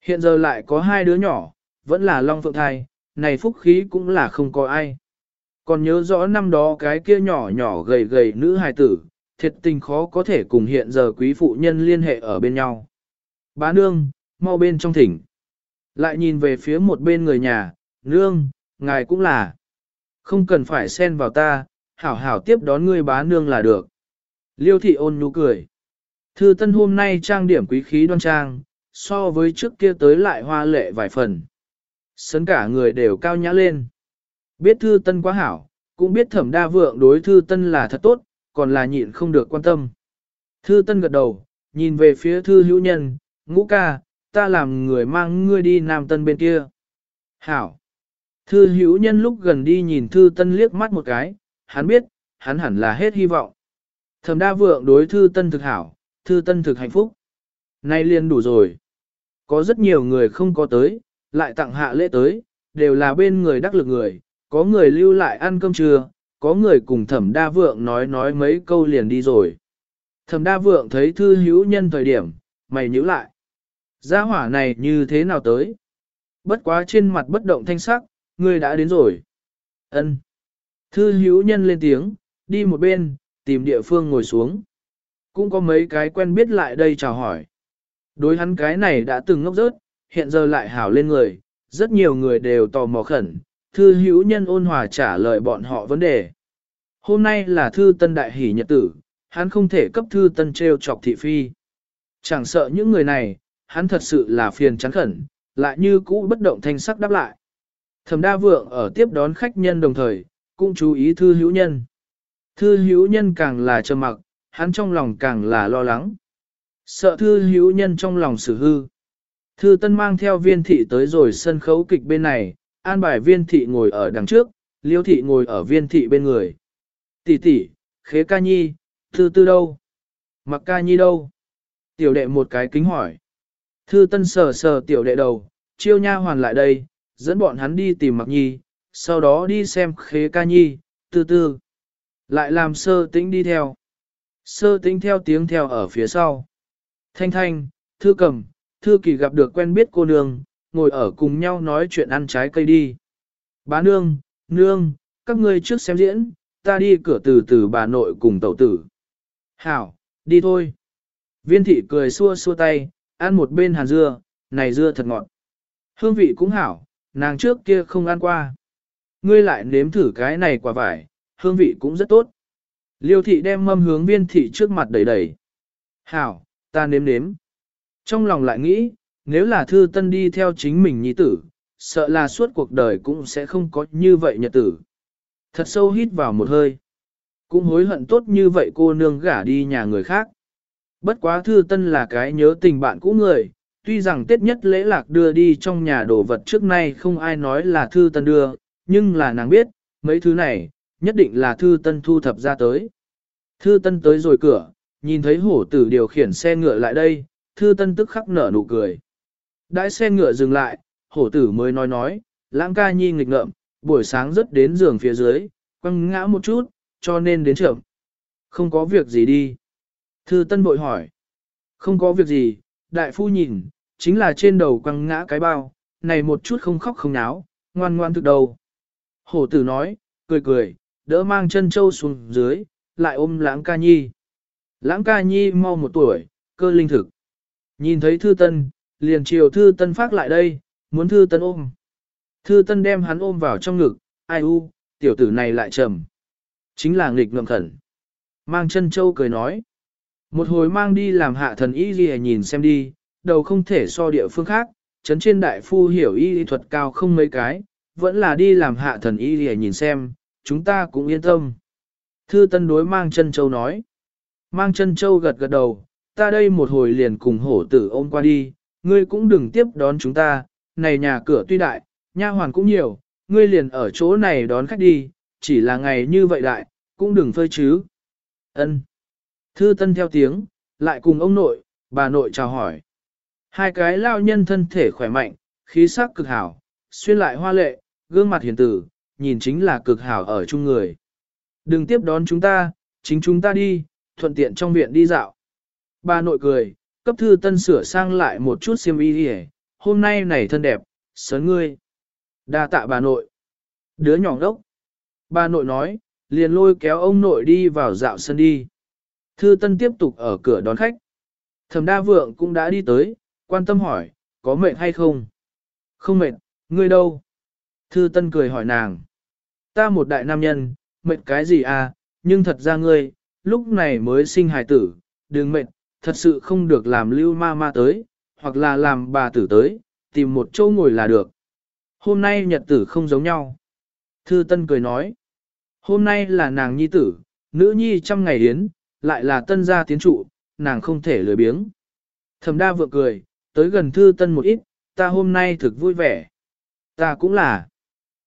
Hiện giờ lại có hai đứa nhỏ, vẫn là long phượng thai, này phúc khí cũng là không có ai. Còn nhớ rõ năm đó cái kia nhỏ nhỏ gầy gầy nữ hài tử, thiệt tình khó có thể cùng hiện giờ quý phụ nhân liên hệ ở bên nhau. Bá nương, mau bên trong thỉnh. Lại nhìn về phía một bên người nhà, nương, ngài cũng là. Không cần phải xen vào ta, hảo hảo tiếp đón ngươi bá nương là được. Liêu thị ôn nhu cười. Thư tân hôm nay trang điểm quý khí đoan trang, so với trước kia tới lại hoa lệ vài phần. Sấn cả người đều cao nhã lên. Biết thư tân quá hảo, cũng biết thẩm đa vượng đối thư tân là thật tốt, còn là nhịn không được quan tâm. Thư tân gật đầu, nhìn về phía thư hữu nhân, ngũ ca, ta làm người mang ngươi đi nam tân bên kia. Hảo. Thư hữu nhân lúc gần đi nhìn thư tân liếc mắt một cái, hắn biết, hắn hẳn là hết hy vọng. Thẩm đa vượng đối thư tân thực hảo, thư tân thực hạnh phúc. Nay liền đủ rồi. Có rất nhiều người không có tới, lại tặng hạ lễ tới, đều là bên người đắc lực người, có người lưu lại ăn cơm trưa, có người cùng thẩm đa vượng nói nói mấy câu liền đi rồi. Thẩm đa vượng thấy thư hữu nhân thời điểm, mày nhíu lại. Gia hỏa này như thế nào tới? Bất quá trên mặt bất động thanh sắc, người đã đến rồi. Ân. Thư hữu nhân lên tiếng, đi một bên, tìm địa phương ngồi xuống. Cũng có mấy cái quen biết lại đây chào hỏi. Đối hắn cái này đã từng ngốc rớt, hiện giờ lại hảo lên người, rất nhiều người đều tò mò khẩn, thư hữu nhân ôn hòa trả lời bọn họ vấn đề. Hôm nay là thư tân đại hỷ nhật tử, hắn không thể cấp thư tân treo chọc thị phi. Chẳng sợ những người này, hắn thật sự là phiền chán khẩn, lại như cũ bất động thanh sắc đáp lại. Thẩm đa vượng ở tiếp đón khách nhân đồng thời, cũng chú ý thư hữu nhân. Thư hữu nhân càng là trầm mặc, hắn trong lòng càng là lo lắng. Sợ thư hữu nhân trong lòng xử hư. Thư tân mang theo viên thị tới rồi sân khấu kịch bên này, an bài viên thị ngồi ở đằng trước, liêu thị ngồi ở viên thị bên người. Tỷ tỷ, khế ca nhi, thư tư đâu? Mặc ca nhi đâu? Tiểu đệ một cái kính hỏi. Thư tân sờ sờ tiểu đệ đầu, chiêu nha hoàn lại đây, dẫn bọn hắn đi tìm mặc nhi, sau đó đi xem khế ca nhi, tư tư. Lại làm sơ tĩnh đi theo. Sơ tĩnh theo tiếng theo ở phía sau. Thanh thanh, thư cầm, thư kỳ gặp được quen biết cô nương, ngồi ở cùng nhau nói chuyện ăn trái cây đi. Bá nương, nương, các ngươi trước xem diễn, ta đi cửa từ từ bà nội cùng tẩu tử. Hảo, Đi thôi. Viên thị cười xua xua tay, ăn một bên hàn dưa, này dưa thật ngọt. Hương vị cũng hảo, nàng trước kia không ăn qua. Ngươi lại nếm thử cái này quả vải, hương vị cũng rất tốt. Liêu thị đem mâm hướng viên thị trước mặt đầy đầy. Hảo, ta nếm nếm. Trong lòng lại nghĩ, nếu là thư tân đi theo chính mình nhi tử, sợ là suốt cuộc đời cũng sẽ không có như vậy nhật tử. Thật sâu hít vào một hơi. Cũng hối hận tốt như vậy cô nương gả đi nhà người khác. Bất quá thư tân là cái nhớ tình bạn cũ người, tuy rằng tết nhất lễ lạc đưa đi trong nhà đồ vật trước nay không ai nói là thư tân đưa, nhưng là nàng biết, mấy thứ này, nhất định là thư tân thu thập ra tới. Thư tân tới rồi cửa, nhìn thấy hổ tử điều khiển xe ngựa lại đây, thư tân tức khắc nở nụ cười. Đãi xe ngựa dừng lại, hổ tử mới nói nói, lãng ca nhi nghịch ngợm, buổi sáng rất đến giường phía dưới, quăng ngã một chút, cho nên đến trưởng. Không có việc gì đi. Thư tân bội hỏi. Không có việc gì, đại phu nhìn, chính là trên đầu quăng ngã cái bao, này một chút không khóc không náo, ngoan ngoan thực đầu. Hổ tử nói, cười cười, đỡ mang chân châu xuống dưới, lại ôm lãng ca nhi. Lãng ca nhi mau một tuổi, cơ linh thực. Nhìn thấy thư tân, liền chiều thư tân phát lại đây, muốn thư tân ôm. Thư tân đem hắn ôm vào trong ngực, ai u, tiểu tử này lại trầm. Chính là nghịch ngợm khẩn. Mang chân châu cười nói. Một hồi mang đi làm hạ thần y ghi nhìn xem đi, đầu không thể so địa phương khác, chấn trên đại phu hiểu y thuật cao không mấy cái, vẫn là đi làm hạ thần y ghi nhìn xem, chúng ta cũng yên tâm. Thư tân đối mang chân châu nói. Mang chân châu gật gật đầu, ta đây một hồi liền cùng hổ tử ôm qua đi, ngươi cũng đừng tiếp đón chúng ta, này nhà cửa tuy đại, nha hoàn cũng nhiều, ngươi liền ở chỗ này đón khách đi, chỉ là ngày như vậy đại, cũng đừng phơi chứ. Ân. Thư tân theo tiếng, lại cùng ông nội, bà nội chào hỏi. Hai cái lao nhân thân thể khỏe mạnh, khí sắc cực hảo, xuyên lại hoa lệ, gương mặt hiền tử, nhìn chính là cực hảo ở chung người. Đừng tiếp đón chúng ta, chính chúng ta đi, thuận tiện trong viện đi dạo. Bà nội cười, cấp thư tân sửa sang lại một chút xiêm y đi hôm nay này thân đẹp, sớn ngươi. đa tạ bà nội. Đứa nhỏ đốc. Bà nội nói, liền lôi kéo ông nội đi vào dạo sân đi. Thư Tân tiếp tục ở cửa đón khách. Thẩm đa vượng cũng đã đi tới, quan tâm hỏi, có mệt hay không? Không mệt, ngươi đâu? Thư Tân cười hỏi nàng. Ta một đại nam nhân, mệt cái gì à, nhưng thật ra ngươi, lúc này mới sinh hài tử, đừng mệt, thật sự không được làm lưu ma ma tới, hoặc là làm bà tử tới, tìm một chỗ ngồi là được. Hôm nay nhật tử không giống nhau. Thư Tân cười nói, hôm nay là nàng nhi tử, nữ nhi trăm ngày yến, lại là tân gia tiến trụ, nàng không thể lười biếng. Thẩm đa vượng cười, tới gần Thư Tân một ít, ta hôm nay thực vui vẻ. Ta cũng là.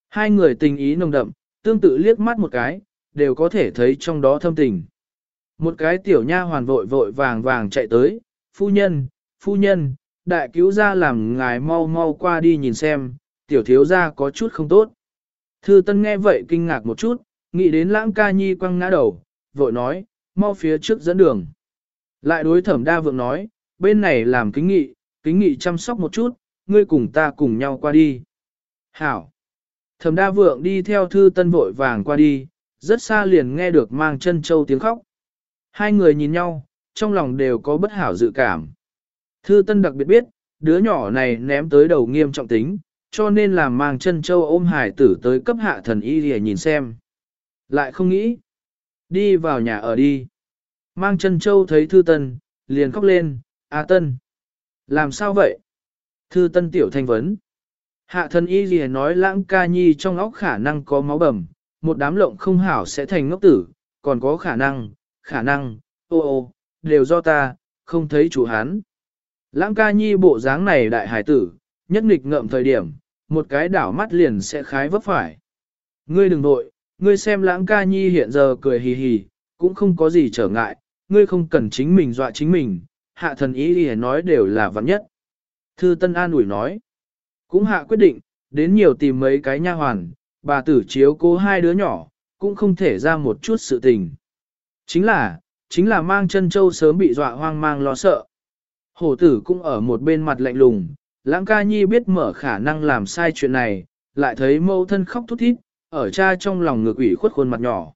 Hai người tình ý nồng đậm, tương tự liếc mắt một cái, đều có thể thấy trong đó thâm tình. Một cái tiểu nha hoàn vội vội vàng vàng chạy tới, phu nhân, phu nhân, đại cứu gia làm ngài mau mau qua đi nhìn xem, tiểu thiếu gia có chút không tốt. Thư tân nghe vậy kinh ngạc một chút, nghĩ đến lãng ca nhi quăng ngã đầu, vội nói, mau phía trước dẫn đường. Lại đối thẩm đa vượng nói, bên này làm kính nghị, kính nghị chăm sóc một chút, ngươi cùng ta cùng nhau qua đi. Hảo. Thẩm đa vượng đi theo thư tân vội vàng qua đi, rất xa liền nghe được mang chân châu tiếng khóc. Hai người nhìn nhau, trong lòng đều có bất hảo dự cảm. Thư Tân đặc biệt biết, đứa nhỏ này ném tới đầu nghiêm trọng tính, cho nên làm mang chân châu ôm hải tử tới cấp hạ thần y để nhìn xem. Lại không nghĩ. Đi vào nhà ở đi. Mang chân châu thấy Thư Tân, liền khóc lên, A Tân. Làm sao vậy? Thư Tân tiểu thanh vấn. Hạ thần y gì nói lãng ca nhi trong óc khả năng có máu bầm, một đám lộng không hảo sẽ thành ngốc tử, còn có khả năng, khả năng, ô ô, đều do ta, không thấy chủ hắn. Lãng ca nhi bộ dáng này đại hải tử, nhất nghịch ngợm thời điểm, một cái đảo mắt liền sẽ khái vấp phải. Ngươi đừng nội, ngươi xem lãng ca nhi hiện giờ cười hì hì, cũng không có gì trở ngại, ngươi không cần chính mình dọa chính mình, hạ thần ý đi nói đều là vắng nhất. Thư Tân An ủi nói, cũng hạ quyết định, đến nhiều tìm mấy cái nha hoàn, bà tử chiếu cố hai đứa nhỏ, cũng không thể ra một chút sự tình. Chính là, chính là mang chân châu sớm bị dọa hoang mang lo sợ. Hổ tử cũng ở một bên mặt lạnh lùng, lãng ca nhi biết mở khả năng làm sai chuyện này, lại thấy mâu thân khóc thút thít, ở cha trong lòng ngược ủy khuất khuôn mặt nhỏ.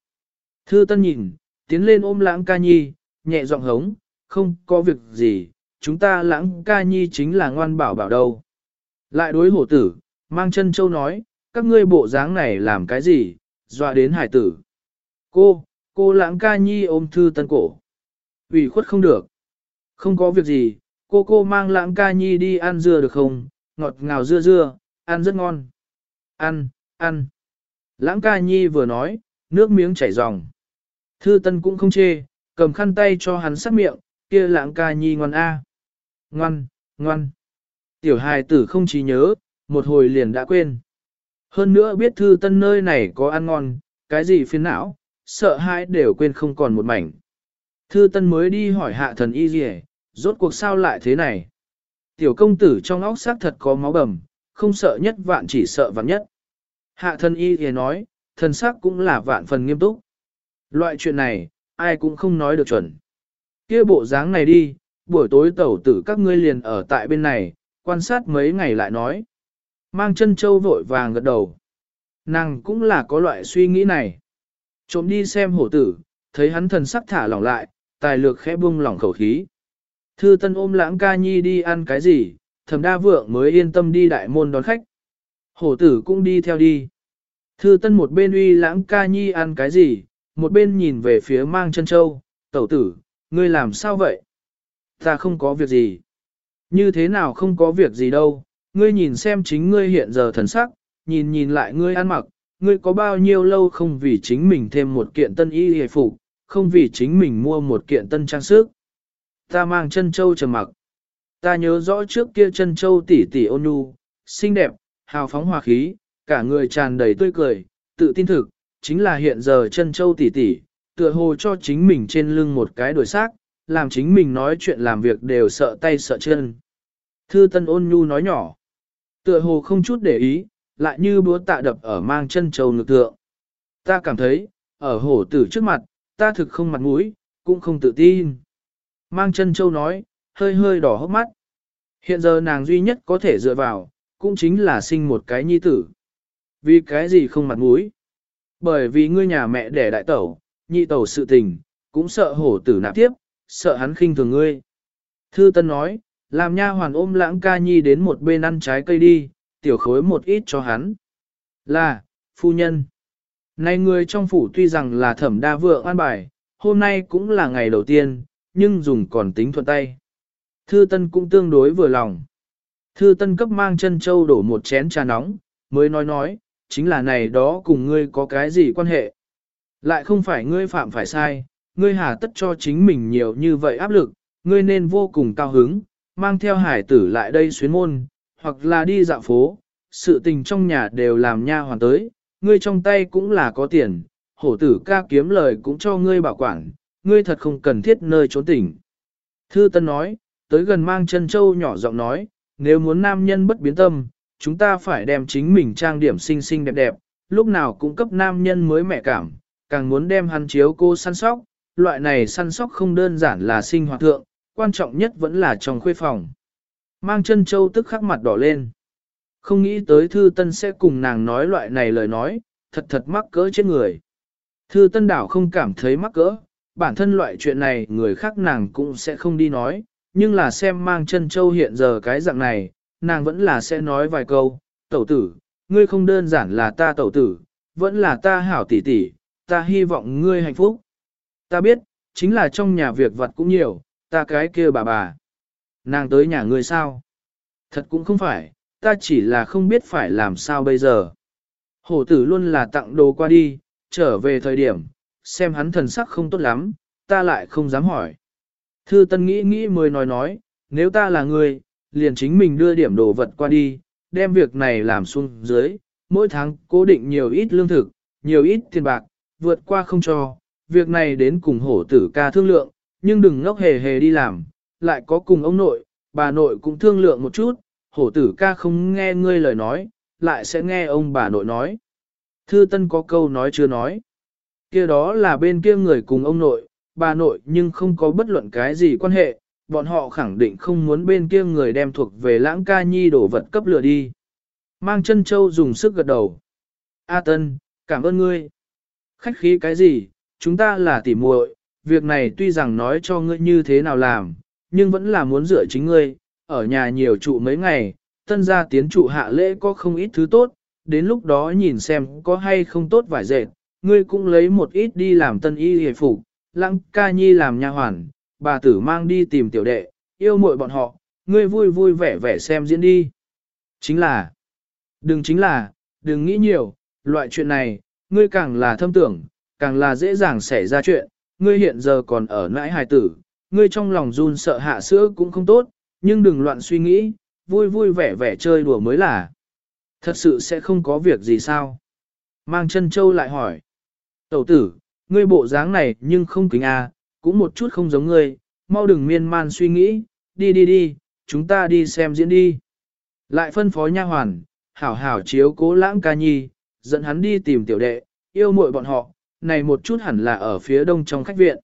Thư tân nhìn, tiến lên ôm lãng ca nhi, nhẹ giọng hống, không có việc gì, chúng ta lãng ca nhi chính là ngoan bảo bảo đâu. Lại đối hổ tử, mang chân châu nói, các ngươi bộ dáng này làm cái gì, dọa đến hải tử. Cô, cô lãng ca nhi ôm thư tân cổ. ủy khuất không được. Không có việc gì, cô cô mang lãng ca nhi đi ăn dưa được không, ngọt ngào dưa dưa, ăn rất ngon. Ăn, ăn. Lãng ca nhi vừa nói, nước miếng chảy ròng. Thư tân cũng không chê, cầm khăn tay cho hắn sát miệng, kia lãng ca nhi ngoan a. Ngoan, ngoan. Tiểu hài tử không trí nhớ, một hồi liền đã quên. Hơn nữa biết thư tân nơi này có ăn ngon, cái gì phiền não, sợ hãi đều quên không còn một mảnh. Thư tân mới đi hỏi hạ thần y gì rốt cuộc sao lại thế này. Tiểu công tử trong óc xác thật có máu bầm, không sợ nhất vạn chỉ sợ vạn nhất. Hạ thần y thì nói, thần sắc cũng là vạn phần nghiêm túc. Loại chuyện này, ai cũng không nói được chuẩn. kia bộ dáng này đi, buổi tối tẩu tử các ngươi liền ở tại bên này, quan sát mấy ngày lại nói. Mang chân châu vội vàng gật đầu. Nàng cũng là có loại suy nghĩ này. Trộm đi xem hổ tử, thấy hắn thần sắc thả lỏng lại, tài lược khẽ buông lỏng khẩu khí. Thư tân ôm lãng ca nhi đi ăn cái gì, thầm đa vượng mới yên tâm đi đại môn đón khách. Hổ tử cũng đi theo đi. Thư tân một bên uy lãng ca nhi ăn cái gì, một bên nhìn về phía mang chân châu, tẩu tử, ngươi làm sao vậy? Ta không có việc gì. Như thế nào không có việc gì đâu, ngươi nhìn xem chính ngươi hiện giờ thần sắc, nhìn nhìn lại ngươi ăn mặc, ngươi có bao nhiêu lâu không vì chính mình thêm một kiện tân y hề phục, không vì chính mình mua một kiện tân trang sức. Ta mang chân châu trầm mặc. Ta nhớ rõ trước kia chân châu tỷ tỷ ôn nhu, xinh đẹp, hào phóng hòa khí, cả người tràn đầy tươi cười, tự tin thực, chính là hiện giờ chân châu tỷ tỷ, tựa hồ cho chính mình trên lưng một cái đổi xác, làm chính mình nói chuyện làm việc đều sợ tay sợ chân. Thư tân ôn nhu nói nhỏ, tựa hồ không chút để ý, lại như búa tạ đập ở mang chân châu ngực thượng. Ta cảm thấy, ở hổ tử trước mặt, ta thực không mặt mũi, cũng không tự tin. Mang chân châu nói, hơi hơi đỏ hốc mắt. Hiện giờ nàng duy nhất có thể dựa vào, cũng chính là sinh một cái nhi tử. Vì cái gì không mặt mũi? Bởi vì ngươi nhà mẹ đẻ đại tẩu, nhị tẩu sự tình, cũng sợ hổ tử nạp tiếp, sợ hắn khinh thường ngươi. Thư Tân nói, làm nha hoàn ôm lãng ca nhi đến một bên ăn trái cây đi, tiểu khối một ít cho hắn. Là, phu nhân. Này người trong phủ tuy rằng là thẩm đa vượng an bài, hôm nay cũng là ngày đầu tiên, nhưng dùng còn tính thuận tay. Thư Tân cũng tương đối vừa lòng. Thư Tân cấp mang chân châu đổ một chén trà nóng, mới nói nói, chính là này đó cùng ngươi có cái gì quan hệ. Lại không phải ngươi phạm phải sai, ngươi hà tất cho chính mình nhiều như vậy áp lực, ngươi nên vô cùng cao hứng, mang theo hải tử lại đây xuyến môn, hoặc là đi dạo phố, sự tình trong nhà đều làm nha hoàn tới, ngươi trong tay cũng là có tiền, hổ tử ca kiếm lời cũng cho ngươi bảo quản, ngươi thật không cần thiết nơi trốn tỉnh. Thư Tân nói, tới gần mang chân châu nhỏ giọng nói, nếu muốn nam nhân bất biến tâm, chúng ta phải đem chính mình trang điểm xinh xinh đẹp đẹp, lúc nào cũng cấp nam nhân mới mẹ cảm, càng muốn đem hắn chiếu cô săn sóc, loại này săn sóc không đơn giản là sinh hoạt thượng, quan trọng nhất vẫn là trong khuê phòng. Mang chân châu tức khắc mặt đỏ lên. Không nghĩ tới Thư Tân sẽ cùng nàng nói loại này lời nói, thật thật mắc cỡ trên người. Thư Tân đảo không cảm thấy mắc cỡ, bản thân loại chuyện này người khác nàng cũng sẽ không đi nói, nhưng là xem mang chân châu hiện giờ cái dạng này, nàng vẫn là sẽ nói vài câu, tẩu tử, ngươi không đơn giản là ta tẩu tử, vẫn là ta hảo tỷ tỷ, ta hy vọng ngươi hạnh phúc. Ta biết, chính là trong nhà việc vật cũng nhiều, ta cái kia bà bà. Nàng tới nhà ngươi sao? Thật cũng không phải, ta chỉ là không biết phải làm sao bây giờ. Hổ tử luôn là tặng đồ qua đi, trở về thời điểm, xem hắn thần sắc không tốt lắm, ta lại không dám hỏi. Thư Tân nghĩ nghĩ mới nói nói, nếu ta là người, liền chính mình đưa điểm đồ vật qua đi, đem việc này làm xuống dưới, mỗi tháng cố định nhiều ít lương thực, nhiều ít tiền bạc, vượt qua không cho, việc này đến cùng hổ tử ca thương lượng, nhưng đừng ngốc hề hề đi làm, lại có cùng ông nội, bà nội cũng thương lượng một chút, hổ tử ca không nghe ngươi lời nói, lại sẽ nghe ông bà nội nói. Thư Tân có câu nói chưa nói. Kia đó là bên kia người cùng ông nội, bà nội nhưng không có bất luận cái gì quan hệ, bọn họ khẳng định không muốn bên kia người đem thuộc về lãng ca nhi đổ vật cấp lửa đi. Mang chân châu dùng sức gật đầu. A Tân, cảm ơn ngươi. Khách khí cái gì, chúng ta là tỉ muội, việc này tuy rằng nói cho ngươi như thế nào làm, nhưng vẫn là muốn dựa chính ngươi, ở nhà nhiều trụ mấy ngày, tân gia tiến trụ hạ lễ có không ít thứ tốt, đến lúc đó nhìn xem có hay không tốt vải dệt, ngươi cũng lấy một ít đi làm tân y hề phục, lăng ca nhi làm nha hoàn, bà tử mang đi tìm tiểu đệ, yêu muội bọn họ, ngươi vui vui vẻ vẻ xem diễn đi. Chính là, đừng chính là, đừng nghĩ nhiều, loại chuyện này, ngươi càng là thâm tưởng, càng là dễ dàng xảy ra chuyện, ngươi hiện giờ còn ở nãi hài tử, ngươi trong lòng run sợ hạ sữa cũng không tốt, nhưng đừng loạn suy nghĩ, vui vui vẻ vẻ chơi đùa mới là. Thật sự sẽ không có việc gì sao? Mang chân châu lại hỏi. Tẩu tử, ngươi bộ dáng này nhưng không kính à, cũng một chút không giống ngươi, mau đừng miên man suy nghĩ, đi đi đi, chúng ta đi xem diễn đi. Lại phân phó nha hoàn, hảo hảo chiếu cố lãng ca nhi, dẫn hắn đi tìm tiểu đệ, yêu muội bọn họ, này một chút hẳn là ở phía đông trong khách viện.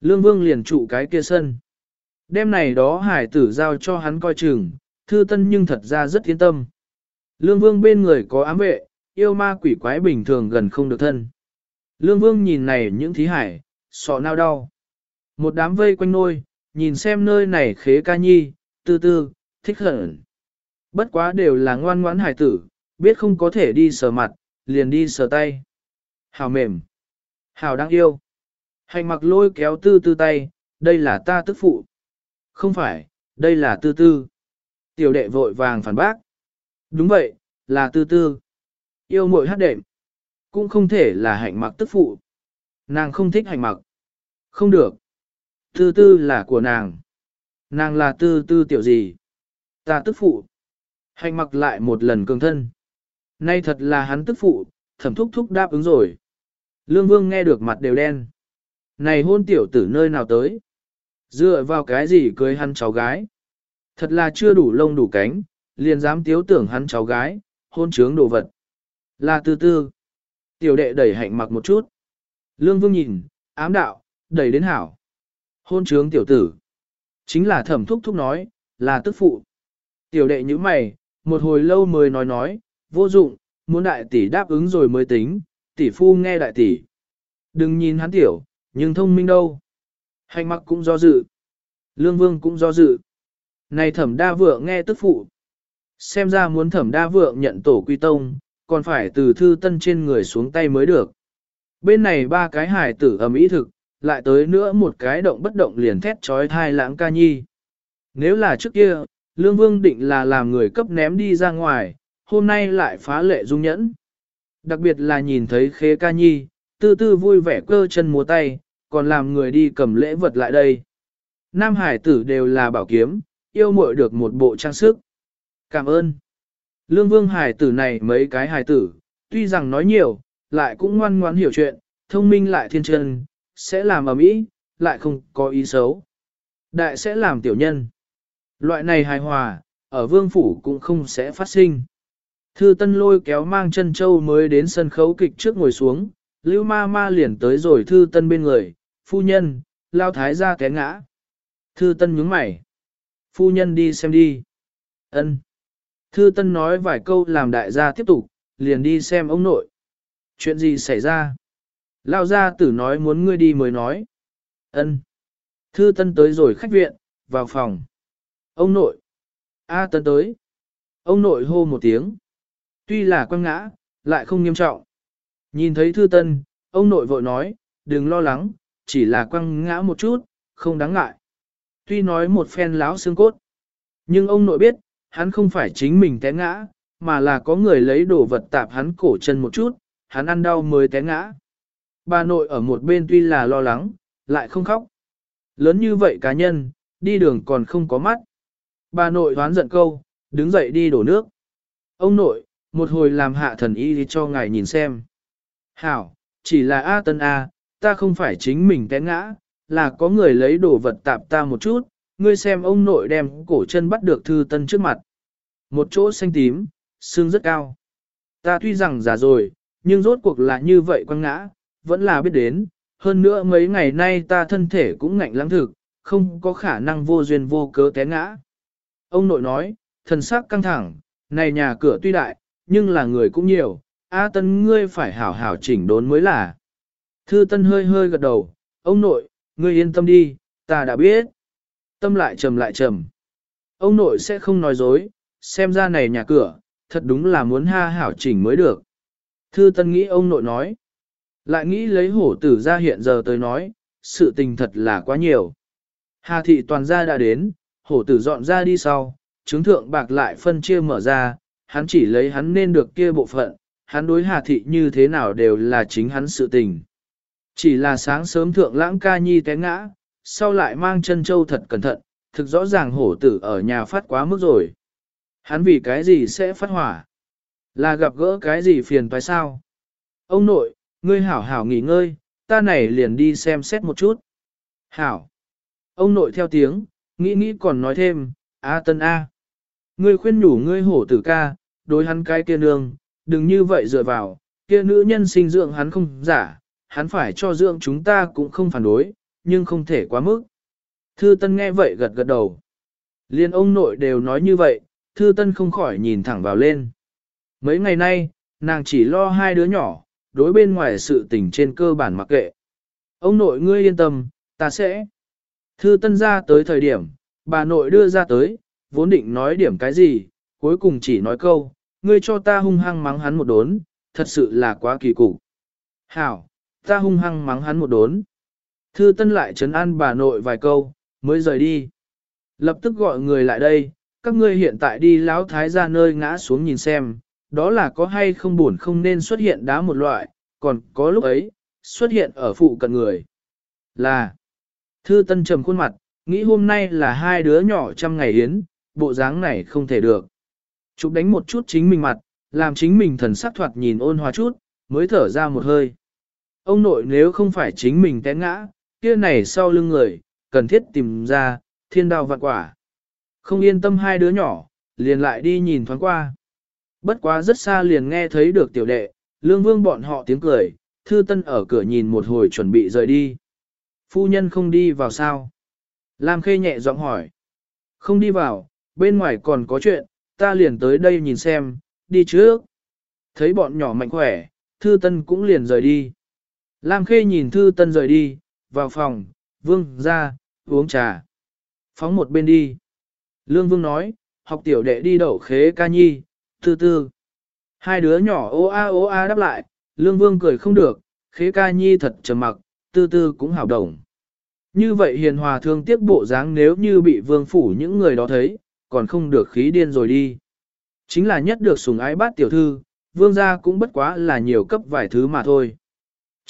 Lương Vương liền trụ cái kia sân. Đêm này đó hải tử giao cho hắn coi chừng, thư tân nhưng thật ra rất yên tâm. Lương Vương bên người có ám vệ, yêu ma quỷ quái bình thường gần không được thân. Lương Vương nhìn này những thí hải, sọ nao đau. Một đám vây quanh nôi, nhìn xem nơi này khế ca nhi, tư tư, thích hận. Bất quá đều là ngoan ngoãn hải tử, biết không có thể đi sờ mặt, liền đi sờ tay. Hào mềm. Hào đang yêu. Hành mặc lôi kéo tư tư tay, đây là ta tức phụ. Không phải, đây là tư tư. Tiểu đệ vội vàng phản bác. Đúng vậy, là tư tư. Yêu mội hát đệm. Cũng không thể là hạnh mặc tức phụ. Nàng không thích hạnh mặc. Không được. Tư tư là của nàng. Nàng là tư tư tiểu gì? Ta tức phụ. Hạnh mặc lại một lần cường thân. Nay thật là hắn tức phụ, thẩm thúc thúc đáp ứng rồi. Lương Vương nghe được mặt đều đen. Này hôn tiểu tử nơi nào tới? Dựa vào cái gì cưới hắn cháu gái? Thật là chưa đủ lông đủ cánh, liền dám tiếu tưởng hắn cháu gái, hôn trướng đồ vật. Là tư tư. Tiểu đệ đẩy hạnh mặc một chút. Lương Vương nhìn, ám đạo, đẩy đến hảo. Hôn trướng tiểu tử. Chính là thẩm thúc thúc nói, là tức phụ. Tiểu đệ như mày, một hồi lâu mới nói nói, vô dụng, muốn đại tỷ đáp ứng rồi mới tính, tỷ phu nghe đại tỷ. Đừng nhìn hắn tiểu, nhưng thông minh đâu. Hành mặc cũng do dự. Lương vương cũng do dự. Này thẩm đa vượng nghe tức phụ. Xem ra muốn thẩm đa vượng nhận tổ quy tông, còn phải từ thư tân trên người xuống tay mới được. Bên này ba cái hải tử ầm ý thực, lại tới nữa một cái động bất động liền thét trói thai lãng ca nhi. Nếu là trước kia, Lương Vương định là làm người cấp ném đi ra ngoài, hôm nay lại phá lệ dung nhẫn. Đặc biệt là nhìn thấy khế ca nhi, tư tư vui vẻ cơ chân múa tay, còn làm người đi cầm lễ vật lại đây. Nam hải tử đều là bảo kiếm, yêu muội được một bộ trang sức. Cảm ơn. Lương vương hải tử này mấy cái hải tử, tuy rằng nói nhiều, lại cũng ngoan ngoãn hiểu chuyện, thông minh lại thiên chân, sẽ làm ở mỹ, lại không có ý xấu. Đại sẽ làm tiểu nhân. Loại này hài hòa, ở vương phủ cũng không sẽ phát sinh. Thư tân lôi kéo mang chân châu mới đến sân khấu kịch trước ngồi xuống, lưu ma ma liền tới rồi thư tân bên người, phu nhân, lao thái ra té ngã. Thư tân nhướng mày. Phu nhân đi xem đi. ân Thư tân nói vài câu làm đại gia tiếp tục, liền đi xem ông nội. Chuyện gì xảy ra? Lao gia tử nói muốn ngươi đi mới nói. ân Thư tân tới rồi khách viện, vào phòng. Ông nội. A tân tới. Ông nội hô một tiếng. Tuy là quăng ngã, lại không nghiêm trọng. Nhìn thấy thư tân, ông nội vội nói, đừng lo lắng, chỉ là quăng ngã một chút, không đáng ngại. Tuy nói một phen láo xương cốt, nhưng ông nội biết, hắn không phải chính mình té ngã, mà là có người lấy đồ vật tạp hắn cổ chân một chút, hắn ăn đau mới té ngã. Bà nội ở một bên tuy là lo lắng, lại không khóc. Lớn như vậy cá nhân, đi đường còn không có mắt. Bà nội hoán giận câu, đứng dậy đi đổ nước. Ông nội, một hồi làm hạ thần y đi cho ngài nhìn xem. Hảo, chỉ là A tân A, ta không phải chính mình té ngã, là có người lấy đồ vật tạp ta một chút, ngươi xem ông nội đem cổ chân bắt được thư tân trước mặt. Một chỗ xanh tím, xương rất cao. Ta tuy rằng già rồi, nhưng rốt cuộc là như vậy quăng ngã, vẫn là biết đến, hơn nữa mấy ngày nay ta thân thể cũng ngạnh lãng thực, không có khả năng vô duyên vô cớ té ngã. Ông nội nói, thần sắc căng thẳng, này nhà cửa tuy đại, nhưng là người cũng nhiều, A Tân ngươi phải hảo hảo chỉnh đốn mới là. Thư Tân hơi hơi gật đầu, ông nội, ngươi yên tâm đi, ta đã biết. Tâm lại trầm lại trầm. Ông nội sẽ không nói dối, xem ra này nhà cửa, thật đúng là muốn ha hảo chỉnh mới được. Thư Tân nghĩ ông nội nói. Lại nghĩ lấy hổ tử ra hiện giờ tới nói, sự tình thật là quá nhiều. Hà thị toàn gia đã đến, hổ tử dọn ra đi sau, chứng thượng bạc lại phân chia mở ra, hắn chỉ lấy hắn nên được kia bộ phận, hắn đối hà thị như thế nào đều là chính hắn sự tình. Chỉ là sáng sớm thượng lãng ca nhi té ngã, sau lại mang chân châu thật cẩn thận, thực rõ ràng hổ tử ở nhà phát quá mức rồi. Hắn vì cái gì sẽ phát hỏa? Là gặp gỡ cái gì phiền phải sao? Ông nội, ngươi hảo hảo nghỉ ngơi, ta này liền đi xem xét một chút. Hảo. Ông nội theo tiếng, nghĩ nghĩ còn nói thêm, A tân A. Ngươi khuyên nhủ ngươi hổ tử ca, đối hắn cái kia nương, đừng như vậy dựa vào, kia nữ nhân sinh dưỡng hắn không giả, hắn phải cho dưỡng chúng ta cũng không phản đối, nhưng không thể quá mức. Thư Tân nghe vậy gật gật đầu. Liên ông nội đều nói như vậy, Thư Tân không khỏi nhìn thẳng vào lên. Mấy ngày nay, nàng chỉ lo hai đứa nhỏ, đối bên ngoài sự tình trên cơ bản mặc kệ. Ông nội ngươi yên tâm, ta sẽ. Thư Tân ra tới thời điểm, bà nội đưa ra tới, vốn định nói điểm cái gì, cuối cùng chỉ nói câu, ngươi cho ta hung hăng mắng hắn một đốn, thật sự là quá kỳ cục. Hảo, ta hung hăng mắng hắn một đốn. Thư Tân lại trấn an bà nội vài câu, mới rời đi. Lập tức gọi người lại đây, các ngươi hiện tại đi lão thái gia nơi ngã xuống nhìn xem, đó là có hay không buồn không nên xuất hiện đá một loại, còn có lúc ấy, xuất hiện ở phụ cận người. Là, thư tân trầm khuôn mặt, nghĩ hôm nay là hai đứa nhỏ trăm ngày yến, bộ dáng này không thể được. Chụp đánh một chút chính mình mặt, làm chính mình thần sắc thoạt nhìn ôn hòa chút, mới thở ra một hơi. Ông nội nếu không phải chính mình té ngã, kia này sau lưng người, cần thiết tìm ra, thiên đao vạn quả. Không yên tâm hai đứa nhỏ, liền lại đi nhìn thoáng qua. Bất quá rất xa liền nghe thấy được tiểu đệ, lương vương bọn họ tiếng cười, thư tân ở cửa nhìn một hồi chuẩn bị rời đi. Phu nhân không đi vào sao? Lam khê nhẹ giọng hỏi. Không đi vào, bên ngoài còn có chuyện, ta liền tới đây nhìn xem, đi trước. Thấy bọn nhỏ mạnh khỏe, thư tân cũng liền rời đi. Lam khê nhìn thư tân rời đi, vào phòng, vương ra, uống trà. Phóng một bên đi. Lương vương nói, học tiểu đệ đi đậu khế ca nhi, tư tư. Hai đứa nhỏ ô a ô a đáp lại, lương vương cười không được, khế ca nhi thật trầm mặc, tư tư cũng hào đồng. Như vậy hiền hòa thương tiếc bộ dáng nếu như bị vương phủ những người đó thấy, còn không được khí điên rồi đi. Chính là nhất được sùng ái bát tiểu thư, vương gia cũng bất quá là nhiều cấp vài thứ mà thôi.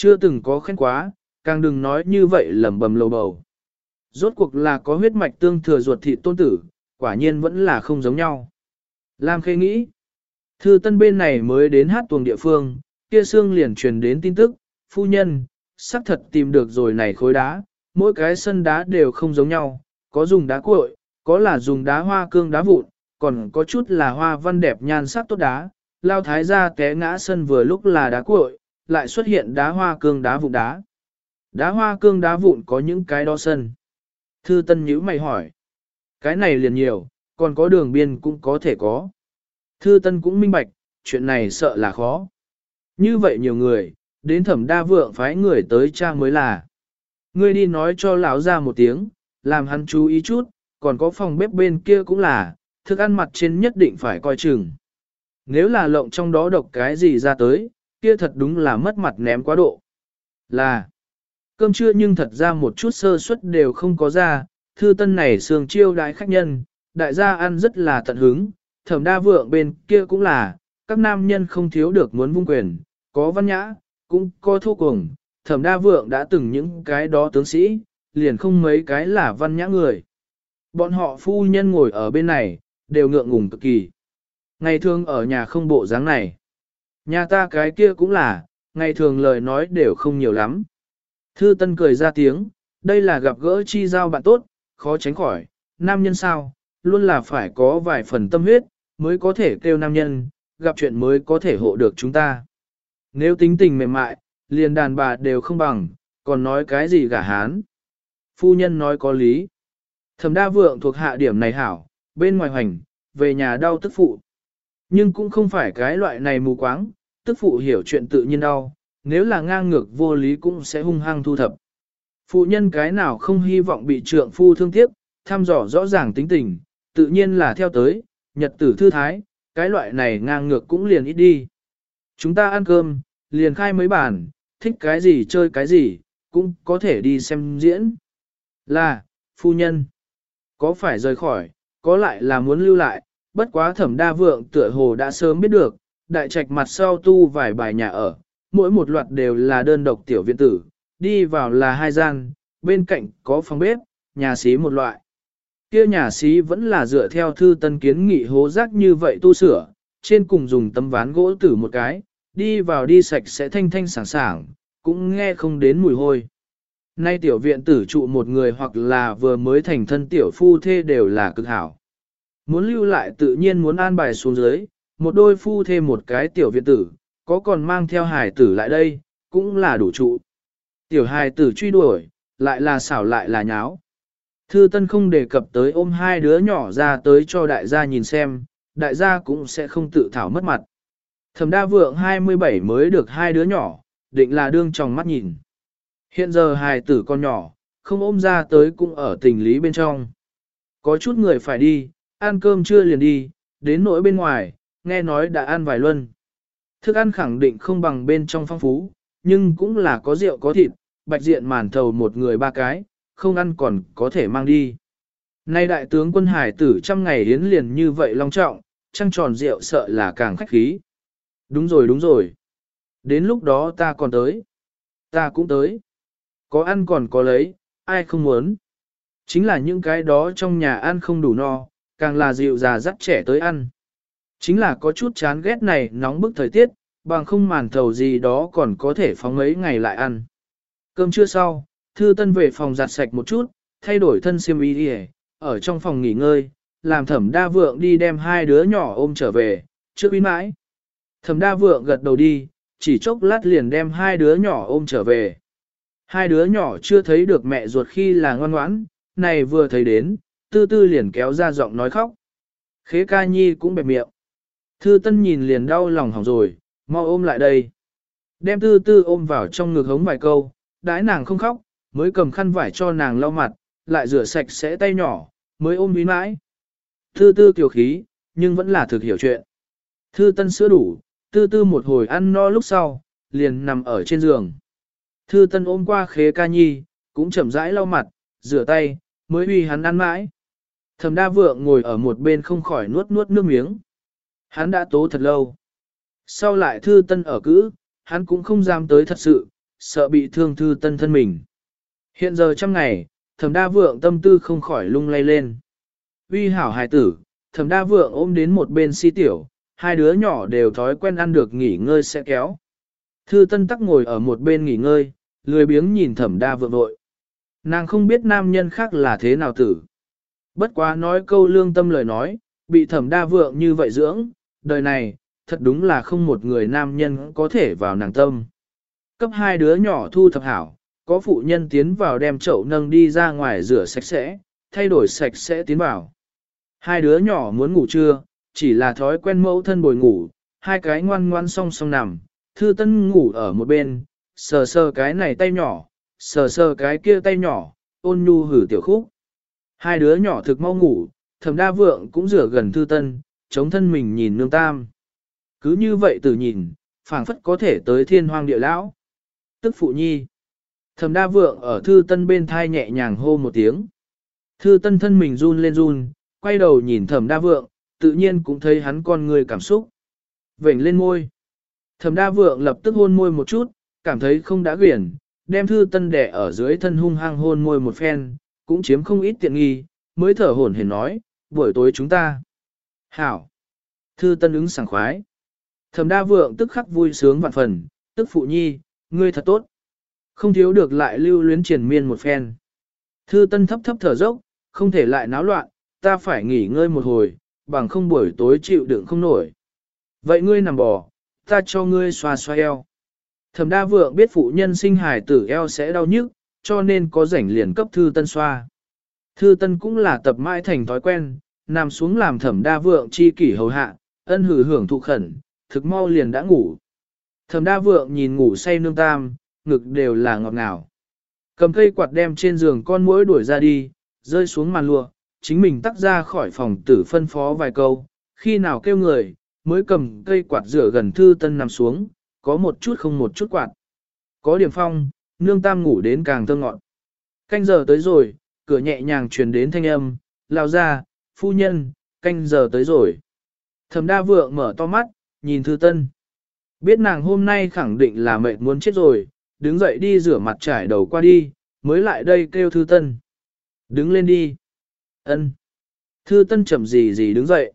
Chưa từng có khen quá, càng đừng nói như vậy lầm bầm lầu bầu. Rốt cuộc là có huyết mạch tương thừa ruột thịt tôn tử, quả nhiên vẫn là không giống nhau. Lam khê nghĩ, thư tân bên này mới đến hát tuồng địa phương, kia xương liền truyền đến tin tức, phu nhân, xác thật tìm được rồi này khối đá, mỗi cái sân đá đều không giống nhau, có dùng đá cuội, có là dùng đá hoa cương đá vụn, còn có chút là hoa văn đẹp nhan sắc tốt đá, lao thái ra té ngã sân vừa lúc là đá cuội, lại xuất hiện đá hoa cương đá vụn đá. Đá hoa cương đá vụn có những cái đó sân. Thư Tân nhíu mày hỏi. Cái này liền nhiều, còn có đường biên cũng có thể có. Thư Tân cũng minh bạch, chuyện này sợ là khó. Như vậy nhiều người, đến thẩm đa vượng phái người tới cha mới là. Ngươi đi nói cho lão ra một tiếng, làm hắn chú ý chút, còn có phòng bếp bên kia cũng là, thức ăn mặt trên nhất định phải coi chừng. Nếu là lộng trong đó độc cái gì ra tới, kia thật đúng là mất mặt ném quá độ. Là, cơm trưa nhưng thật ra một chút sơ suất đều không có ra, thư tân này sương chiêu đại khách nhân, đại gia ăn rất là tận hứng, thẩm đa vượng bên kia cũng là, các nam nhân không thiếu được muốn vung quyền, có văn nhã, cũng có thô cùng, thẩm đa vượng đã từng những cái đó tướng sĩ, liền không mấy cái là văn nhã người. Bọn họ phu nhân ngồi ở bên này, đều ngượng ngùng cực kỳ. Ngày thường ở nhà không bộ dáng này. Nhà ta cái kia cũng là, ngày thường lời nói đều không nhiều lắm. Thư Tân cười ra tiếng, đây là gặp gỡ chi giao bạn tốt, khó tránh khỏi, nam nhân sao, luôn là phải có vài phần tâm huyết, mới có thể kêu nam nhân, gặp chuyện mới có thể hộ được chúng ta. Nếu tính tình mềm mại, liền đàn bà đều không bằng, còn nói cái gì gả hán. Phu nhân nói có lý. Thẩm đa vượng thuộc hạ điểm này hảo, bên ngoài hoành, về nhà đau tức phụ. Nhưng cũng không phải cái loại này mù quáng, tức phụ hiểu chuyện tự nhiên đau, nếu là ngang ngược vô lý cũng sẽ hung hăng thu thập. Phụ nhân cái nào không hy vọng bị trượng phu thương tiếc, thăm dò rõ ràng tính tình, tự nhiên là theo tới, nhật tử thư thái, cái loại này ngang ngược cũng liền ít đi. Chúng ta ăn cơm, liền khai mấy bàn, thích cái gì chơi cái gì, cũng có thể đi xem diễn. Là, phu nhân, có phải rời khỏi, có lại là muốn lưu lại, bất quá thẩm đa vượng tựa hồ đã sớm biết được, đại trạch mặt sau tu vài bài nhà ở, mỗi một loạt đều là đơn độc tiểu viện tử, đi vào là hai gian, bên cạnh có phòng bếp, nhà xí một loại. Kia nhà xí vẫn là dựa theo thư tân kiến nghị hố rác như vậy tu sửa, trên cùng dùng tấm ván gỗ tử một cái, đi vào đi sạch sẽ thanh thanh sảng sảng, cũng nghe không đến mùi hôi. Nay tiểu viện tử trụ một người hoặc là vừa mới thành thân tiểu phu thê đều là cực hảo. Muốn lưu lại tự nhiên muốn an bài xuống dưới, một đôi phu thêm một cái tiểu viện tử, có còn mang theo hài tử lại đây, cũng là đủ trụ. Tiểu hài tử truy đuổi, lại là xảo lại là nháo. Thư Tân không đề cập tới ôm hai đứa nhỏ ra tới cho đại gia nhìn xem, đại gia cũng sẽ không tự thảo mất mặt. Thẩm đa vượng 27 mới được hai đứa nhỏ, định là đương trong mắt nhìn. Hiện giờ hài tử con nhỏ, không ôm ra tới cũng ở tình lý bên trong. Có chút người phải đi, ăn cơm chưa liền đi, đến nỗi bên ngoài, nghe nói đã ăn vài luân. Thức ăn khẳng định không bằng bên trong phong phú, nhưng cũng là có rượu có thịt, bạch diện màn thầu một người ba cái, không ăn còn có thể mang đi. Nay đại tướng quân hải tử trăm ngày hiến liền như vậy long trọng, trăng tròn rượu sợ là càng khách khí. Đúng rồi đúng rồi. Đến lúc đó ta còn tới. Ta cũng tới. Có ăn còn có lấy, ai không muốn. Chính là những cái đó trong nhà ăn không đủ no, càng là dịu già dắt trẻ tới ăn. Chính là có chút chán ghét này nóng bức thời tiết, bằng không màn thầu gì đó còn có thể phóng mấy ngày lại ăn. Cơm trưa sau, Thư Tân về phòng giặt sạch một chút, thay đổi thân xiêm y đi ở trong phòng nghỉ ngơi, làm thẩm đa vượng đi đem hai đứa nhỏ ôm trở về, trước uy mãi. Thẩm đa vượng gật đầu đi, chỉ chốc lát liền đem hai đứa nhỏ ôm trở về. Hai đứa nhỏ chưa thấy được mẹ ruột khi là ngoan ngoãn, này vừa thấy đến, tư tư liền kéo ra giọng nói khóc. Khế ca nhi cũng bẹp miệng. Thư tân nhìn liền đau lòng hỏng rồi, mau ôm lại đây. Đem tư tư ôm vào trong ngực hống vài câu, đãi nàng không khóc, mới cầm khăn vải cho nàng lau mặt, lại rửa sạch sẽ tay nhỏ, mới ôm bí mãi. Tư tư kiều khí, nhưng vẫn là thực hiểu chuyện. Thư tân sữa đủ, tư tư một hồi ăn no lúc sau, liền nằm ở trên giường. Thư tân ôm qua khế ca nhi, cũng chậm rãi lau mặt, rửa tay, mới uy hắn ăn mãi. Thẩm đa vượng ngồi ở một bên không khỏi nuốt nuốt nước miếng. Hắn đã tố thật lâu. Sau lại thư tân ở cữ, hắn cũng không dám tới thật sự, sợ bị thương thư tân thân mình. Hiện giờ trăm ngày, thẩm đa vượng tâm tư không khỏi lung lay lên. Uy hảo hài tử, thẩm đa vượng ôm đến một bên si tiểu, hai đứa nhỏ đều thói quen ăn được nghỉ ngơi sẽ kéo. Thư tân tắc ngồi ở một bên nghỉ ngơi, lười biếng nhìn thẩm đa vượng vội. Nàng không biết nam nhân khác là thế nào tử. Bất quá nói câu lương tâm lời nói, bị thẩm đa vượng như vậy dưỡng, đời này, thật đúng là không một người nam nhân có thể vào nàng tâm. Cấp hai đứa nhỏ thu thập hảo, có phụ nhân tiến vào đem chậu nâng đi ra ngoài rửa sạch sẽ, thay đổi sạch sẽ tiến vào. Hai đứa nhỏ muốn ngủ trưa, chỉ là thói quen mẫu thân bồi ngủ, hai cái ngoan ngoan song song nằm, thư tân ngủ ở một bên, sờ sờ cái này tay nhỏ, sờ sờ cái kia tay nhỏ, ôn nhu hử tiểu khúc. Hai đứa nhỏ thực mau ngủ, thầm đa vượng cũng rửa gần thư tân, chống thân mình nhìn nương tam. Cứ như vậy từ nhìn, phảng phất có thể tới thiên hoang địa lão. Tức phụ nhi. Thẩm đa vượng ở thư tân bên thai nhẹ nhàng hô một tiếng. Thư tân thân mình run lên run, quay đầu nhìn thẩm đa vượng, tự nhiên cũng thấy hắn con người cảm xúc. Vểnh lên môi. Thẩm đa vượng lập tức hôn môi một chút, cảm thấy không đã quyển, đem thư tân đẻ ở dưới thân hung hăng hôn môi một phen, cũng chiếm không ít tiện nghi, mới thở hổn hển nói, buổi tối chúng ta. Hảo. Thư tân ứng sảng khoái. Thẩm đa vượng tức khắc vui sướng vạn phần, tức phụ nhi, ngươi thật tốt. Không thiếu được lại lưu luyến triển miên một phen. Thư tân thấp thấp thở dốc, không thể lại náo loạn, ta phải nghỉ ngơi một hồi, bằng không buổi tối chịu đựng không nổi. Vậy ngươi nằm bò, ta cho ngươi xoa xoa eo. Thẩm đa vượng biết phụ nhân sinh hài tử eo sẽ đau nhức, cho nên có rảnh liền cấp thư tân xoa. Thư tân cũng là tập mãi thành thói quen, nằm xuống làm thẩm đa vượng chi kỷ hầu hạ, ân hử hưởng thụ khẩn, thực mau liền đã ngủ. Thẩm đa vượng nhìn ngủ say nương tam, ngực đều là ngọt ngào. Cầm cây quạt đem trên giường con muỗi đuổi ra đi, rơi xuống màn lụa, chính mình tắt ra khỏi phòng tử phân phó vài câu, khi nào kêu người, mới cầm cây quạt rửa gần thư tân nằm xuống, có một chút không một chút quạt. Có điểm phong, nương tam ngủ đến càng thơ ngọn. Canh giờ tới rồi, cửa nhẹ nhàng truyền đến thanh âm, lao ra, phu nhân, canh giờ tới rồi. Thẩm đa vượng mở to mắt, nhìn thư tân. Biết nàng hôm nay khẳng định là mệt muốn chết rồi, đứng dậy đi rửa mặt trải đầu qua đi, mới lại đây kêu thư tân. Đứng lên đi. ân Thư tân chậm gì gì đứng dậy.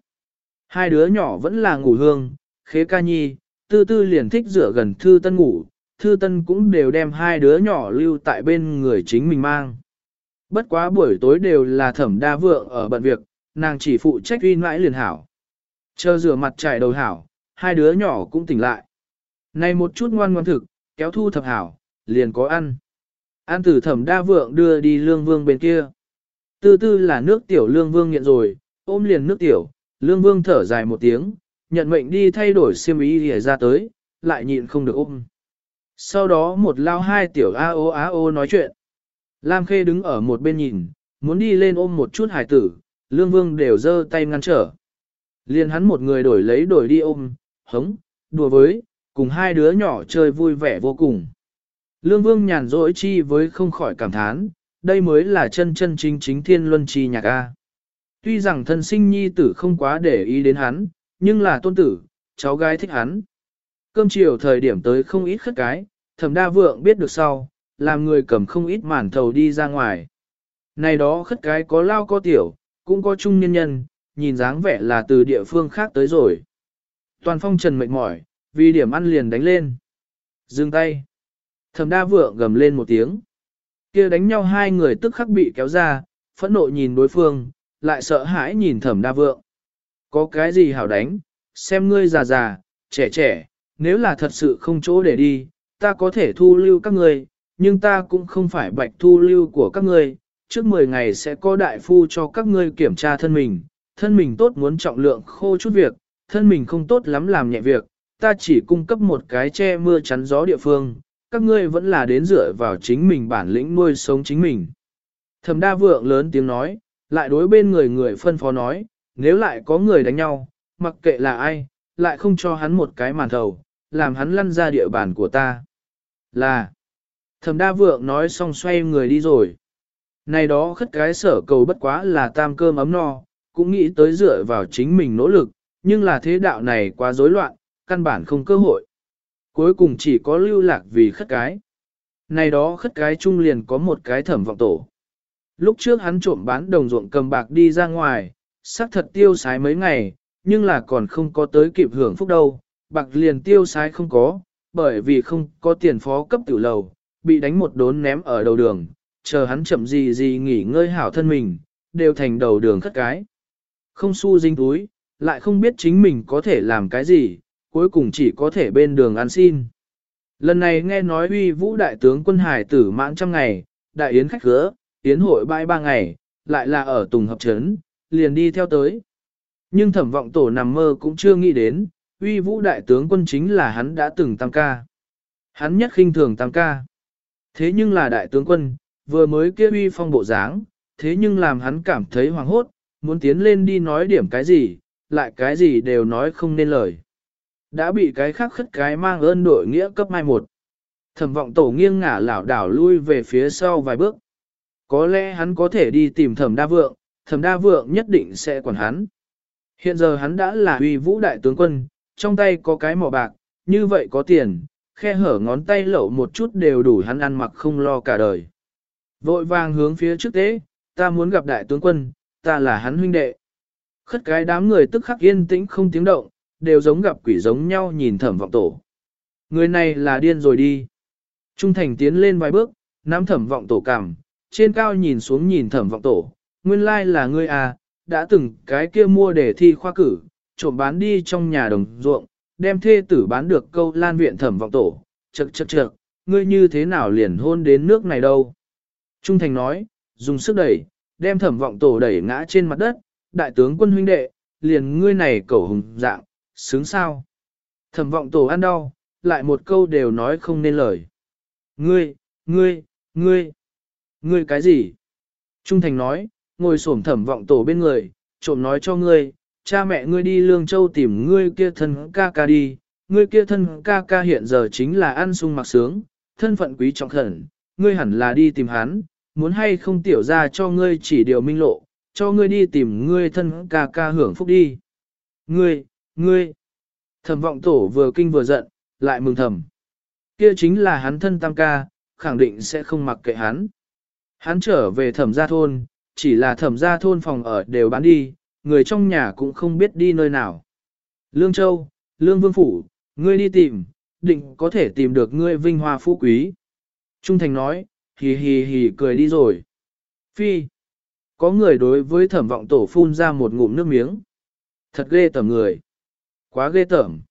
Hai đứa nhỏ vẫn là ngủ hương, khế ca nhi, tư tư liền thích rửa gần thư tân ngủ, thư tân cũng đều đem hai đứa nhỏ lưu tại bên người chính mình mang. Bất quá buổi tối đều là thẩm đa vượng ở bận việc, nàng chỉ phụ trách uy mãi liền hảo. Chờ rửa mặt trải đầu hảo, hai đứa nhỏ cũng tỉnh lại. Này một chút ngoan ngoan thực, kéo thu thập hảo, liền có ăn. An tử thẩm đa vượng đưa đi lương vương bên kia. Tư tư là nước tiểu lương vương nghiện rồi, ôm liền nước tiểu, lương vương thở dài một tiếng, nhận mệnh đi thay đổi xiêm ý để ra tới, lại nhịn không được ôm. Sau đó một lao hai tiểu a o a o nói chuyện. Lam Khê đứng ở một bên nhìn, muốn đi lên ôm một chút hải tử, lương vương đều giơ tay ngăn trở. Liền hắn một người đổi lấy đổi đi ôm, hống, đùa với, cùng hai đứa nhỏ chơi vui vẻ vô cùng. Lương Vương nhàn rỗi chi với không khỏi cảm thán, đây mới là chân chân chính chính thiên luân chi nhạc A. Tuy rằng thân sinh nhi tử không quá để ý đến hắn, nhưng là tôn tử, cháu gái thích hắn. Cơm chiều thời điểm tới không ít khất cái, thẩm đa vượng biết được sau, làm người cầm không ít màn thầu đi ra ngoài. Này đó khất cái có lao có tiểu, cũng có trung nhân nhân, nhìn dáng vẻ là từ địa phương khác tới rồi. Toàn phong trần mệt mỏi, vì điểm ăn liền đánh lên. Dừng tay. Thẩm đa vượng gầm lên một tiếng. kia đánh nhau hai người tức khắc bị kéo ra, phẫn nộ nhìn đối phương, lại sợ hãi nhìn thẩm đa vượng. Có cái gì hảo đánh, xem ngươi già già, trẻ trẻ, nếu là thật sự không chỗ để đi, ta có thể thu lưu các ngươi, nhưng ta cũng không phải bạch thu lưu của các ngươi. Trước 10 ngày sẽ có đại phu cho các ngươi kiểm tra thân mình, thân mình tốt muốn trọng lượng khô chút việc, thân mình không tốt lắm làm nhẹ việc, ta chỉ cung cấp một cái che mưa chắn gió địa phương, các ngươi vẫn là đến dựa vào chính mình bản lĩnh nuôi sống chính mình. Thẩm đa vượng lớn tiếng nói, lại đối bên người người phân phó nói, nếu lại có người đánh nhau, mặc kệ là ai, lại không cho hắn một cái màn thầu, làm hắn lăn ra địa bàn của ta. Là, thẩm đa vượng nói xong xoay người đi rồi. Này đó khất cái sở cầu bất quá là tam cơm ấm no, cũng nghĩ tới dựa vào chính mình nỗ lực, nhưng là thế đạo này quá rối loạn, căn bản không cơ hội. Cuối cùng chỉ có lưu lạc vì khất cái. Này đó khất cái chung liền có một cái thẩm vọng tổ. Lúc trước hắn trộm bán đồng ruộng cầm bạc đi ra ngoài, xác thật tiêu sái mấy ngày, nhưng là còn không có tới kịp hưởng phúc đâu, bạc liền tiêu sái không có, bởi vì không có tiền phó cấp tiểu lầu, bị đánh một đốn ném ở đầu đường, chờ hắn chậm gì gì nghỉ ngơi hảo thân mình, đều thành đầu đường khất cái. Không su dinh túi, lại không biết chính mình có thể làm cái gì, cuối cùng chỉ có thể bên đường ăn xin. Lần này nghe nói uy vũ đại tướng quân hải tử mãn trăm ngày, đại yến khách khứa, yến hội bãi ba ngày, lại là ở Tùng Hợp Trấn, liền đi theo tới. Nhưng thẩm vọng tổ nằm mơ cũng chưa nghĩ đến, uy vũ đại tướng quân chính là hắn đã từng tăng ca. Hắn nhất khinh thường tăng ca. Thế nhưng là đại tướng quân, vừa mới kia uy phong bộ dáng, thế nhưng làm hắn cảm thấy hoàng hốt, muốn tiến lên đi nói điểm cái gì, lại cái gì đều nói không nên lời. Đã bị cái khác khất cái mang ơn đội nghĩa cấp mai một. Thẩm vọng tổ nghiêng ngả lảo đảo lui về phía sau vài bước. Có lẽ hắn có thể đi tìm thẩm đa vượng, thẩm đa vượng nhất định sẽ quản hắn. Hiện giờ hắn đã là uy vũ đại tướng quân, trong tay có cái mỏ bạc, như vậy có tiền, khe hở ngón tay lẩu một chút đều đủ hắn ăn mặc không lo cả đời. Vội vàng hướng phía trước tế, ta muốn gặp đại tướng quân, ta là hắn huynh đệ. Khất cái đám người tức khắc yên tĩnh không tiếng động, đều giống gặp quỷ giống nhau nhìn thẩm vọng tổ. Người này là điên rồi đi. Trung thành tiến lên vài bước, nắm thẩm vọng tổ cằm, trên cao nhìn xuống nhìn thẩm vọng tổ. Nguyên lai là ngươi à, đã từng cái kia mua để thi khoa cử, trộm bán đi trong nhà đồng ruộng, đem thê tử bán được câu lan viện thẩm vọng tổ. Chậc chậc chậc, ngươi như thế nào liền hôn đến nước này đâu. Trung thành nói, dùng sức đẩy, đem thẩm vọng tổ đẩy ngã trên mặt đất, đại tướng quân huynh đệ, liền ngươi này cẩu hùng dạng, sướng sao. Thẩm vọng tổ ăn đau, lại một câu đều nói không nên lời. Ngươi, ngươi, ngươi, Ngươi cái gì? Trung thành nói, ngồi xổm thẩm vọng tổ bên người, trộm nói cho ngươi, cha mẹ ngươi đi Lương Châu tìm ngươi kia thân ca ca đi, ngươi kia thân ca ca hiện giờ chính là ăn sung mặc sướng, thân phận quý trọng khẩn, ngươi hẳn là đi tìm hắn, muốn hay không tiểu ra cho ngươi chỉ điều minh lộ, cho ngươi đi tìm ngươi thân ca ca hưởng phúc đi. Ngươi, ngươi, thẩm vọng tổ vừa kinh vừa giận, lại mừng thầm. Kia chính là hắn thân tam ca, khẳng định sẽ không mặc kệ hắn. Hắn trở về thẩm gia thôn, chỉ là thẩm gia thôn phòng ở đều bán đi, người trong nhà cũng không biết đi nơi nào. Lương Châu, Lương Vương Phủ, ngươi đi tìm, định có thể tìm được ngươi vinh hoa phú quý. Trung Thành nói, hì hì hì cười đi rồi. Phi, có người đối với thẩm vọng tổ phun ra một ngụm nước miếng. Thật ghê tởm người. Quá ghê tởm.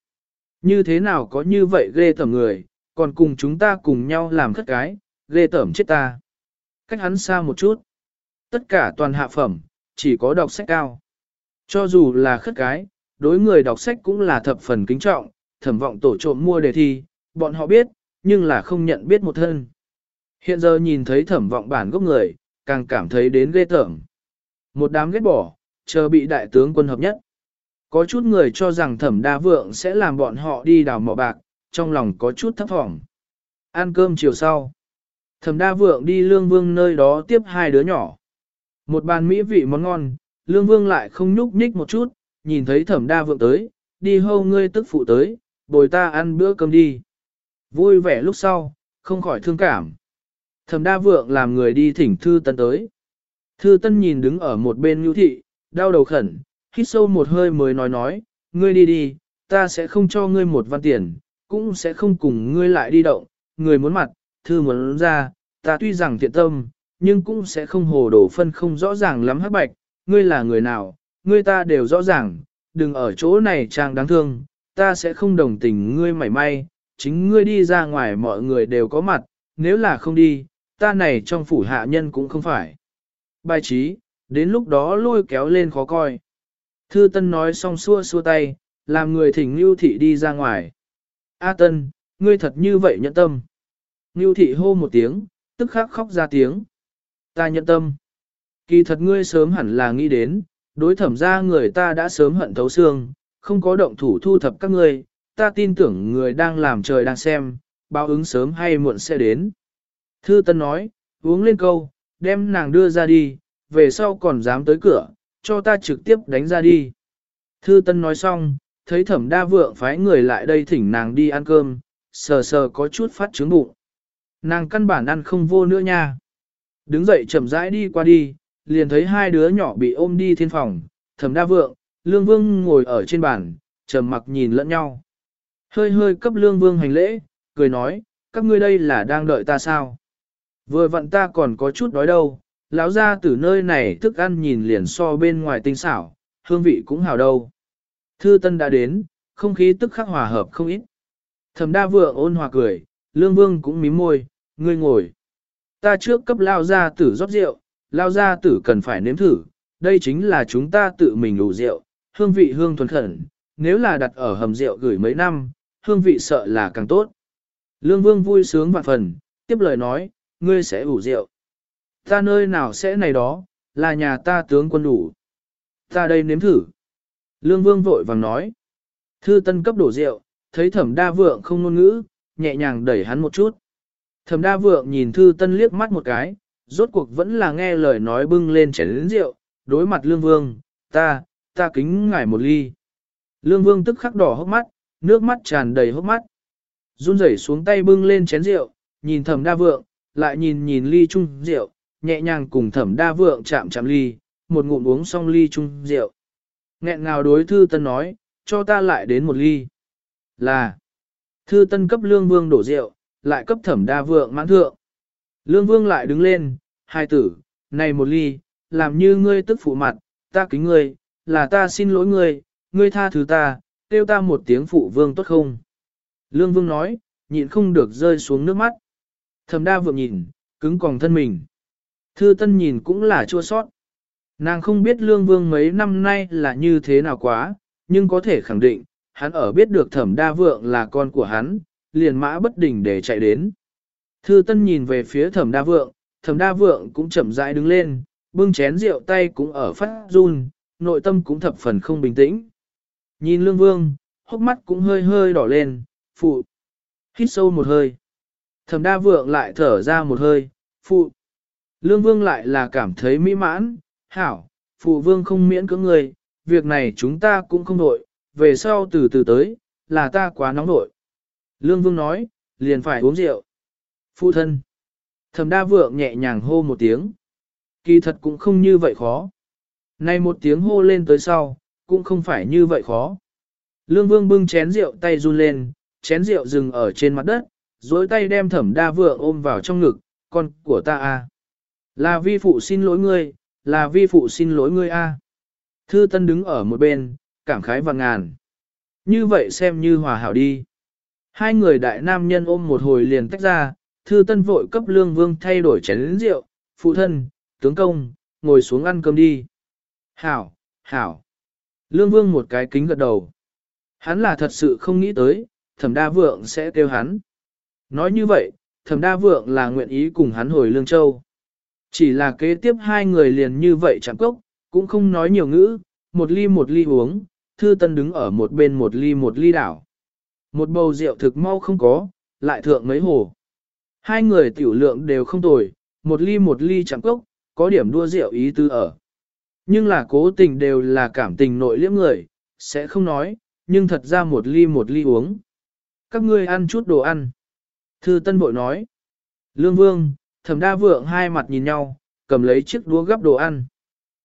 Như thế nào có như vậy ghê tởm người, còn cùng chúng ta cùng nhau làm khất cái, ghê tởm chết ta. Cách hắn xa một chút. Tất cả toàn hạ phẩm, chỉ có đọc sách cao. Cho dù là khất cái, đối người đọc sách cũng là thập phần kính trọng, thẩm vọng tổ trộm mua đề thi, bọn họ biết, nhưng là không nhận biết một thân. Hiện giờ nhìn thấy thẩm vọng bản gốc người, càng cảm thấy đến ghê tởm. Một đám ghét bỏ, chờ bị đại tướng quân hợp nhất. Có chút người cho rằng thẩm đa vượng sẽ làm bọn họ đi đào mỏ bạc, trong lòng có chút thấp thỏm. Ăn cơm chiều sau. Thẩm đa vượng đi lương vương nơi đó tiếp hai đứa nhỏ. Một bàn mỹ vị món ngon, lương vương lại không nhúc nhích một chút, nhìn thấy thẩm đa vượng tới, đi hâu ngươi tức phụ tới, bồi ta ăn bữa cơm đi. Vui vẻ lúc sau, không khỏi thương cảm. Thẩm đa vượng làm người đi thỉnh thư tân tới. Thư tân nhìn đứng ở một bên nhu thị, đau đầu khẩn, hít sâu một hơi mới nói nói, ngươi đi đi, ta sẽ không cho ngươi một văn tiền, cũng sẽ không cùng ngươi lại đi động, người muốn mặt, thư muốn ra, ta tuy rằng thiện tâm, nhưng cũng sẽ không hồ đổ phân không rõ ràng lắm hắc bạch, ngươi là người nào, ngươi ta đều rõ ràng, đừng ở chỗ này trang đáng thương, ta sẽ không đồng tình ngươi mảy may, chính ngươi đi ra ngoài mọi người đều có mặt, nếu là không đi, ta này trong phủ hạ nhân cũng không phải. Bài trí, đến lúc đó lôi kéo lên khó coi. Thư Tân nói xong xua xua tay, làm người thỉnh Nưu Thị đi ra ngoài. A Tân, ngươi thật như vậy nhẫn tâm. Nưu Thị hô một tiếng, tức khắc khóc ra tiếng. Ta nhẫn tâm. Kỳ thật ngươi sớm hẳn là nghĩ đến, đối thẩm ra người ta đã sớm hận thấu xương, không có động thủ thu thập các ngươi, ta tin tưởng người đang làm trời đang xem, báo ứng sớm hay muộn sẽ đến. Thư Tân nói, uống lên câu, đem nàng đưa ra đi, về sau còn dám tới cửa, cho ta trực tiếp đánh ra đi. Thư Tân nói xong, thấy thẩm đa vượng phái người lại đây thỉnh nàng đi ăn cơm, sờ sờ có chút phát chứng bụng. Nàng căn bản ăn không vô nữa nha. Đứng dậy chậm rãi đi qua đi, liền thấy hai đứa nhỏ bị ôm đi thiên phòng, thẩm đa vượng, lương vương ngồi ở trên bàn, trầm mặc nhìn lẫn nhau. Hơi hơi cấp lương vương hành lễ, cười nói, các ngươi đây là đang đợi ta sao? Vừa vặn ta còn có chút đói đâu, lão ra từ nơi này thức ăn nhìn liền so bên ngoài tinh xảo, hương vị cũng hào đâu. Thư Tân đã đến, không khí tức khắc hòa hợp không ít. Thẩm Đa Vượng ôn hòa cười, Lương Vương cũng mím môi, ngươi ngồi. Ta trước cấp lao gia tử rót rượu, lao gia tử cần phải nếm thử, đây chính là chúng ta tự mình đủ rượu, hương vị hương thuần khẩn, nếu là đặt ở hầm rượu gửi mấy năm, hương vị sợ là càng tốt. Lương Vương vui sướng vạn phần, tiếp lời nói, ngươi sẽ ủ rượu. Ta nơi nào sẽ này đó, là nhà ta tướng quân đủ. Ta đây nếm thử. Lương Vương vội vàng nói. Thư tân cấp đổ rượu, thấy thẩm đa vượng không ngôn ngữ, nhẹ nhàng đẩy hắn một chút. Thẩm đa vượng nhìn thư tân liếc mắt một cái, rốt cuộc vẫn là nghe lời nói bưng lên chén lớn rượu, đối mặt lương vương, ta, ta kính ngài một ly. Lương vương tức khắc đỏ hốc mắt, nước mắt tràn đầy hốc mắt. Run rẩy xuống tay bưng lên chén rượu, nhìn thẩm đa vượng, lại nhìn nhìn ly chung rượu, nhẹ nhàng cùng thẩm đa vượng chạm chạm ly, một ngụm uống xong ly chung rượu. Nghẹn ngào đối thư tân nói, cho ta lại đến một ly. Là, thư tân cấp lương vương đổ rượu, lại cấp thẩm đa vượng mãn thượng. Lương vương lại đứng lên, hai tử, này một ly, làm như ngươi tức phụ mặt, ta kính ngươi, là ta xin lỗi ngươi, ngươi tha thứ ta, kêu ta một tiếng phụ vương tốt không? Lương vương nói, nhịn không được rơi xuống nước mắt. Thẩm đa vượng nhìn, cứng còng thân mình. Thư tân nhìn cũng là chua sót. Nàng không biết lương vương mấy năm nay là như thế nào quá, nhưng có thể khẳng định, hắn ở biết được thẩm đa vượng là con của hắn, liền mã bất đình để chạy đến. Thư tân nhìn về phía thẩm đa vượng, thẩm đa vượng cũng chậm rãi đứng lên, bưng chén rượu tay cũng ở phát run, nội tâm cũng thập phần không bình tĩnh. Nhìn lương vương, hốc mắt cũng hơi hơi đỏ lên, phụ. Hít sâu một hơi. Thẩm đa vượng lại thở ra một hơi, phụ. Lương vương lại là cảm thấy mỹ mãn, hảo, phụ vương không miễn cưỡng người, việc này chúng ta cũng không đội, về sau từ từ tới, là ta quá nóng nội. Lương vương nói, liền phải uống rượu. Phụ thân. Thẩm đa vượng nhẹ nhàng hô một tiếng. Kỳ thật cũng không như vậy khó. Này một tiếng hô lên tới sau, cũng không phải như vậy khó. Lương vương bưng chén rượu tay run lên, chén rượu dừng ở trên mặt đất, dối tay đem thẩm đa vượng ôm vào trong ngực, con của ta a à. Là vi phụ xin lỗi ngươi, là vi phụ xin lỗi ngươi a Thư tân đứng ở một bên, cảm khái và ngàn. Như vậy xem như hòa hảo đi. Hai người đại nam nhân ôm một hồi liền tách ra, thư tân vội cấp lương vương thay đổi chén rượu, phụ thân, tướng công, ngồi xuống ăn cơm đi. Hảo, hảo. Lương vương một cái kính gật đầu. Hắn là thật sự không nghĩ tới, thẩm đa vượng sẽ kêu hắn. Nói như vậy, thẩm đa vượng là nguyện ý cùng hắn hồi lương châu. Chỉ là kế tiếp hai người liền như vậy chẳng cốc, cũng không nói nhiều ngữ, một ly một ly uống, thư tân đứng ở một bên một ly một ly đảo. Một bầu rượu thực mau không có, lại thượng mấy hồ. Hai người tiểu lượng đều không tồi, một ly một ly chẳng cốc, có điểm đua rượu ý tư ở. Nhưng là cố tình đều là cảm tình nội liễm người, sẽ không nói, nhưng thật ra một ly một ly uống. Các ngươi ăn chút đồ ăn. Thư Tân Bội nói. Lương Vương, Thẩm Đa Vượng hai mặt nhìn nhau, cầm lấy chiếc đũa gắp đồ ăn.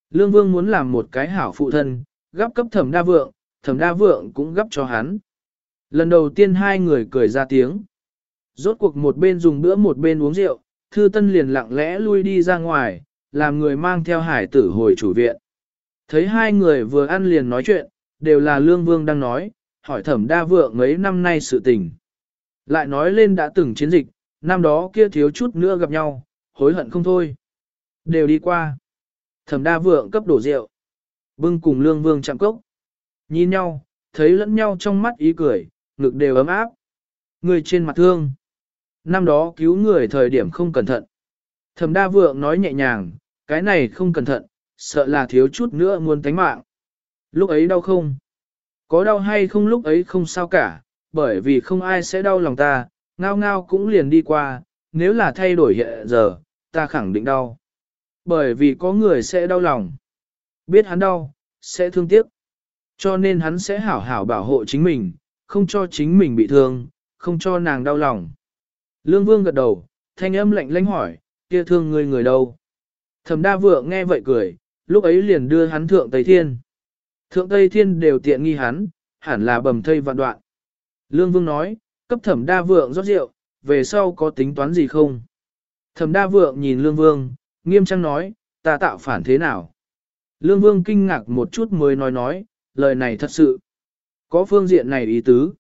Lương Vương muốn làm một cái hảo phụ thân, gắp cấp Thẩm Đa Vượng, Thẩm Đa Vượng cũng gắp cho hắn. Lần đầu tiên hai người cười ra tiếng. Rốt cuộc một bên dùng bữa một bên uống rượu, Thư Tân liền lặng lẽ lui đi ra ngoài, làm người mang theo hải tử hồi chủ viện. Thấy hai người vừa ăn liền nói chuyện, đều là Lương Vương đang nói, hỏi thẩm đa vượng mấy năm nay sự tình. Lại nói lên đã từng chiến dịch, năm đó kia thiếu chút nữa gặp nhau, hối hận không thôi. Đều đi qua. Thẩm đa vượng cấp đổ rượu. Bưng cùng Lương Vương chạm cốc. Nhìn nhau, thấy lẫn nhau trong mắt ý cười, ngực đều ấm áp. Người trên mặt thương. Năm đó cứu người thời điểm không cẩn thận. Thẩm đa vượng nói nhẹ nhàng, cái này không cẩn thận, sợ là thiếu chút nữa muốn tánh mạng. Lúc ấy đau không? Có đau hay không lúc ấy không sao cả, bởi vì không ai sẽ đau lòng ta, ngao ngao cũng liền đi qua, nếu là thay đổi hiện giờ, ta khẳng định đau. Bởi vì có người sẽ đau lòng. Biết hắn đau, sẽ thương tiếc. Cho nên hắn sẽ hảo hảo bảo hộ chính mình, không cho chính mình bị thương, không cho nàng đau lòng. Lương Vương gật đầu, thanh âm lạnh lãnh hỏi, kia thương người người đâu? Thẩm đa vượng nghe vậy cười, lúc ấy liền đưa hắn thượng Tây Thiên. Thượng Tây Thiên đều tiện nghi hắn, hẳn là bầm thây vạn đoạn. Lương Vương nói, cấp thẩm đa vượng rót rượu, về sau có tính toán gì không? Thẩm đa vượng nhìn Lương Vương, nghiêm trang nói, ta tạo phản thế nào? Lương Vương kinh ngạc một chút mới nói nói, lời này thật sự. Có phương diện này ý tứ.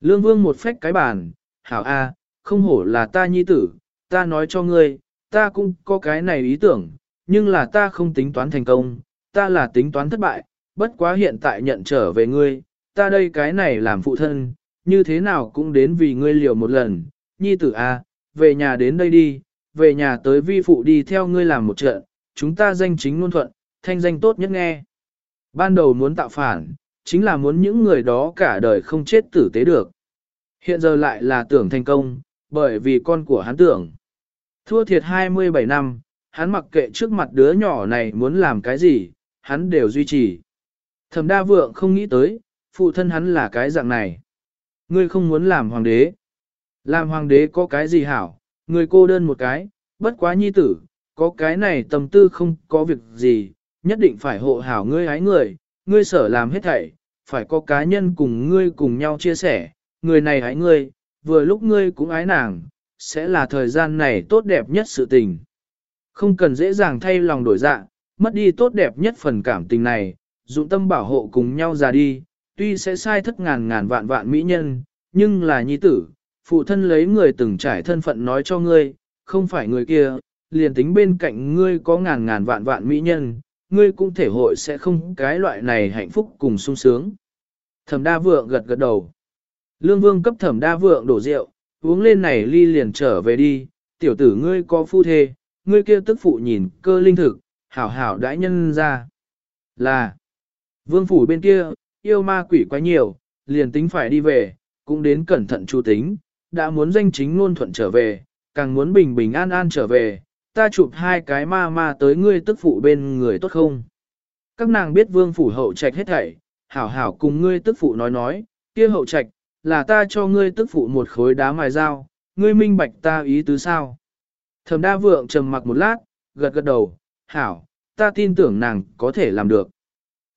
Lương Vương một phách cái bàn, hảo a, không hổ là ta nhi tử, ta nói cho ngươi, ta cũng có cái này ý tưởng, nhưng là ta không tính toán thành công, ta là tính toán thất bại, bất quá hiện tại nhận trở về ngươi, ta đây cái này làm phụ thân, như thế nào cũng đến vì ngươi liều một lần, nhi tử a, à, về nhà đến đây đi, về nhà tới vi phụ đi theo ngươi làm một trận, chúng ta danh chính ngôn thuận, thanh danh tốt nhất nghe. Ban đầu muốn tạo phản, chính là muốn những người đó cả đời không chết tử tế được. Hiện giờ lại là tưởng thành công, bởi vì con của hắn tưởng. Thua thiệt 27 năm, hắn mặc kệ trước mặt đứa nhỏ này muốn làm cái gì, hắn đều duy trì. Thẩm đa vượng không nghĩ tới, phụ thân hắn là cái dạng này. Ngươi không muốn làm hoàng đế. Làm hoàng đế có cái gì hảo, người cô đơn một cái, bất quá nhi tử, có cái này tâm tư không có việc gì, nhất định phải hộ hảo ngươi hái người, ngươi sở làm hết thảy, phải có cá nhân cùng ngươi cùng nhau chia sẻ, người này hái ngươi, vừa lúc ngươi cũng ái nàng, sẽ là thời gian này tốt đẹp nhất sự tình. Không cần dễ dàng thay lòng đổi dạ, mất đi tốt đẹp nhất phần cảm tình này, dụng tâm bảo hộ cùng nhau ra đi, tuy sẽ sai thất ngàn ngàn vạn vạn mỹ nhân, nhưng là nhi tử, phụ thân lấy người từng trải thân phận nói cho ngươi, không phải người kia, liền tính bên cạnh ngươi có ngàn ngàn vạn vạn mỹ nhân, ngươi cũng thể hội sẽ không cái loại này hạnh phúc cùng sung sướng. Thẩm đa vượng gật gật đầu. Lương vương cấp thẩm đa vượng đổ rượu, uống lên này ly liền trở về đi, tiểu tử ngươi có phu thê, ngươi kia tức phụ nhìn cơ linh thực, hảo hảo đãi nhân ra. Là, vương phủ bên kia, yêu ma quỷ quá nhiều, liền tính phải đi về, cũng đến cẩn thận chu tính, đã muốn danh chính ngôn thuận trở về, càng muốn bình bình an an trở về, ta chụp hai cái ma ma tới ngươi tức phụ bên người tốt không? Các nàng biết vương phủ hậu trạch hết thảy, hảo hảo cùng ngươi tức phụ nói nói, kia hậu trạch, là ta cho ngươi tức phụ một khối đá mài dao, ngươi minh bạch ta ý tứ sao? Thẩm đa vượng trầm mặc một lát, gật gật đầu, hảo, ta tin tưởng nàng có thể làm được.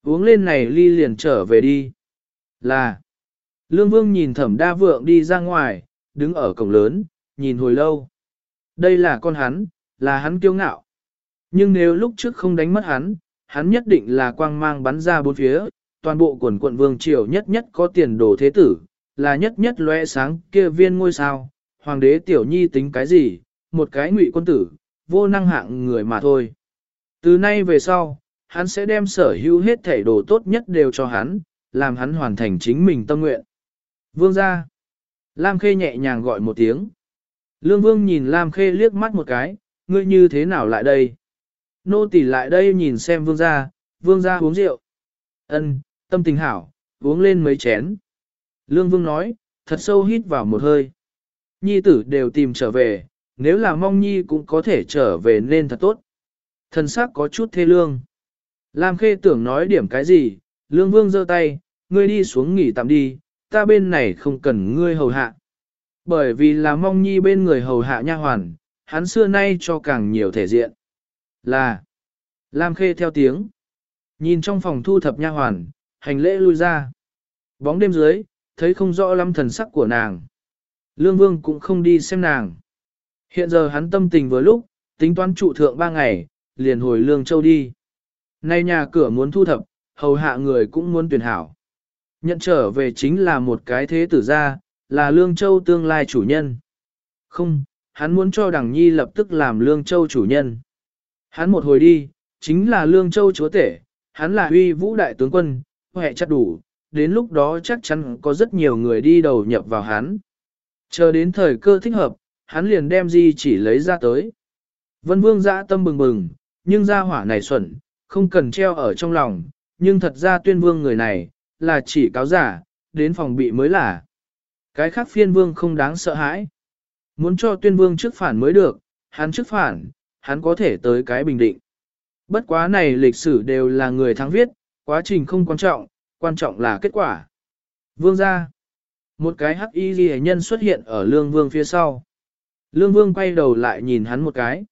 Uống lên này ly liền trở về đi. Là, Lương Vương nhìn thẩm đa vượng đi ra ngoài, đứng ở cổng lớn, nhìn hồi lâu. Đây là con hắn, là hắn kiêu ngạo. Nhưng nếu lúc trước không đánh mất hắn, hắn nhất định là quang mang bắn ra bốn phía, toàn bộ quần quận vương triều nhất nhất có tiền đồ thế tử, là nhất nhất lóe sáng kia viên ngôi sao, hoàng đế tiểu nhi tính cái gì, một cái ngụy quân tử, vô năng hạng người mà thôi. Từ nay về sau, hắn sẽ đem sở hữu hết thể đồ tốt nhất đều cho hắn, làm hắn hoàn thành chính mình tâm nguyện. Vương ra. Lam Khê nhẹ nhàng gọi một tiếng. Lương Vương nhìn Lam Khê liếc mắt một cái, ngươi như thế nào lại đây? Nô tỳ lại đây nhìn xem Vương ra, Vương ra uống rượu. Ân, tâm tình hảo, uống lên mấy chén. Lương Vương nói, thật sâu hít vào một hơi. Nhi tử đều tìm trở về, nếu là mong nhi cũng có thể trở về nên thật tốt. Thần sắc có chút thê lương. Lam Khê tưởng nói điểm cái gì, Lương Vương giơ tay, ngươi đi xuống nghỉ tạm đi, ta bên này không cần ngươi hầu hạ. Bởi vì là mong nhi bên người hầu hạ nha hoàn, hắn xưa nay cho càng nhiều thể diện. Là, Lam Khê theo tiếng, nhìn trong phòng thu thập nha hoàn, hành lễ lui ra. Bóng đêm dưới, thấy không rõ lắm thần sắc của nàng. Lương Vương cũng không đi xem nàng. Hiện giờ hắn tâm tình vừa lúc, tính toán trụ thượng ba ngày, liền hồi Lương Châu đi. Nay nhà cửa muốn thu thập, hầu hạ người cũng muốn tuyển hảo. Nhận trở về chính là một cái thế tử gia, là Lương Châu tương lai chủ nhân. Không, hắn muốn cho Đằng Nhi lập tức làm Lương Châu chủ nhân. Hắn một hồi đi, chính là Lương Châu chúa tể, hắn là huy vũ đại tướng quân, hệ chắc đủ, đến lúc đó chắc chắn có rất nhiều người đi đầu nhập vào hắn. Chờ đến thời cơ thích hợp, hắn liền đem di chỉ lấy ra tới. Vân Vương dã tâm bừng bừng, nhưng gia hỏa này xuẩn, không cần treo ở trong lòng, nhưng thật ra tuyên vương người này, là chỉ cáo giả, đến phòng bị mới là. Cái khác phiên vương không đáng sợ hãi. Muốn cho tuyên vương trước phản mới được, hắn trước phản, hắn có thể tới cái bình định. Bất quá này lịch sử đều là người thắng viết, quá trình không quan trọng, quan trọng là kết quả. Vương ra. Một cái hắc y ghi nhân xuất hiện ở lương vương phía sau. Lương vương quay đầu lại nhìn hắn một cái.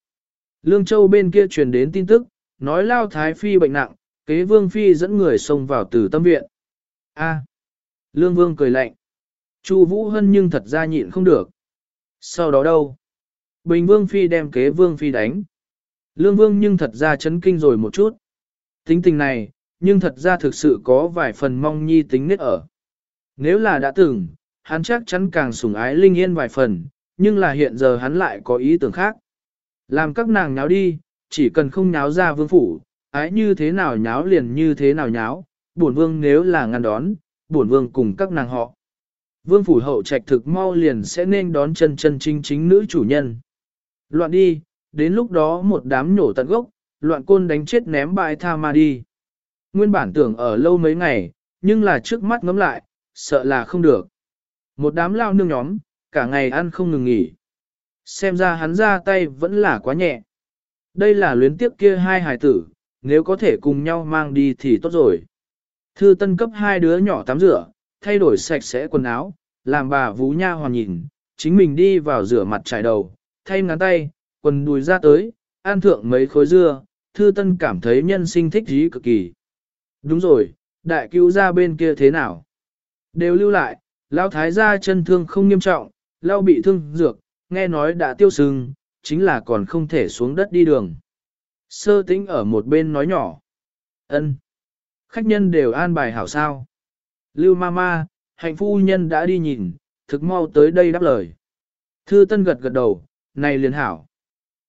Lương châu bên kia truyền đến tin tức, nói lao thái phi bệnh nặng, kế vương phi dẫn người xông vào từ tâm viện. A. Lương vương cười lạnh. Chu Vũ Hân nhưng thật ra nhịn không được. Sau đó đâu? Bình vương phi đem kế vương phi đánh. Lương vương nhưng thật ra chấn kinh rồi một chút. Tính tình này, nhưng thật ra thực sự có vài phần mong nhi tính nết ở. Nếu là đã từng, hắn chắc chắn càng sủng ái Linh Yên vài phần, nhưng là hiện giờ hắn lại có ý tưởng khác. Làm các nàng nháo đi, chỉ cần không nháo ra vương phủ, ái như thế nào nháo liền như thế nào nháo, bổn vương nếu là ngăn đón, bổn vương cùng các nàng họ. Vương phủ hậu trạch thực mau liền sẽ nên đón chân chân chính chính nữ chủ nhân. Loạn đi, đến lúc đó một đám nhổ tận gốc, loạn côn đánh chết ném bại tha ma đi. Nguyên bản tưởng ở lâu mấy ngày, nhưng là trước mắt ngắm lại, sợ là không được. Một đám lao nương nhóm, cả ngày ăn không ngừng nghỉ. Xem ra hắn ra tay vẫn là quá nhẹ. Đây là luyến tiếp kia hai hài tử, nếu có thể cùng nhau mang đi thì tốt rồi. Thư tân cấp hai đứa nhỏ tắm rửa, thay đổi sạch sẽ quần áo, làm bà vú nha hoàn nhìn, chính mình đi vào rửa mặt trải đầu, thay ngắn tay, quần đùi ra tới, an thượng mấy khối dưa, thư tân cảm thấy nhân sinh thích dí cực kỳ. Đúng rồi, đại cứu ra bên kia thế nào? Đều lưu lại, lao thái gia chân thương không nghiêm trọng, lao bị thương dược, nghe nói đã tiêu sưng, chính là còn không thể xuống đất đi đường. Sơ tĩnh ở một bên nói nhỏ. ân Khách nhân đều an bài hảo sao. Lưu ma ma, hạnh phu nhân đã đi nhìn, thực mau tới đây đáp lời. Thư tân gật gật đầu, này liền hảo.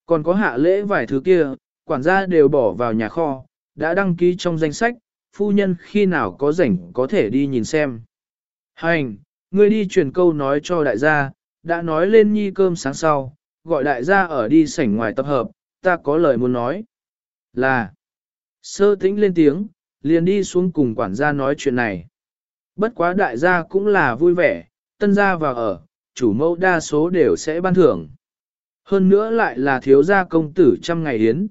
Còn có hạ lễ vài thứ kia, quản gia đều bỏ vào nhà kho, đã đăng ký trong danh sách, phu nhân khi nào có rảnh có thể đi nhìn xem. Hành, ngươi đi truyền câu nói cho đại gia, đã nói lên nhi cơm sáng sau, gọi đại gia ở đi sảnh ngoài tập hợp, ta có lời muốn nói. Là, sơ tĩnh lên tiếng, liền đi xuống cùng quản gia nói chuyện này. Bất quá đại gia cũng là vui vẻ, tân gia vào ở, chủ mẫu đa số đều sẽ ban thưởng. Hơn nữa lại là thiếu gia công tử trăm ngày yến.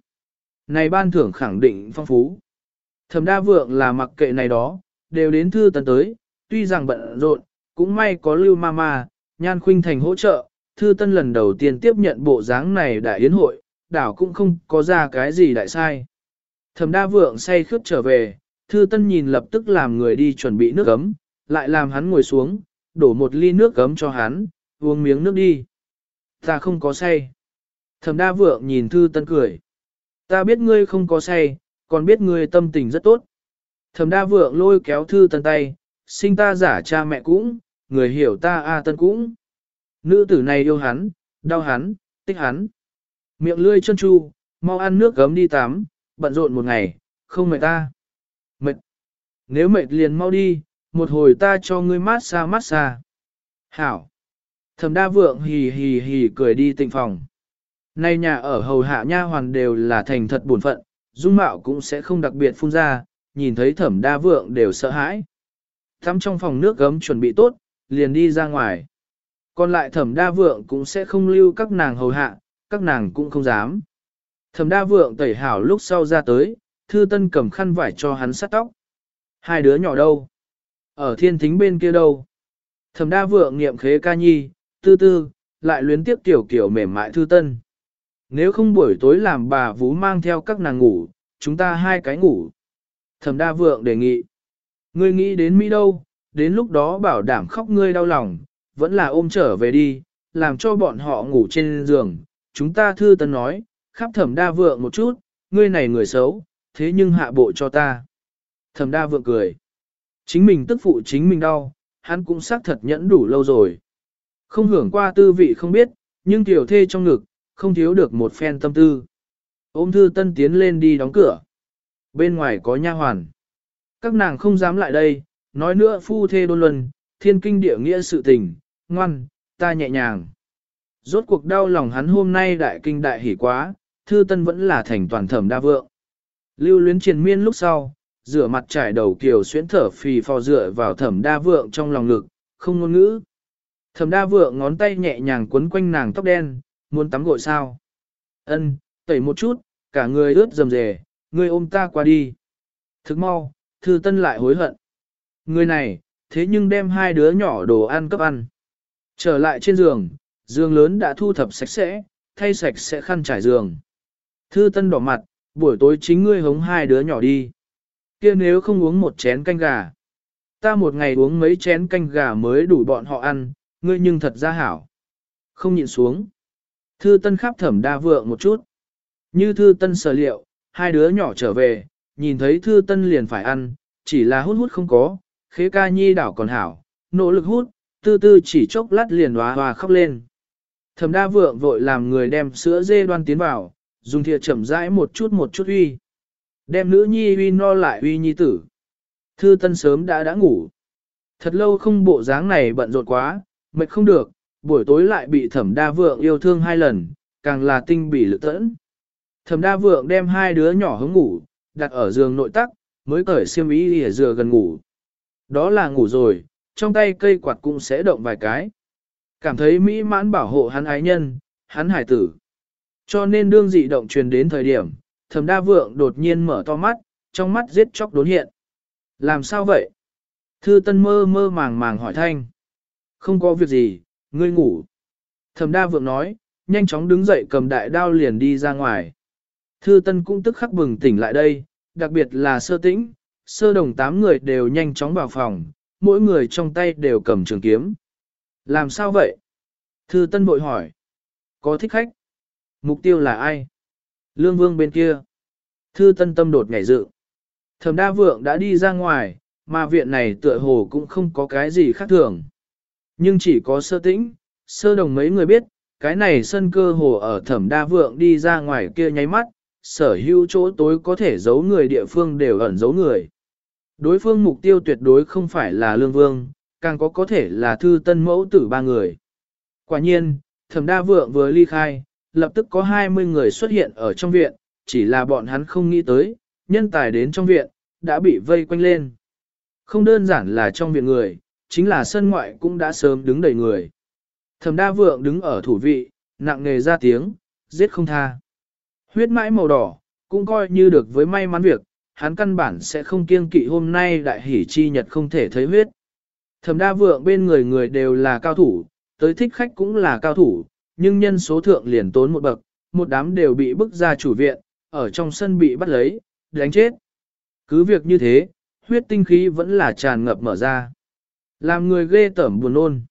Này ban thưởng khẳng định phong phú. Thẩm đa vượng là mặc kệ này đó, đều đến thư tấn tới, tuy rằng bận rộn, cũng may có lưu ma ma, nhan khuynh thành hỗ trợ, thư tân lần đầu tiên tiếp nhận bộ dáng này đại yến hội, đảo cũng không có ra cái gì đại sai. Thẩm đa vượng say khướt trở về, thư tân nhìn lập tức làm người đi chuẩn bị nước ấm, lại làm hắn ngồi xuống, đổ một ly nước ấm cho hắn, uống miếng nước đi. Ta không có say. Thẩm đa vượng nhìn thư tân cười. Ta biết ngươi không có say, còn biết ngươi tâm tình rất tốt. Thẩm đa vượng lôi kéo thư tân tay, sinh ta giả cha mẹ cũng, người hiểu ta a tân cũng. Nữ tử này yêu hắn, đau hắn, tích hắn. Miệng lươi chân chu, mau ăn nước gấm đi tắm, bận rộn một ngày, không mệt ta. Mệt. Nếu mệt liền mau đi, một hồi ta cho ngươi mát xa mát xa. Hảo. Thẩm đa vượng hì hì hì cười đi tịnh phòng. Nay nhà ở hầu hạ nha hoàn đều là thành thật buồn phận, dung mạo cũng sẽ không đặc biệt phun ra, nhìn thấy thẩm đa vượng đều sợ hãi. Tắm trong phòng nước gấm chuẩn bị tốt, liền đi ra ngoài. Còn lại thẩm đa vượng cũng sẽ không lưu các nàng hầu hạ, các nàng cũng không dám. Thẩm đa vượng tẩy hảo lúc sau ra tới, thư tân cầm khăn vải cho hắn sát tóc. Hai đứa nhỏ đâu? Ở thiên thính bên kia đâu? Thẩm đa vượng nghiệm khế ca nhi, tư tư, lại luyến tiếp tiểu kiểu mềm mại thư tân. Nếu không buổi tối làm bà vú mang theo các nàng ngủ, chúng ta hai cái ngủ. Thẩm đa vượng đề nghị. Ngươi nghĩ đến Mỹ đâu, đến lúc đó bảo đảm khóc ngươi đau lòng, vẫn là ôm trở về đi, làm cho bọn họ ngủ trên giường. Chúng ta thư tân nói, khắp thẩm đa vượng một chút, ngươi này người xấu, thế nhưng hạ bộ cho ta. Thẩm đa vượng cười. Chính mình tức phụ chính mình đau, hắn cũng xác thật nhẫn đủ lâu rồi. Không hưởng qua tư vị không biết, nhưng tiểu thê trong ngực, không thiếu được một phen tâm tư. Ôm thư tân tiến lên đi đóng cửa. Bên ngoài có nha hoàn. Các nàng không dám lại đây, nói nữa phu thê đôn luân, thiên kinh địa nghĩa sự tình, ngoan, ta nhẹ nhàng. Rốt cuộc đau lòng hắn hôm nay đại kinh đại hỉ quá, thư tân vẫn là thành toàn thẩm đa vượng. Lưu luyến triền miên lúc sau, rửa mặt trải đầu kiều xuyến thở phì phò dựa vào thẩm đa vượng trong lòng ngực, không ngôn ngữ. Thẩm đa vượng ngón tay nhẹ nhàng quấn quanh nàng tóc đen, muốn tắm gội sao? Ân, tẩy một chút, cả người ướt rầm rề, người ôm ta qua đi. Thức mau, thư tân lại hối hận. Người này, thế nhưng đem hai đứa nhỏ đồ ăn cấp ăn. Trở lại trên giường, giường lớn đã thu thập sạch sẽ, thay sạch sẽ khăn trải giường. Thư tân đỏ mặt, buổi tối chính ngươi hống hai đứa nhỏ đi. kia nếu không uống một chén canh gà. Ta một ngày uống mấy chén canh gà mới đủ bọn họ ăn, ngươi nhưng thật ra hảo. Không nhịn xuống. Thư tân khắp thẩm đa vượng một chút. Như thư tân sở liệu, hai đứa nhỏ trở về, nhìn thấy thư tân liền phải ăn, chỉ là hút hút không có, khế ca nhi đảo còn hảo, nỗ lực hút, tư tư chỉ chốc lát liền hòa hòa khóc lên. Thẩm đa vượng vội làm người đem sữa dê đoan tiến vào, dùng thìa chậm rãi một chút một chút uy. Đem nữ nhi uy no lại uy nhi tử. Thư tân sớm đã đã ngủ. Thật lâu không bộ dáng này bận rộn quá, mệt không được, buổi tối lại bị thẩm đa vượng yêu thương hai lần, càng là tinh bỉ lực tẫn. Thẩm đa vượng đem hai đứa nhỏ hướng ngủ, đặt ở giường nội tắc, mới cởi xiêm y ở dừa gần ngủ. Đó là ngủ rồi, trong tay cây quạt cũng sẽ động vài cái. Cảm thấy mỹ mãn bảo hộ hắn ái nhân, hắn hải tử. Cho nên đương dị động truyền đến thời điểm, thẩm đa vượng đột nhiên mở to mắt, trong mắt giết chóc đốn hiện. Làm sao vậy? Thư tân mơ mơ màng màng hỏi thanh. Không có việc gì, ngươi ngủ. Thẩm đa vượng nói, nhanh chóng đứng dậy cầm đại đao liền đi ra ngoài. Thư tân cũng tức khắc bừng tỉnh lại đây, đặc biệt là sơ tĩnh, sơ đồng tám người đều nhanh chóng vào phòng, mỗi người trong tay đều cầm trường kiếm. Làm sao vậy? Thư Tân bội hỏi. Có thích khách? Mục tiêu là ai? Lương Vương bên kia. Thư Tân tâm đột nhảy dự. Thẩm Đa Vượng đã đi ra ngoài, mà viện này tựa hồ cũng không có cái gì khác thường. Nhưng chỉ có sơ tĩnh, sơ đồng mấy người biết, cái này sân cơ hồ ở Thẩm Đa Vượng đi ra ngoài kia nháy mắt, sở hữu chỗ tối có thể giấu người địa phương đều ẩn giấu người. Đối phương mục tiêu tuyệt đối không phải là lương vương, càng có có thể là thư tân mẫu tử ba người. Quả nhiên, thẩm đa vượng vừa ly khai, lập tức có 20 người xuất hiện ở trong viện, chỉ là bọn hắn không nghĩ tới, nhân tài đến trong viện, đã bị vây quanh lên. Không đơn giản là trong viện người, chính là sân ngoại cũng đã sớm đứng đầy người. Thẩm đa vượng đứng ở thủ vị, nặng nề ra tiếng, giết không tha. Huyết mãi màu đỏ, cũng coi như được với may mắn việc, hắn căn bản sẽ không kiêng kỵ hôm nay đại hỷ chi nhật không thể thấy huyết. Thẩm đa vượng bên người người đều là cao thủ, tới thích khách cũng là cao thủ, nhưng nhân số thượng liền tốn một bậc, một đám đều bị bức ra chủ viện, ở trong sân bị bắt lấy, đánh chết. Cứ việc như thế, huyết tinh khí vẫn là tràn ngập mở ra. Làm người ghê tởm buồn nôn.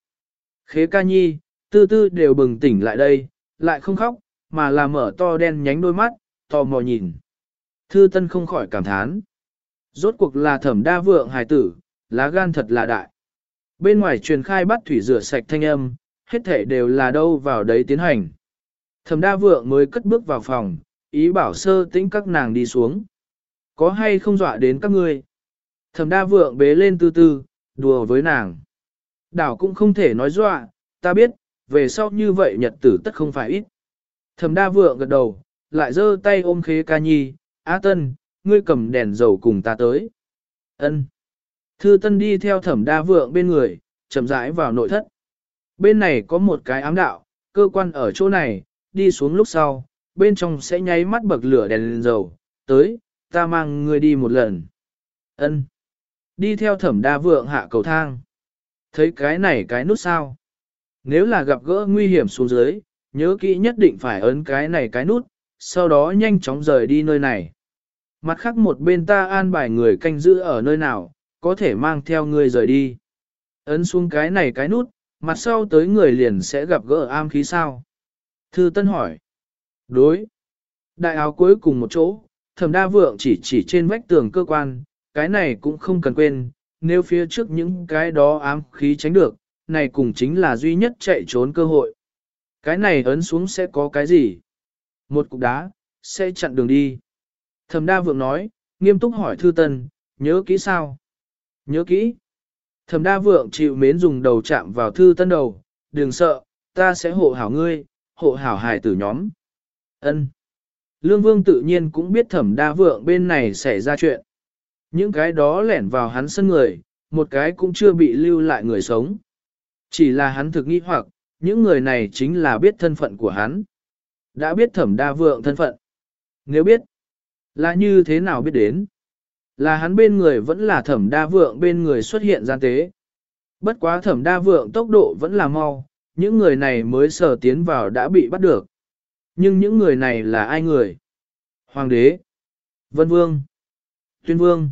Khế ca nhi, tư tư đều bừng tỉnh lại đây, lại không khóc, mà là mở to đen nhánh đôi mắt, to mò nhìn. Thư Tân không khỏi cảm thán. Rốt cuộc là thẩm đa vượng hài tử, lá gan thật là đại. Bên ngoài truyền khai bắt thủy rửa sạch thanh âm, hết thể đều là đâu vào đấy tiến hành. Thẩm đa vượng mới cất bước vào phòng, ý bảo sơ tĩnh các nàng đi xuống. Có hay không dọa đến các ngươi? Thẩm đa vượng bế lên từ từ, đùa với nàng. Đảo cũng không thể nói dọa, ta biết, về sau như vậy nhật tử tất không phải ít. Thẩm đa vượng gật đầu, lại giơ tay ôm khế ca nhi, Á Tân, ngươi cầm đèn dầu cùng ta tới. Ân. Thư Tân đi theo thẩm đa vượng bên người, chậm rãi vào nội thất. Bên này có một cái ám đạo, cơ quan ở chỗ này, đi xuống lúc sau, bên trong sẽ nháy mắt bậc lửa đèn lên dầu, tới, ta mang ngươi đi một lần. Ân. Đi theo thẩm đa vượng hạ cầu thang. Thấy cái này cái nút sao? Nếu là gặp gỡ nguy hiểm xuống dưới, nhớ kỹ nhất định phải ấn cái này cái nút, sau đó nhanh chóng rời đi nơi này. Mặt khác một bên ta an bài người canh giữ ở nơi nào, có thể mang theo người rời đi. Ấn xuống cái này cái nút, mặt sau tới người liền sẽ gặp gỡ am khí sao. Thư Tân hỏi. Đối. Đại áo cuối cùng một chỗ, thẩm đa vượng chỉ chỉ trên vách tường cơ quan, cái này cũng không cần quên, nếu phía trước những cái đó ám khí tránh được, này cùng chính là duy nhất chạy trốn cơ hội. Cái này ấn xuống sẽ có cái gì? Một cục đá, sẽ chặn đường đi. Thẩm đa vượng nói, nghiêm túc hỏi thư tân, nhớ kỹ sao? Nhớ kỹ. Thẩm đa vượng chịu mến dùng đầu chạm vào thư tân đầu, đừng sợ, ta sẽ hộ hảo ngươi, hộ hảo hài tử nhóm. Ân. Lương Vương tự nhiên cũng biết thẩm đa vượng bên này xảy ra chuyện. Những cái đó lẻn vào hắn sân người, một cái cũng chưa bị lưu lại người sống. Chỉ là hắn thực nghi hoặc, những người này chính là biết thân phận của hắn. Đã biết thẩm đa vượng thân phận. Nếu biết, là như thế nào biết đến? Là hắn bên người vẫn là thẩm đa vượng bên người xuất hiện gian tế. Bất quá thẩm đa vượng tốc độ vẫn là mau, những người này mới sở tiến vào đã bị bắt được. Nhưng những người này là ai người? Hoàng đế, Vân Vương, Tuyên Vương,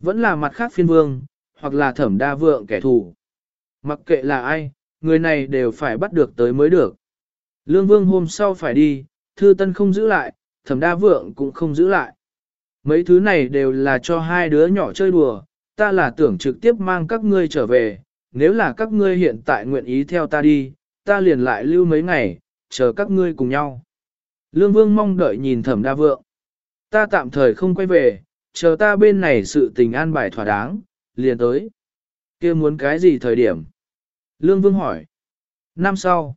vẫn là mặt khác phiên vương, hoặc là thẩm đa vượng kẻ thù. Mặc kệ là ai, người này đều phải bắt được tới mới được. Lương Vương hôm sau phải đi, Thư Tân không giữ lại, Thẩm Đa Vượng cũng không giữ lại. Mấy thứ này đều là cho hai đứa nhỏ chơi đùa, ta là tưởng trực tiếp mang các ngươi trở về, nếu là các ngươi hiện tại nguyện ý theo ta đi, ta liền lại lưu mấy ngày, chờ các ngươi cùng nhau. Lương Vương mong đợi nhìn Thẩm Đa Vượng. Ta tạm thời không quay về, chờ ta bên này sự tình an bài thỏa đáng, liền tới. kia muốn cái gì thời điểm? Lương Vương hỏi. Năm sau.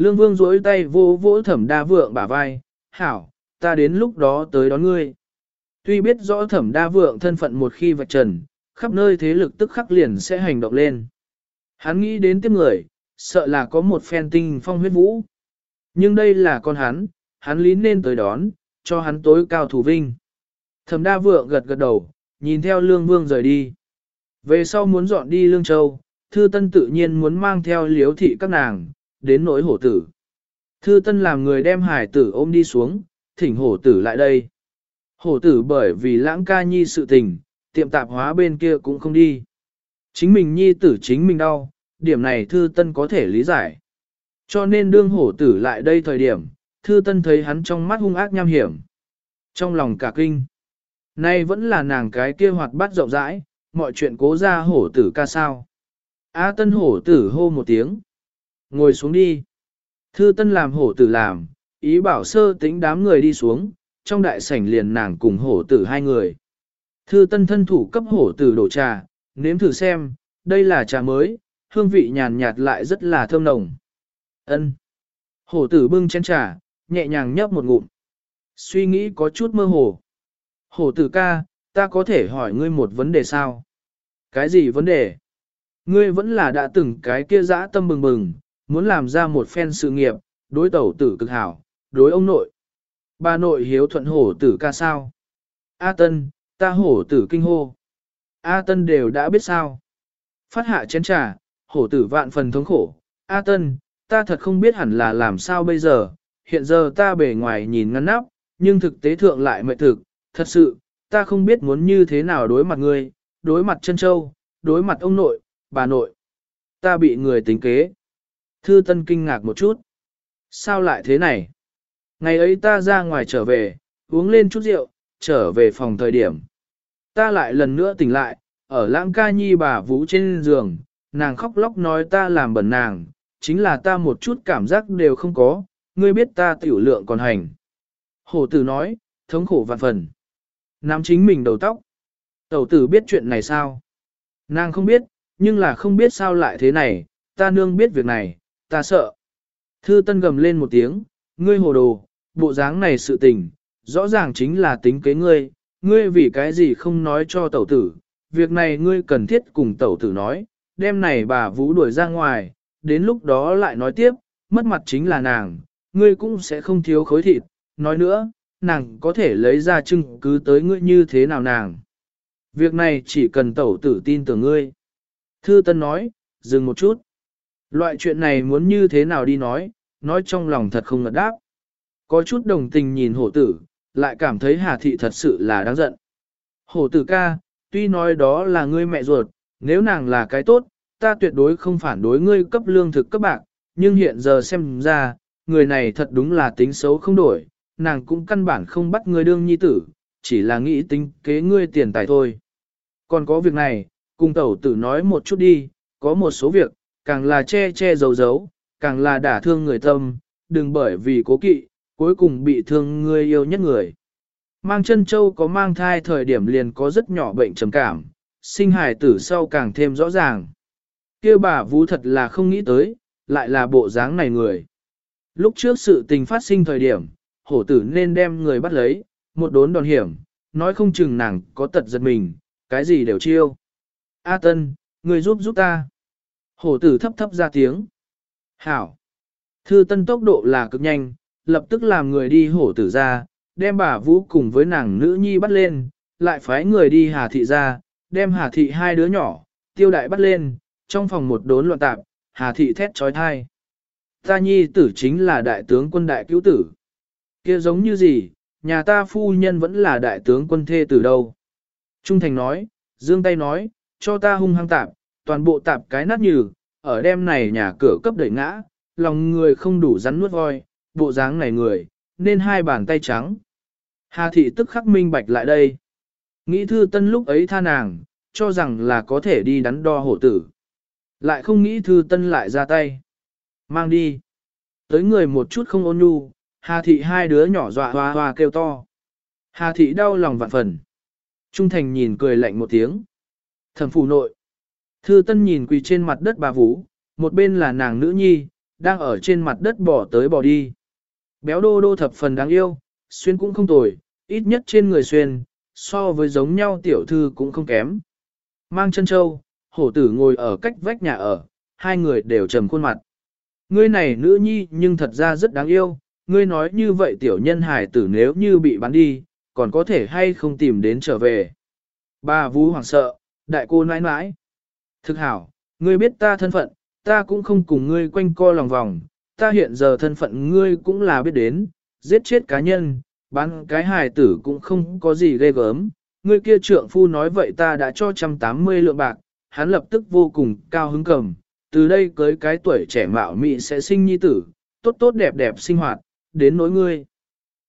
Lương Vương duỗi tay vô vỗ thẩm đa vượng bả vai, hảo, ta đến lúc đó tới đón ngươi. Tuy biết rõ thẩm đa vượng thân phận một khi vạch trần, khắp nơi thế lực tức khắc liền sẽ hành động lên. Hắn nghĩ đến tiếp người, sợ là có một phen tinh phong huyết vũ. Nhưng đây là con hắn, hắn lý nên tới đón, cho hắn tối cao thủ vinh. Thẩm đa vượng gật gật đầu, nhìn theo lương vương rời đi. Về sau muốn dọn đi lương châu, thư tân tự nhiên muốn mang theo liếu thị các nàng, đến nỗi hổ tử. Thư tân làm người đem hải tử ôm đi xuống, thỉnh hổ tử lại đây. Hổ tử bởi vì lãng ca nhi sự tình, tiệm tạp hóa bên kia cũng không đi. Chính mình nhi tử chính mình đau, điểm này thư tân có thể lý giải. Cho nên đương hổ tử lại đây thời điểm, thư tân thấy hắn trong mắt hung ác nham hiểm. Trong lòng cả kinh. Nay vẫn là nàng cái kia hoạt bát rộng rãi, mọi chuyện cố ra hổ tử ca sao. A tân hổ tử hô một tiếng. Ngồi xuống đi. Thư tân làm hổ tử làm, ý bảo sơ tính đám người đi xuống, trong đại sảnh liền nàng cùng hổ tử hai người. Thư tân thân thủ cấp hổ tử đổ trà, nếm thử xem, đây là trà mới, hương vị nhàn nhạt lại rất là thơm nồng. Ân. Hổ tử bưng chén trà, nhẹ nhàng nhấp một ngụm. Suy nghĩ có chút mơ hồ. Hổ tử ca, ta có thể hỏi ngươi một vấn đề sao? Cái gì vấn đề? Ngươi vẫn là đã từng cái kia dã tâm bừng bừng, muốn làm ra một phen sự nghiệp, đối tẩu tử cực hảo, đối ông nội. Bà nội hiếu thuận hổ tử ca sao? A Tân, ta hổ tử kinh hô. A Tân đều đã biết sao. Phát hạ chén trà, hổ tử vạn phần thống khổ. A Tân, ta thật không biết hẳn là làm sao bây giờ, hiện giờ ta bề ngoài nhìn ngăn nắp, nhưng thực tế thượng lại mệt thực, thật sự, ta không biết muốn như thế nào đối mặt người, đối mặt chân châu, đối mặt ông nội, bà nội. Ta bị người tính kế. Thư Tân kinh ngạc một chút. Sao lại thế này? Ngày ấy ta ra ngoài trở về, uống lên chút rượu, trở về phòng thời điểm. Ta lại lần nữa tỉnh lại, ở lãng ca nhi bà vũ trên giường, nàng khóc lóc nói ta làm bẩn nàng, chính là ta một chút cảm giác đều không có, ngươi biết ta tiểu lượng còn hành. Hổ tử nói, thống khổ vạn phần. Nắm chính mình đầu tóc. Tẩu tử biết chuyện này sao? Nàng không biết, nhưng là không biết sao lại thế này, ta nương biết việc này, ta sợ. Thư tân gầm lên một tiếng, ngươi hồ đồ, bộ dáng này sự tình, rõ ràng chính là tính kế ngươi, ngươi vì cái gì không nói cho tẩu tử, việc này ngươi cần thiết cùng tẩu tử nói, đêm này bà vũ đuổi ra ngoài, đến lúc đó lại nói tiếp, mất mặt chính là nàng, ngươi cũng sẽ không thiếu khối thịt, nói nữa, nàng có thể lấy ra chứng cứ tới ngươi như thế nào nàng. Việc này chỉ cần tẩu tử tin tưởng ngươi. Thư Tân nói, dừng một chút. Loại chuyện này muốn như thế nào đi nói, nói trong lòng thật không ngật đáp. Có chút đồng tình nhìn hổ tử, lại cảm thấy Hà Thị thật sự là đáng giận. Hổ tử ca, tuy nói đó là ngươi mẹ ruột, nếu nàng là cái tốt, ta tuyệt đối không phản đối ngươi cấp lương thực cấp bạc, nhưng hiện giờ xem ra, người này thật đúng là tính xấu không đổi, nàng cũng căn bản không bắt ngươi đương nhi tử, chỉ là nghĩ tính kế ngươi tiền tài thôi. Còn có việc này, cùng tẩu tử nói một chút đi, có một số việc, càng là che che giấu giấu, càng là đả thương người tâm, đừng bởi vì cố kỵ, cuối cùng bị thương người yêu nhất người. Mang chân châu có mang thai thời điểm liền có rất nhỏ bệnh trầm cảm, sinh hài tử sau càng thêm rõ ràng. kia bà vũ thật là không nghĩ tới, lại là bộ dáng này người. Lúc trước sự tình phát sinh thời điểm, hổ tử nên đem người bắt lấy, một đốn đòn hiểm, nói không chừng nàng có tật giật mình, cái gì đều chiêu. A Tân, người giúp giúp ta. Hổ tử thấp thấp ra tiếng. Hảo. Thư Tân tốc độ là cực nhanh, lập tức làm người đi hổ tử ra, đem bà Vũ cùng với nàng nữ nhi bắt lên, lại phái người đi Hà Thị ra, đem Hà Thị hai đứa nhỏ, tiêu đại bắt lên, trong phòng một đốn loạn tạp, Hà Thị thét trói thai. Ta nhi tử chính là đại tướng quân đại cứu tử. kia giống như gì, nhà ta phu nhân vẫn là đại tướng quân thê tử đâu. Trung Thành nói, dương tay nói, cho ta hung hăng tạp, toàn bộ tạp cái nát nhừ, ở đêm này nhà cửa cấp đẩy ngã, lòng người không đủ rắn nuốt voi, bộ dáng này người, nên hai bàn tay trắng. Hà thị tức khắc minh bạch lại đây. Nghĩ thư tân lúc ấy tha nàng, cho rằng là có thể đi đắn đo hổ tử. Lại không nghĩ thư tân lại ra tay. Mang đi. Tới người một chút không ôn nhu, Hà thị hai đứa nhỏ dọa hoa hoa kêu to. Hà thị đau lòng vạn phần. Trung thành nhìn cười lạnh một tiếng. Thẩm phủ nội. Thư tân nhìn quỳ trên mặt đất bà Vũ, một bên là nàng nữ nhi, đang ở trên mặt đất bỏ tới bỏ đi. Béo đô đô thập phần đáng yêu, xuyên cũng không tồi, ít nhất trên người xuyên, so với giống nhau tiểu thư cũng không kém. Mang chân châu, hổ tử ngồi ở cách vách nhà ở, hai người đều trầm khuôn mặt. Ngươi này nữ nhi nhưng thật ra rất đáng yêu, ngươi nói như vậy tiểu nhân hải tử nếu như bị bắn đi, còn có thể hay không tìm đến trở về. Bà Vũ hoảng sợ, đại cô nãi nãi. Thực hảo, ngươi biết ta thân phận, ta cũng không cùng ngươi quanh co lòng vòng, ta hiện giờ thân phận ngươi cũng là biết đến, giết chết cá nhân, bán cái hài tử cũng không có gì ghê gớm. Ngươi kia trượng phu nói vậy ta đã cho 180 lượng bạc, hắn lập tức vô cùng cao hứng cầm, từ đây cưới cái tuổi trẻ mạo mị sẽ sinh nhi tử, tốt tốt đẹp đẹp sinh hoạt, đến nỗi ngươi.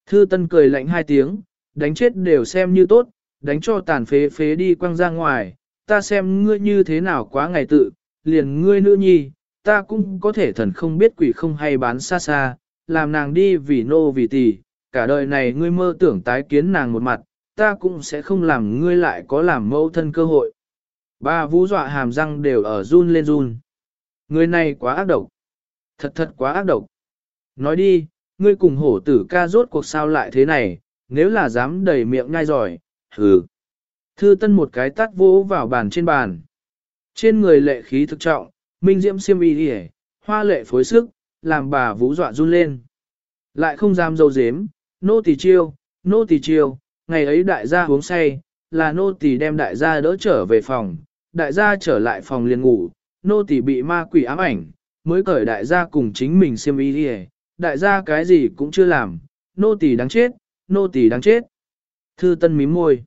Thư Tân cười lạnh hai tiếng, đánh chết đều xem như tốt, đánh cho tàn phế phế đi quăng ra ngoài, ta xem ngươi như thế nào quá ngày tự, liền ngươi nữ nhi, ta cũng có thể thần không biết quỷ không hay bán xa xa, làm nàng đi vì nô vì tỷ, cả đời này ngươi mơ tưởng tái kiến nàng một mặt, ta cũng sẽ không làm ngươi lại có làm mẫu thân cơ hội. Ba vũ dọa hàm răng đều ở run lên run. Người này quá ác độc. Thật thật quá ác độc. Nói đi, ngươi cùng hổ tử ca rốt cuộc sao lại thế này, nếu là dám đầy miệng ngai giỏi, hừ. Thư tân một cái tắt vỗ vào bàn trên bàn. Trên người lệ khí thực trọng, minh diễm xiêm y đi hoa lệ phối sức, làm bà vũ dọa run lên. Lại không dám dâu dếm, nô tỳ chiêu, nô tỳ chiêu, ngày ấy đại gia uống say, là nô tỳ đem đại gia đỡ trở về phòng, đại gia trở lại phòng liền ngủ, nô tỳ bị ma quỷ ám ảnh, mới cởi đại gia cùng chính mình xiêm y đi đại gia cái gì cũng chưa làm, nô tỳ đáng chết, nô tỳ đáng chết. Thư tân mím môi.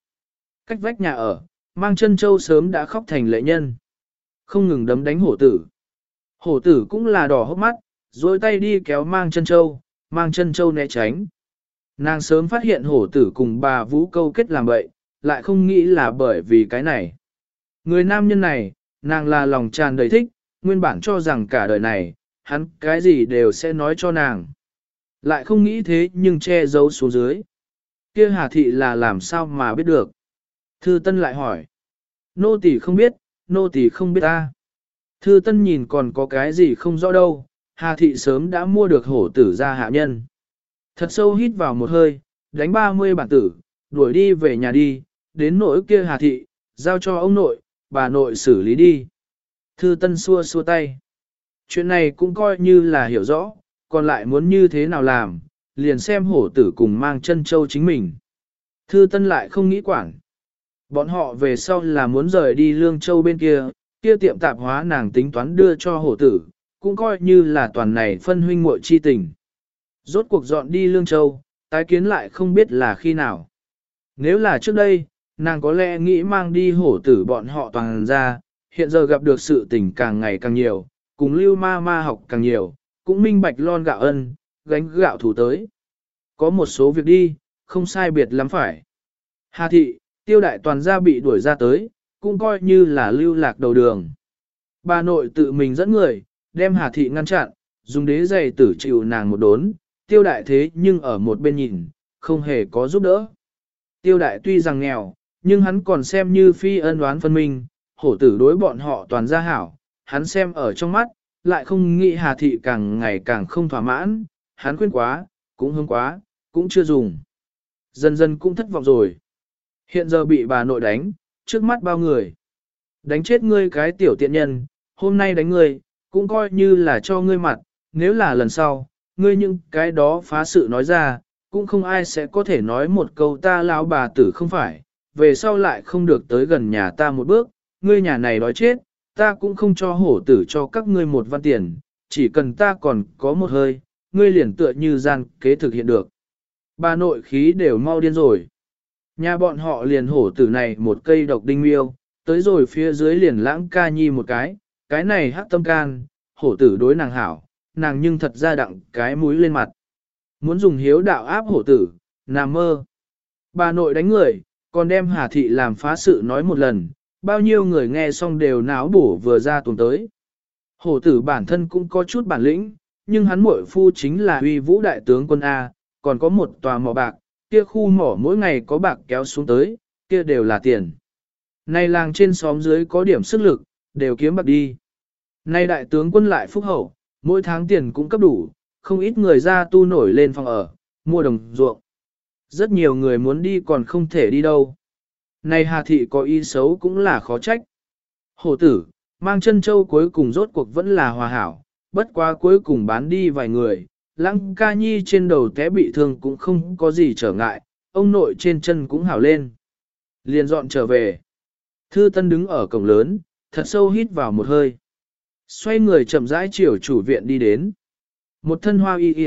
Cách vách nhà ở, mang chân châu sớm đã khóc thành lệ nhân. Không ngừng đấm đánh hổ tử. Hổ tử cũng là đỏ hốc mắt, rồi tay đi kéo mang chân châu, mang chân châu né tránh. Nàng sớm phát hiện hổ tử cùng bà vũ câu kết làm bậy, lại không nghĩ là bởi vì cái này. Người nam nhân này, nàng là lòng tràn đầy thích, nguyên bản cho rằng cả đời này, hắn cái gì đều sẽ nói cho nàng. Lại không nghĩ thế nhưng che giấu xuống dưới. Kia hà thị là làm sao mà biết được. Thư Tân lại hỏi. Nô tỳ không biết, nô tỳ không biết ta. Thư Tân nhìn còn có cái gì không rõ đâu, Hà thị sớm đã mua được hổ tử ra hạ nhân. Thật sâu hít vào một hơi, đánh 30 bản tử, đuổi đi về nhà đi, đến nỗi kia Hà thị, giao cho ông nội, bà nội xử lý đi. Thư Tân xua xua tay. Chuyện này cũng coi như là hiểu rõ, còn lại muốn như thế nào làm, liền xem hổ tử cùng mang chân châu chính mình. Thư Tân lại không nghĩ quản. Bọn họ về sau là muốn rời đi Lương Châu bên kia, kia tiệm tạp hóa nàng tính toán đưa cho hổ tử, cũng coi như là toàn này phân huynh muội chi tình. Rốt cuộc dọn đi Lương Châu, tái kiến lại không biết là khi nào. Nếu là trước đây, nàng có lẽ nghĩ mang đi hổ tử bọn họ toàn ra, hiện giờ gặp được sự tình càng ngày càng nhiều, cùng lưu ma ma học càng nhiều, cũng minh bạch lon gạo ân, gánh gạo thủ tới. Có một số việc đi, không sai biệt lắm phải. Hà thị, tiêu đại toàn gia bị đuổi ra tới, cũng coi như là lưu lạc đầu đường. Bà nội tự mình dẫn người, đem Hà thị ngăn chặn, dùng đế giày tử chịu nàng một đốn, tiêu đại thế nhưng ở một bên nhìn, không hề có giúp đỡ. Tiêu đại tuy rằng nghèo, nhưng hắn còn xem như phi ân đoán phân minh, hổ tử đối bọn họ toàn gia hảo, hắn xem ở trong mắt, lại không nghĩ Hà thị càng ngày càng không thỏa mãn, hắn khuyên quá, cũng hương quá, cũng chưa dùng. Dần dần cũng thất vọng rồi. Hiện giờ bị bà nội đánh, trước mắt bao người. Đánh chết ngươi cái tiểu tiện nhân, hôm nay đánh ngươi, cũng coi như là cho ngươi mặt, nếu là lần sau, ngươi những cái đó phá sự nói ra, cũng không ai sẽ có thể nói một câu ta lão bà tử không phải, về sau lại không được tới gần nhà ta một bước, ngươi nhà này đói chết, ta cũng không cho hổ tử cho các ngươi một văn tiền, chỉ cần ta còn có một hơi, ngươi liền tựa như gian kế thực hiện được. Bà nội khí đều mau điên rồi. Nhà bọn họ liền hổ tử này một cây độc đinh miêu, tới rồi phía dưới liền lãng ca nhi một cái, cái này hắc tâm can, hổ tử đối nàng hảo, nàng nhưng thật ra đặng cái mũi lên mặt. Muốn dùng hiếu đạo áp hổ tử, nằm mơ. Bà nội đánh người, còn đem Hà Thị làm phá sự nói một lần, bao nhiêu người nghe xong đều náo bổ vừa ra tuần tới. Hổ tử bản thân cũng có chút bản lĩnh, nhưng hắn muội phu chính là uy vũ đại tướng quân A, còn có một tòa mỏ bạc, kia khu mỏ mỗi ngày có bạc kéo xuống tới, kia đều là tiền. nay làng trên xóm dưới có điểm sức lực, đều kiếm bạc đi. nay đại tướng quân lại phúc hậu, mỗi tháng tiền cũng cấp đủ, không ít người ra tu nổi lên phòng ở, mua đồng ruộng. Rất nhiều người muốn đi còn không thể đi đâu. Này Hà Thị có ý xấu cũng là khó trách. Hổ tử, mang chân châu cuối cùng rốt cuộc vẫn là hòa hảo, bất quá cuối cùng bán đi vài người, lăng ca nhi trên đầu té bị thương cũng không có gì trở ngại, ông nội trên chân cũng hảo lên. Liền dọn trở về. Thư Tân đứng ở cổng lớn, thật sâu hít vào một hơi. Xoay người chậm rãi chiều chủ viện đi đến. Một thân hoa y y,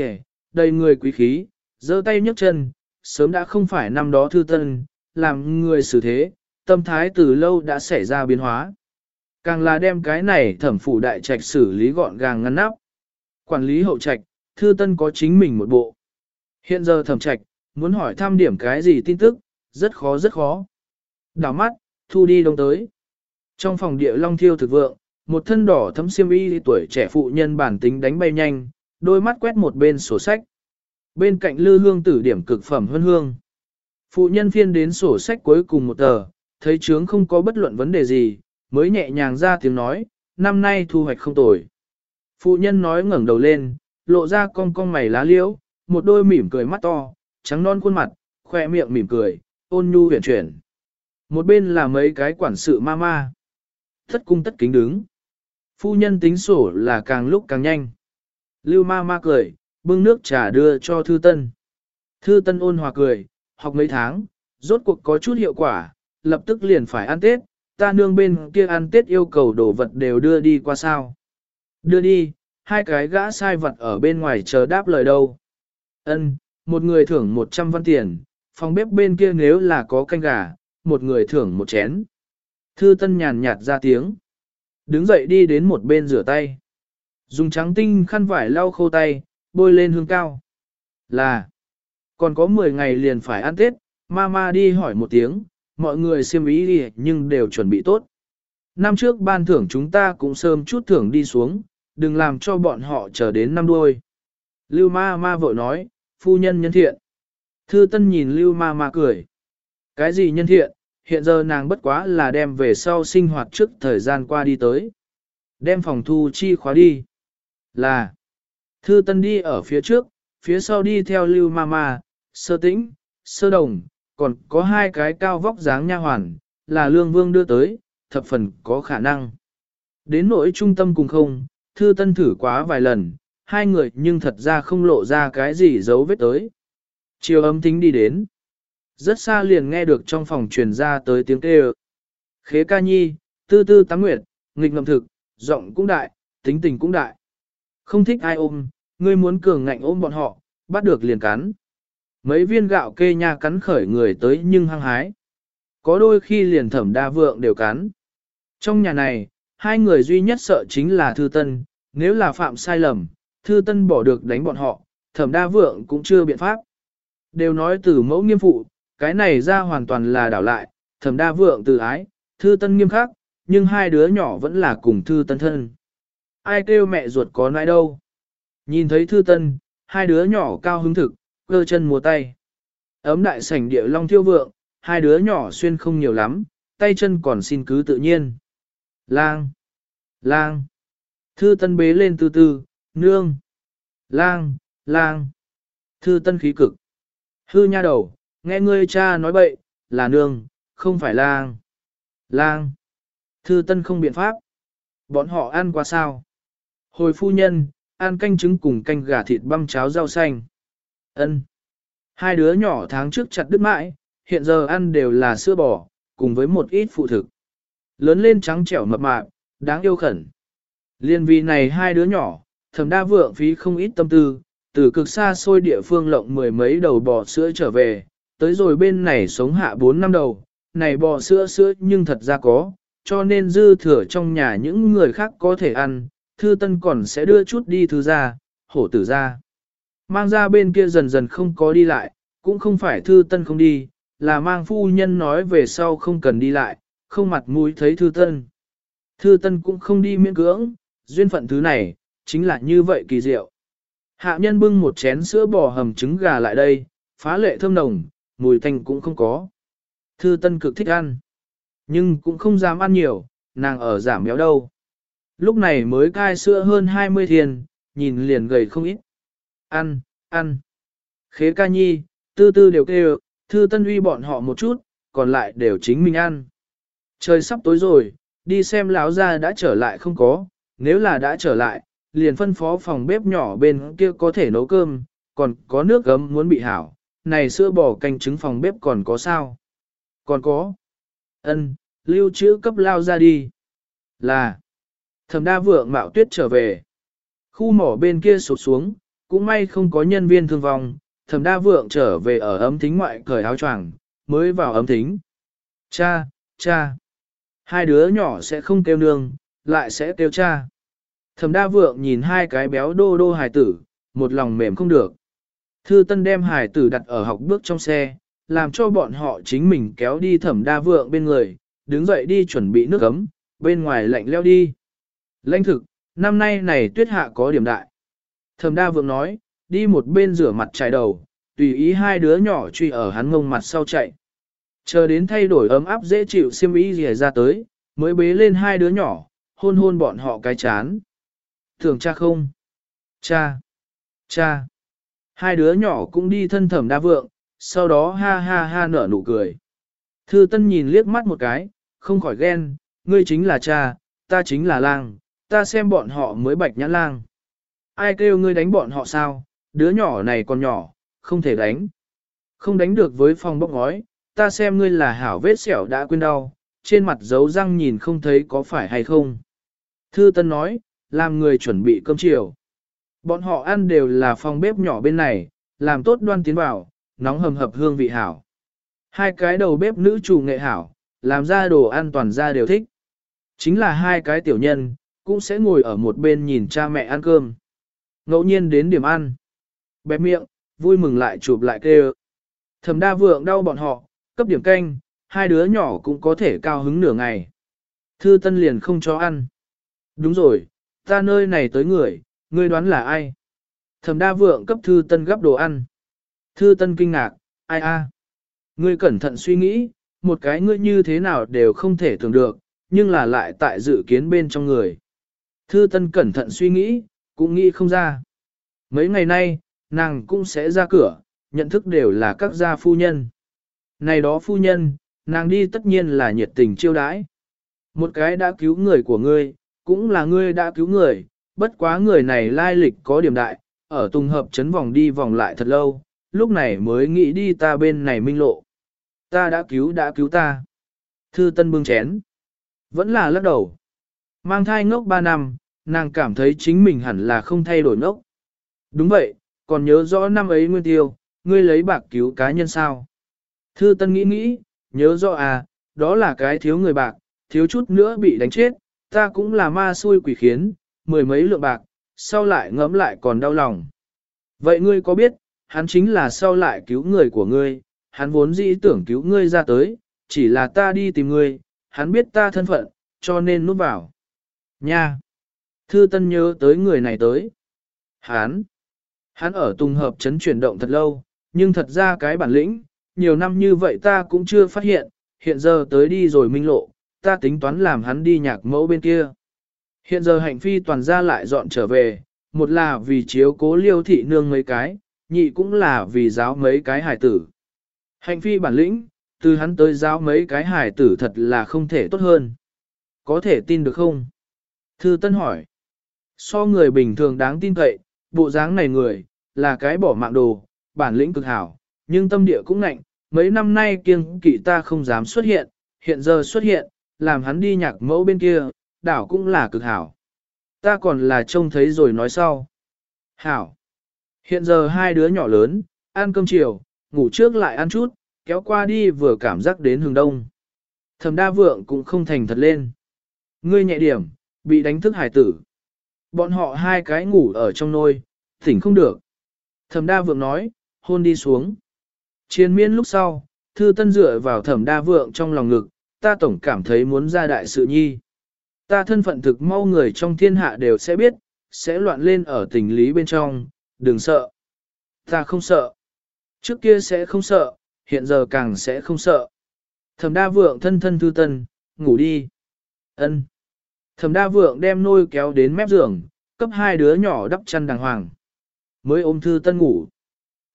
đầy người quý khí, giơ tay nhấc chân, sớm đã không phải năm đó Thư Tân, làm người xử thế, tâm thái từ lâu đã xảy ra biến hóa. Càng là đem cái này thẩm phủ đại trạch xử lý gọn gàng ngăn nắp. Quản lý hậu trạch, Thư Tân có chính mình một bộ. Hiện giờ thẩm trạch, muốn hỏi thăm điểm cái gì tin tức, rất khó rất khó. Đảo mắt, thu đi đông tới. Trong phòng địa long thiêu thực vượng, một thân đỏ thấm xiêm y tuổi trẻ phụ nhân bản tính đánh bay nhanh, đôi mắt quét một bên sổ sách. Bên cạnh lư hương tử điểm cực phẩm hương hương. Phụ nhân phiên đến sổ sách cuối cùng một tờ, thấy chướng không có bất luận vấn đề gì, mới nhẹ nhàng ra tiếng nói, năm nay thu hoạch không tồi. Phụ nhân nói ngẩng đầu lên, lộ ra cong cong mày lá liễu, một đôi mỉm cười mắt to, trắng non khuôn mặt, khoe miệng mỉm cười, ôn nhu huyền chuyển. Một bên là mấy cái quản sự ma ma. Thất cung tất kính đứng. Phu nhân tính sổ là càng lúc càng nhanh. Lưu ma ma cười, bưng nước trà đưa cho thư tân. Thư tân ôn hòa cười, học mấy tháng, rốt cuộc có chút hiệu quả, lập tức liền phải ăn Tết, ta nương bên kia ăn Tết yêu cầu đồ vật đều đưa đi qua sao. Đưa đi, hai cái gã sai vật ở bên ngoài chờ đáp lời đâu. Ân, một người thưởng 100 văn tiền, phòng bếp bên kia nếu là có canh gà, một người thưởng một chén. Thư Tân nhàn nhạt ra tiếng. Đứng dậy đi đến một bên rửa tay. Dùng trắng tinh khăn vải lau khô tay, bôi lên hương cao. Là, còn có 10 ngày liền phải ăn Tết, mama đi hỏi một tiếng, mọi người xem ý đi nhưng đều chuẩn bị tốt. Năm trước ban thưởng chúng ta cũng sớm chút thưởng đi xuống, đừng làm cho bọn họ chờ đến năm đuôi. Lưu ma ma vội nói, phu nhân nhân thiện. Thư Tân nhìn Lưu ma ma cười. Cái gì nhân thiện, hiện giờ nàng bất quá là đem về sau sinh hoạt trước thời gian qua đi tới. Đem phòng thu chi khóa đi. Là, thư tân đi ở phía trước, phía sau đi theo lưu Ma Ma. sơ tĩnh, sơ đồng, còn có hai cái cao vóc dáng nha hoàn, là lương vương đưa tới, thập phần có khả năng. Đến nỗi trung tâm cùng không, thư tân thử quá vài lần, hai người nhưng thật ra không lộ ra cái gì dấu vết tới. Chiều ấm tính đi đến. Rất xa liền nghe được trong phòng truyền ra tới tiếng kêu. Khế ca nhi, tư tư tám nguyệt, nghịch ngầm thực, giọng cũng đại, tính tình cũng đại. Không thích ai ôm, ngươi muốn cường ngạnh ôm bọn họ, bắt được liền cắn. Mấy viên gạo kê nha cắn khởi người tới nhưng hăng hái. Có đôi khi liền thẩm đa vượng đều cắn. Trong nhà này, hai người duy nhất sợ chính là Thư Tân, nếu là phạm sai lầm, Thư Tân bỏ được đánh bọn họ, thẩm đa vượng cũng chưa biện pháp. Đều nói từ mẫu nghiêm phụ, cái này ra hoàn toàn là đảo lại, thẩm đa vượng từ ái, Thư Tân nghiêm khắc, nhưng hai đứa nhỏ vẫn là cùng Thư Tân thân. Ai kêu mẹ ruột có nãi đâu. Nhìn thấy Thư Tân, hai đứa nhỏ cao hứng thực, cơ chân múa tay. Ấm đại sảnh địa long thiêu vượng, hai đứa nhỏ xuyên không nhiều lắm, tay chân còn xin cứ tự nhiên. Lang! Lang! Thư Tân bế lên từ từ, nương! Lang! Lang! Thư Tân khí cực. Hư nha đầu, nghe ngươi cha nói bậy, là nương, không phải lang. Lang! Thư Tân không biện pháp. Bọn họ ăn qua sao? Hồi phu nhân, ăn canh trứng cùng canh gà thịt băm cháo rau xanh. Ân. Hai đứa nhỏ tháng trước chặt đứt mãi, hiện giờ ăn đều là sữa bò, cùng với một ít phụ thực. Lớn lên trắng trẻo mập mạp, đáng yêu khẩn. Liên vì này hai đứa nhỏ, thầm đa vượng phí không ít tâm tư, từ cực xa xôi địa phương lộng mười mấy đầu bò sữa trở về, tới rồi bên này sống hạ bốn năm đầu, này bò sữa sữa nhưng thật ra có, cho nên dư thừa trong nhà những người khác có thể ăn, thư tân còn sẽ đưa chút đi thư ra, hổ tử ra. Mang ra bên kia dần dần không có đi lại, cũng không phải thư tân không đi, là mang phu nhân nói về sau không cần đi lại, không mặt mũi thấy thư tân. Thư tân cũng không đi miễn cưỡng, duyên phận thứ này, chính là như vậy kỳ diệu. Hạ nhân bưng một chén sữa bò hầm trứng gà lại đây, phá lệ thơm nồng, mùi thanh cũng không có. Thư tân cực thích ăn, nhưng cũng không dám ăn nhiều, nàng ở giảm béo đâu. Lúc này mới cai sữa hơn 20 thiền, nhìn liền gầy không ít. Ăn, ăn. Khế ca nhi, tư tư đều kêu, thư tân uy bọn họ một chút, còn lại đều chính mình ăn. Trời sắp tối rồi, đi xem lão ra đã trở lại không có, nếu là đã trở lại, liền phân phó phòng bếp nhỏ bên kia có thể nấu cơm, còn có nước gấm muốn bị hảo, này sữa bò canh trứng phòng bếp còn có sao? Còn có. Ân, lưu trữ cấp lao ra đi. Là. Thẩm đa vượng mạo tuyết trở về. Khu mỏ bên kia sụt xuống, cũng may không có nhân viên thương vong, thẩm đa vượng trở về ở ấm thính ngoại cởi áo choàng, mới vào ấm thính. Cha, cha. Hai đứa nhỏ sẽ không kêu nương, lại sẽ kêu cha. Thẩm đa vượng nhìn hai cái béo đô đô hài tử, một lòng mềm không được. Thư Tân đem hài tử đặt ở học bước trong xe, làm cho bọn họ chính mình kéo đi thẩm đa vượng bên người, đứng dậy đi chuẩn bị nước ấm, bên ngoài lạnh leo đi. Lãnh thực, năm nay này tuyết hạ có điểm đại. Thẩm đa vượng nói, đi một bên rửa mặt trải đầu, tùy ý hai đứa nhỏ truy ở hắn ngông mặt sau chạy. Chờ đến thay đổi ấm áp dễ chịu xiêm y gì ra tới, mới bế lên hai đứa nhỏ, hôn hôn bọn họ cái chán. Thường cha không? Cha! Cha! Hai đứa nhỏ cũng đi thân thẩm đa vượng, sau đó ha ha ha nở nụ cười. Thư Tân nhìn liếc mắt một cái, không khỏi ghen, ngươi chính là cha, ta chính là lang, ta xem bọn họ mới bạch nhãn lang. Ai kêu ngươi đánh bọn họ sao, đứa nhỏ này còn nhỏ, không thể đánh. Không đánh được với phòng bốc ngói, ta xem ngươi là hảo vết sẹo đã quên đau, trên mặt dấu răng nhìn không thấy có phải hay không. Thư Tân nói, làm người chuẩn bị cơm chiều. Bọn họ ăn đều là phòng bếp nhỏ bên này, làm tốt đoan tiến vào, nóng hầm hập hương vị hảo. Hai cái đầu bếp nữ chủ nghệ hảo, làm ra đồ ăn toàn ra đều thích. Chính là hai cái tiểu nhân, cũng sẽ ngồi ở một bên nhìn cha mẹ ăn cơm. Ngẫu nhiên đến điểm ăn. Bẹp miệng, vui mừng lại chụp lại kêu. Thẩm đa vượng đau bọn họ, cấp điểm canh, hai đứa nhỏ cũng có thể cao hứng nửa ngày. Thư Tân liền không cho ăn. Đúng rồi, ta nơi này tới người, ngươi đoán là ai? Thẩm đa vượng cấp Thư Tân gấp đồ ăn. Thư Tân kinh ngạc, ai a? Ngươi cẩn thận suy nghĩ, một cái ngươi như thế nào đều không thể tưởng được, nhưng là lại tại dự kiến bên trong người. Thư Tân cẩn thận suy nghĩ, cũng nghĩ không ra. Mấy ngày nay, nàng cũng sẽ ra cửa, nhận thức đều là các gia phu nhân. Này đó phu nhân, nàng đi tất nhiên là nhiệt tình chiêu đãi. Một cái đã cứu người của ngươi, cũng là ngươi đã cứu người, bất quá người này lai lịch có điểm đại, ở tùng hợp chấn vòng đi vòng lại thật lâu, lúc này mới nghĩ đi ta bên này minh lộ. Ta đã cứu đã cứu ta. Thư Tân bưng chén. Vẫn là lắc đầu. Mang thai ngốc 3 năm, nàng cảm thấy chính mình hẳn là không thay đổi ngốc. Đúng vậy, còn nhớ rõ năm ấy nguyên tiêu, ngươi lấy bạc cứu cá nhân sao. Thư Tân nghĩ nghĩ, nhớ rõ à, đó là cái thiếu người bạc, thiếu chút nữa bị đánh chết, ta cũng là ma xui quỷ khiến, mười mấy lượng bạc, sau lại ngẫm lại còn đau lòng. Vậy ngươi có biết, hắn chính là sau lại cứu người của ngươi, hắn vốn dĩ tưởng cứu ngươi ra tới, chỉ là ta đi tìm ngươi, hắn biết ta thân phận, cho nên núp vào. Nha! Thư Tân nhớ tới người này tới. Hắn! Hắn ở Tùng Hợp chấn chuyển động thật lâu, nhưng thật ra cái bản lĩnh, nhiều năm như vậy ta cũng chưa phát hiện, hiện giờ tới đi rồi minh lộ, ta tính toán làm hắn đi nhạc mẫu bên kia. Hiện giờ hạnh phi toàn gia lại dọn trở về, một là vì chiếu cố liêu thị nương mấy cái, nhị cũng là vì giáo mấy cái hải tử. Hạnh phi bản lĩnh, từ hắn tới giáo mấy cái hải tử thật là không thể tốt hơn. Có thể tin được không? Thư Tân hỏi. So người bình thường đáng tin cậy, bộ dáng này người, là cái bỏ mạng đồ, bản lĩnh cực hảo, nhưng tâm địa cũng nạnh, mấy năm nay kiêng kỵ ta không dám xuất hiện, hiện giờ xuất hiện, làm hắn đi nhạc mẫu bên kia, đảo cũng là cực hảo. Ta còn là trông thấy rồi nói sau. Hảo. Hiện giờ hai đứa nhỏ lớn, ăn cơm chiều, ngủ trước lại ăn chút, kéo qua đi vừa cảm giác đến hướng đông. Thẩm đa vượng cũng không thành thật lên. Ngươi nhẹ điểm, bị đánh thức hải tử. Bọn họ hai cái ngủ ở trong nôi, thỉnh không được. Thẩm đa vượng nói, hôn đi xuống. Chiến miên lúc sau, thư tân dựa vào thẩm đa vượng trong lòng ngực, ta tổng cảm thấy muốn ra đại sự nhi. Ta thân phận thực mau người trong thiên hạ đều sẽ biết, sẽ loạn lên ở tình lý bên trong, đừng sợ. Ta không sợ. Trước kia sẽ không sợ, hiện giờ càng sẽ không sợ. Thẩm đa vượng thân thân thư tân, ngủ đi. ân Thẩm đa vượng đem nôi kéo đến mép giường, cấp hai đứa nhỏ đắp chăn đàng hoàng. Mới ôm thư tân ngủ.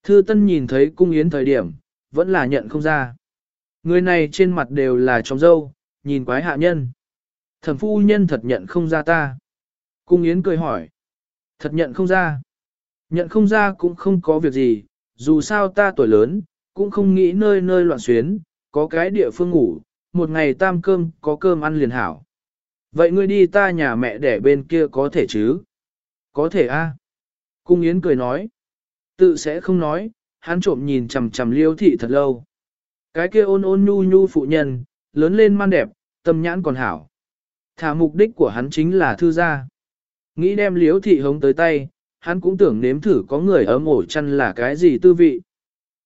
Thư tân nhìn thấy cung yến thời điểm, vẫn là nhận không ra. Người này trên mặt đều là trống dâu, nhìn quái hạ nhân. Thẩm phu nhân thật nhận không ra ta. Cung yến cười hỏi. Thật nhận không ra. Nhận không ra cũng không có việc gì, dù sao ta tuổi lớn, cũng không nghĩ nơi nơi loạn xuyến, có cái địa phương ngủ, một ngày tam cơm có cơm ăn liền hảo. Vậy ngươi đi ta nhà mẹ để bên kia có thể chứ? Có thể a. Cung Yến cười nói. Tự sẽ không nói, hắn trộm nhìn chằm chằm liêu thị thật lâu. Cái kia ôn ôn nhu nhu phụ nhân, lớn lên man đẹp, tâm nhãn còn hảo. Thả mục đích của hắn chính là thư gia. Nghĩ đem liếu thị hống tới tay, hắn cũng tưởng nếm thử có người ấm ổ chăn là cái gì tư vị.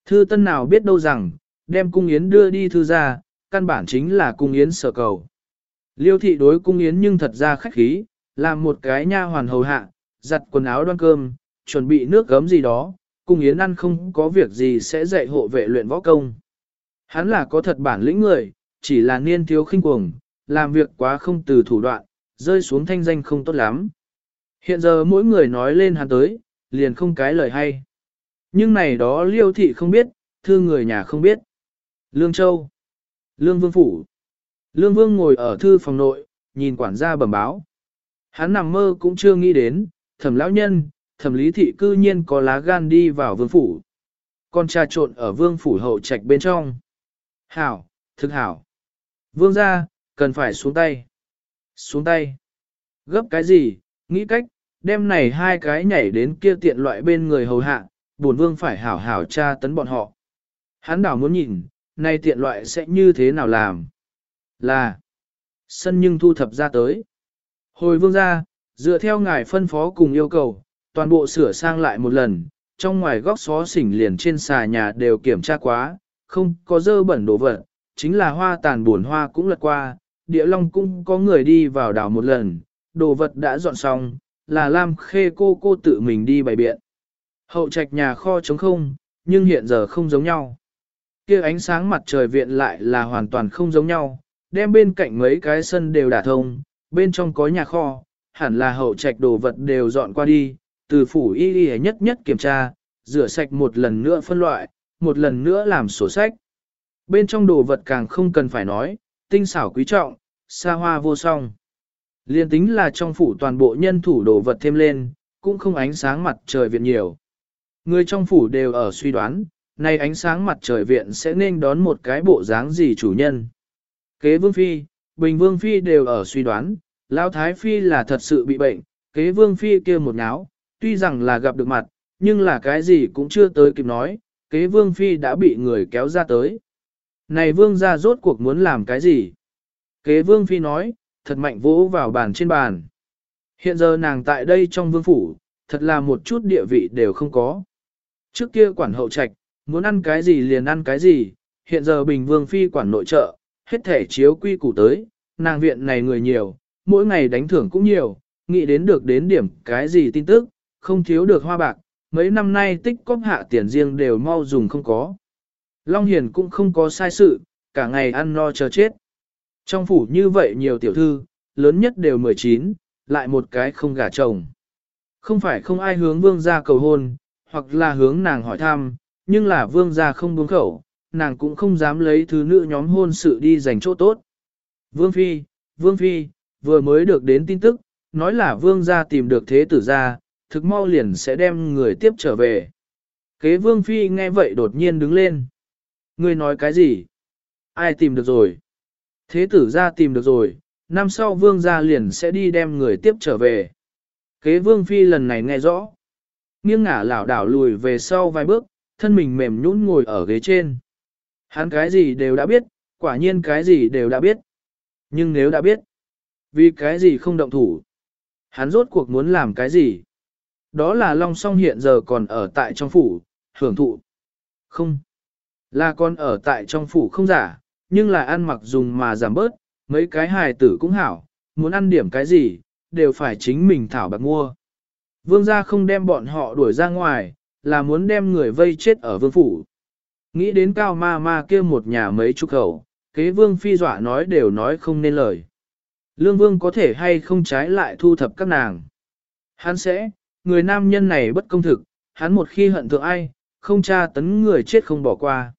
Thư tân nào biết đâu rằng, đem cung yến đưa đi thư gia, căn bản chính là cung yến sở cầu. Liêu thị đối cung yến nhưng thật ra khách khí, làm một cái nha hoàn hầu hạ, giặt quần áo đoan cơm, chuẩn bị nước gấm gì đó, cung yến ăn không có việc gì sẽ dạy hộ vệ luyện võ công. Hắn là có thật bản lĩnh người, chỉ là niên thiếu khinh cuồng, làm việc quá không từ thủ đoạn, rơi xuống thanh danh không tốt lắm. Hiện giờ mỗi người nói lên hắn tới, liền không cái lời hay. Nhưng này đó liêu thị không biết, thư người nhà không biết. Lương Châu, Lương Vương Phủ. Lương Vương ngồi ở thư phòng nội, nhìn quản gia bẩm báo. Hắn nằm mơ cũng chưa nghĩ đến, thẩm lão nhân, thẩm lý thị cư nhiên có lá gan đi vào vương phủ. Con trà trộn ở vương phủ hậu trạch bên trong. Hảo, thực hảo. Vương ra, cần phải xuống tay. Xuống tay. Gấp cái gì, nghĩ cách, đem này hai cái nhảy đến kia tiện loại bên người hầu hạ, buồn vương phải hảo hảo tra tấn bọn họ. Hắn đảo muốn nhìn, nay tiện loại sẽ như thế nào làm. Là, sân nhưng thu thập ra tới. Hồi vương ra, dựa theo ngài phân phó cùng yêu cầu, toàn bộ sửa sang lại một lần, trong ngoài góc xó xỉnh liền trên xà nhà đều kiểm tra quá, không có dơ bẩn đồ vật, chính là hoa tàn buồn hoa cũng lật qua, địa long cũng có người đi vào đảo một lần, đồ vật đã dọn xong, là Lam Khê cô cô tự mình đi bày biện. Hậu trạch nhà kho trống không, nhưng hiện giờ không giống nhau. kia ánh sáng mặt trời viện lại là hoàn toàn không giống nhau, đem bên cạnh mấy cái sân đều đả thông, bên trong có nhà kho, hẳn là hậu trạch đồ vật đều dọn qua đi, từ phủ y y nhất nhất kiểm tra, rửa sạch một lần nữa phân loại, một lần nữa làm sổ sách. Bên trong đồ vật càng không cần phải nói, tinh xảo quý trọng, xa hoa vô song. Liên tính là trong phủ toàn bộ nhân thủ đồ vật thêm lên, cũng không ánh sáng mặt trời viện nhiều. Người trong phủ đều ở suy đoán, nay ánh sáng mặt trời viện sẽ nên đón một cái bộ dáng gì chủ nhân. Kế vương phi, bình vương phi đều ở suy đoán, lão thái phi là thật sự bị bệnh, kế vương phi kia một nháo, tuy rằng là gặp được mặt, nhưng là cái gì cũng chưa tới kịp nói, kế vương phi đã bị người kéo ra tới. Này vương ra rốt cuộc muốn làm cái gì? Kế vương phi nói, thật mạnh vỗ vào bàn trên bàn. Hiện giờ nàng tại đây trong vương phủ, thật là một chút địa vị đều không có. Trước kia quản hậu trạch, muốn ăn cái gì liền ăn cái gì, hiện giờ bình vương phi quản nội trợ, hết thể chiếu quy củ tới, nàng viện này người nhiều, mỗi ngày đánh thưởng cũng nhiều, nghĩ đến được đến điểm cái gì tin tức, không thiếu được hoa bạc, mấy năm nay tích cóp hạ tiền riêng đều mau dùng không có. Long Hiền cũng không có sai sự, cả ngày ăn no chờ chết. Trong phủ như vậy nhiều tiểu thư, lớn nhất đều 19, lại một cái không gả chồng. Không phải không ai hướng vương gia cầu hôn, hoặc là hướng nàng hỏi thăm, nhưng là vương gia không buông khẩu, nàng cũng không dám lấy thứ nữ nhóm hôn sự đi dành chỗ tốt. Vương Phi, Vương Phi, vừa mới được đến tin tức, nói là vương gia tìm được thế tử gia, thực mau liền sẽ đem người tiếp trở về. Kế Vương Phi nghe vậy đột nhiên đứng lên. Ngươi nói cái gì? Ai tìm được rồi? Thế tử gia tìm được rồi, năm sau vương gia liền sẽ đi đem người tiếp trở về. Kế Vương Phi lần này nghe rõ. Nghiêng ngả lảo đảo lùi về sau vài bước, thân mình mềm nhũn ngồi ở ghế trên. Hắn cái gì đều đã biết, quả nhiên cái gì đều đã biết. Nhưng nếu đã biết, vì cái gì không động thủ? Hắn rốt cuộc muốn làm cái gì? Đó là Long Song hiện giờ còn ở tại trong phủ, hưởng thụ. Không. Là còn ở tại trong phủ không giả, nhưng là ăn mặc dùng mà giảm bớt, mấy cái hài tử cũng hảo, muốn ăn điểm cái gì, đều phải chính mình thảo bạc mua. Vương gia không đem bọn họ đuổi ra ngoài, là muốn đem người vây chết ở vương phủ. Nghĩ đến cao ma ma kia một nhà mấy chục khẩu, kế vương phi dọa nói đều nói không nên lời. Lương vương có thể hay không trái lại thu thập các nàng. Hắn sẽ, người nam nhân này bất công thực, hắn một khi hận thượng ai, không tra tấn người chết không bỏ qua.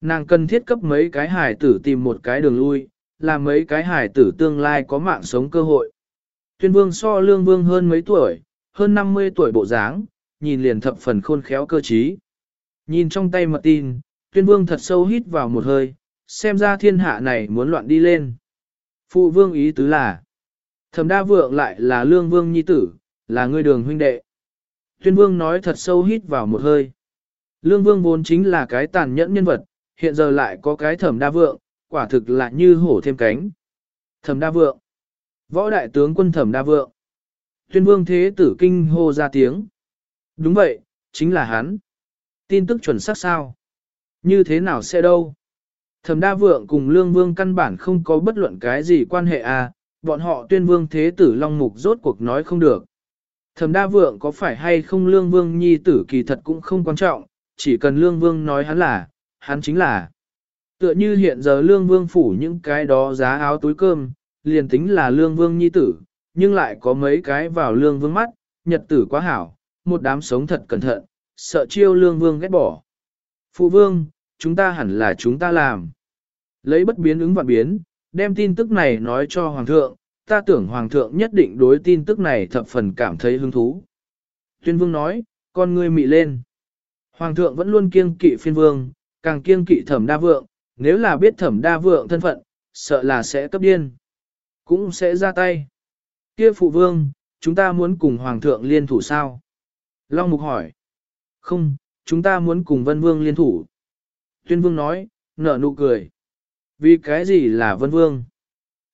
Nàng cần thiết cấp mấy cái hải tử tìm một cái đường lui, làm mấy cái hải tử tương lai có mạng sống cơ hội. Tuyên vương so lương vương hơn mấy tuổi, hơn 50 tuổi bộ dáng, nhìn liền thập phần khôn khéo cơ trí. Nhìn trong tay mật tin, tuyên vương thật sâu hít vào một hơi, xem ra thiên hạ này muốn loạn đi lên. Phụ vương ý tứ là, thẩm đa vượng lại là lương vương nhi tử, là ngươi đường huynh đệ. Tuyên vương nói thật sâu hít vào một hơi. Lương vương vốn chính là cái tàn nhẫn nhân vật, hiện giờ lại có cái thẩm đa vượng, quả thực là như hổ thêm cánh. Thẩm đa vượng. Võ đại tướng quân thẩm đa vượng. Tuyên vương thế tử kinh hô ra tiếng. Đúng vậy, chính là hắn. Tin tức chuẩn xác sao? Như thế nào sẽ đâu? Thẩm đa vượng cùng lương vương căn bản không có bất luận cái gì quan hệ à, bọn họ tuyên vương thế tử long mục rốt cuộc nói không được. Thẩm đa vượng có phải hay không lương vương nhi tử kỳ thật cũng không quan trọng, chỉ cần lương vương nói hắn là, hắn chính là. Tựa như hiện giờ lương vương phủ những cái đó giá áo túi cơm, liền tính là lương vương nhi tử, nhưng lại có mấy cái vào lương vương mắt, nhật tử quá hảo, một đám sống thật cẩn thận, sợ chiêu lương vương ghét bỏ. Phụ vương, chúng ta hẳn là chúng ta làm. Lấy bất biến ứng vạn biến, đem tin tức này nói cho hoàng thượng, ta tưởng hoàng thượng nhất định đối tin tức này thập phần cảm thấy hứng thú. Tuyên vương nói, con ngươi mị lên. Hoàng thượng vẫn luôn kiêng kỵ phiên vương, càng kiêng kỵ thẩm đa vượng, nếu là biết thẩm đa vượng thân phận, sợ là sẽ cấp điên. Cũng sẽ ra tay. Kia phụ vương, chúng ta muốn cùng hoàng thượng liên thủ sao? Long mục hỏi. Không, chúng ta muốn cùng vân vương liên thủ. Tuyên vương nói, nở nụ cười. Vì cái gì là vân vương?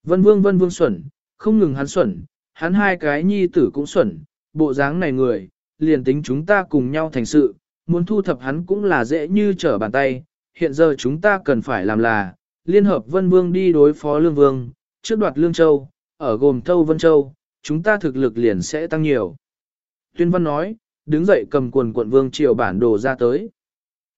Vân vương vân vương xuẩn, không ngừng hắn xuẩn, hắn hai cái nhi tử cũng xuẩn, bộ dáng này người, liền tính chúng ta cùng nhau thành sự, muốn thu thập hắn cũng là dễ như trở bàn tay, hiện giờ chúng ta cần phải làm là, liên hợp Vân Vương đi đối phó Lương Vương, trước đoạt Lương Châu, ở gồm Thâu Vân Châu, chúng ta thực lực liền sẽ tăng nhiều. Tuyên Văn nói, đứng dậy cầm quần quận Vương triều bản đồ ra tới.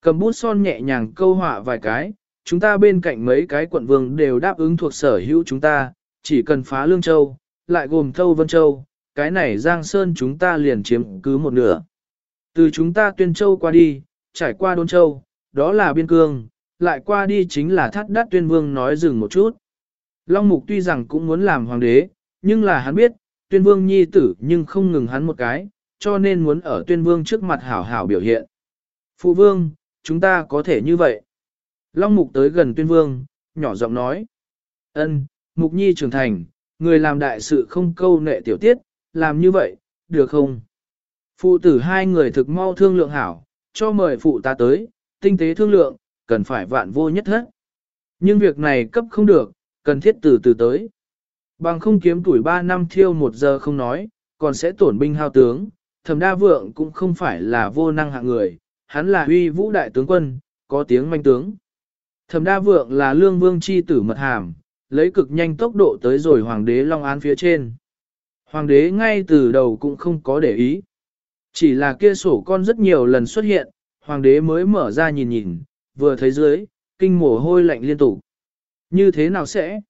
Cầm bút son nhẹ nhàng câu họa vài cái, chúng ta bên cạnh mấy cái quận vương đều đáp ứng thuộc sở hữu chúng ta, chỉ cần phá Lương Châu, lại gồm Thâu Vân Châu, cái này Giang Sơn chúng ta liền chiếm cứ một nửa. Từ chúng ta tuyên châu qua đi, trải qua đôn châu, đó là biên cương, lại qua đi chính là thắt đát tuyên vương nói dừng một chút. Long mục tuy rằng cũng muốn làm hoàng đế, nhưng là hắn biết, tuyên vương nhi tử nhưng không ngừng hắn một cái, cho nên muốn ở tuyên vương trước mặt hảo hảo biểu hiện. Phụ vương, chúng ta có thể như vậy. Long mục tới gần tuyên vương, nhỏ giọng nói. ân, mục nhi trưởng thành, người làm đại sự không câu nệ tiểu tiết, làm như vậy, được không? Phụ tử hai người thực mau thương lượng hảo, cho mời phụ ta tới, tinh tế thương lượng, cần phải vạn vô nhất hết. Nhưng việc này cấp không được, cần thiết từ từ tới. Bằng không kiếm tuổi 3 năm thiêu một giờ không nói, còn sẽ tổn binh hao tướng, thẩm đa vượng cũng không phải là vô năng hạng người, hắn là huy vũ đại tướng quân, có tiếng manh tướng. Thẩm đa vượng là lương vương chi tử mật hàm, lấy cực nhanh tốc độ tới rồi hoàng đế Long Án phía trên. Hoàng đế ngay từ đầu cũng không có để ý. Chỉ là kia sổ con rất nhiều lần xuất hiện, hoàng đế mới mở ra nhìn nhìn, vừa thấy dưới, kinh mồ hôi lạnh liên tục. Như thế nào sẽ?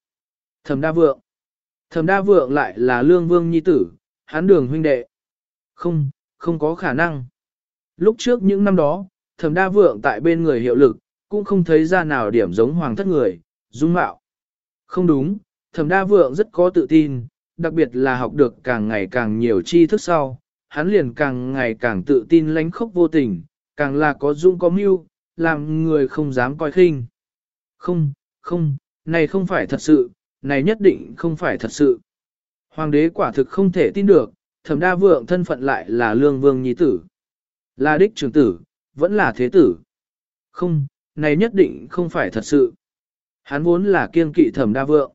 Thẩm đa vượng. Thẩm đa vượng lại là lương vương nhi tử, hắn đường huynh đệ. Không, không có khả năng. Lúc trước những năm đó, thẩm đa vượng tại bên người hiệu lực, cũng không thấy ra nào điểm giống hoàng thất người, dung mạo. Không đúng, thẩm đa vượng rất có tự tin, đặc biệt là học được càng ngày càng nhiều tri thức sau, hắn liền càng ngày càng tự tin lánh khốc vô tình, càng là có dung có mưu, làm người không dám coi khinh. Không, không, này không phải thật sự, này nhất định không phải thật sự. Hoàng đế quả thực không thể tin được, thẩm đa vượng thân phận lại là lương vương nhi tử. Là đích trưởng tử, vẫn là thế tử. Không, này nhất định không phải thật sự. Hắn vốn là kiên kỵ thẩm đa vượng.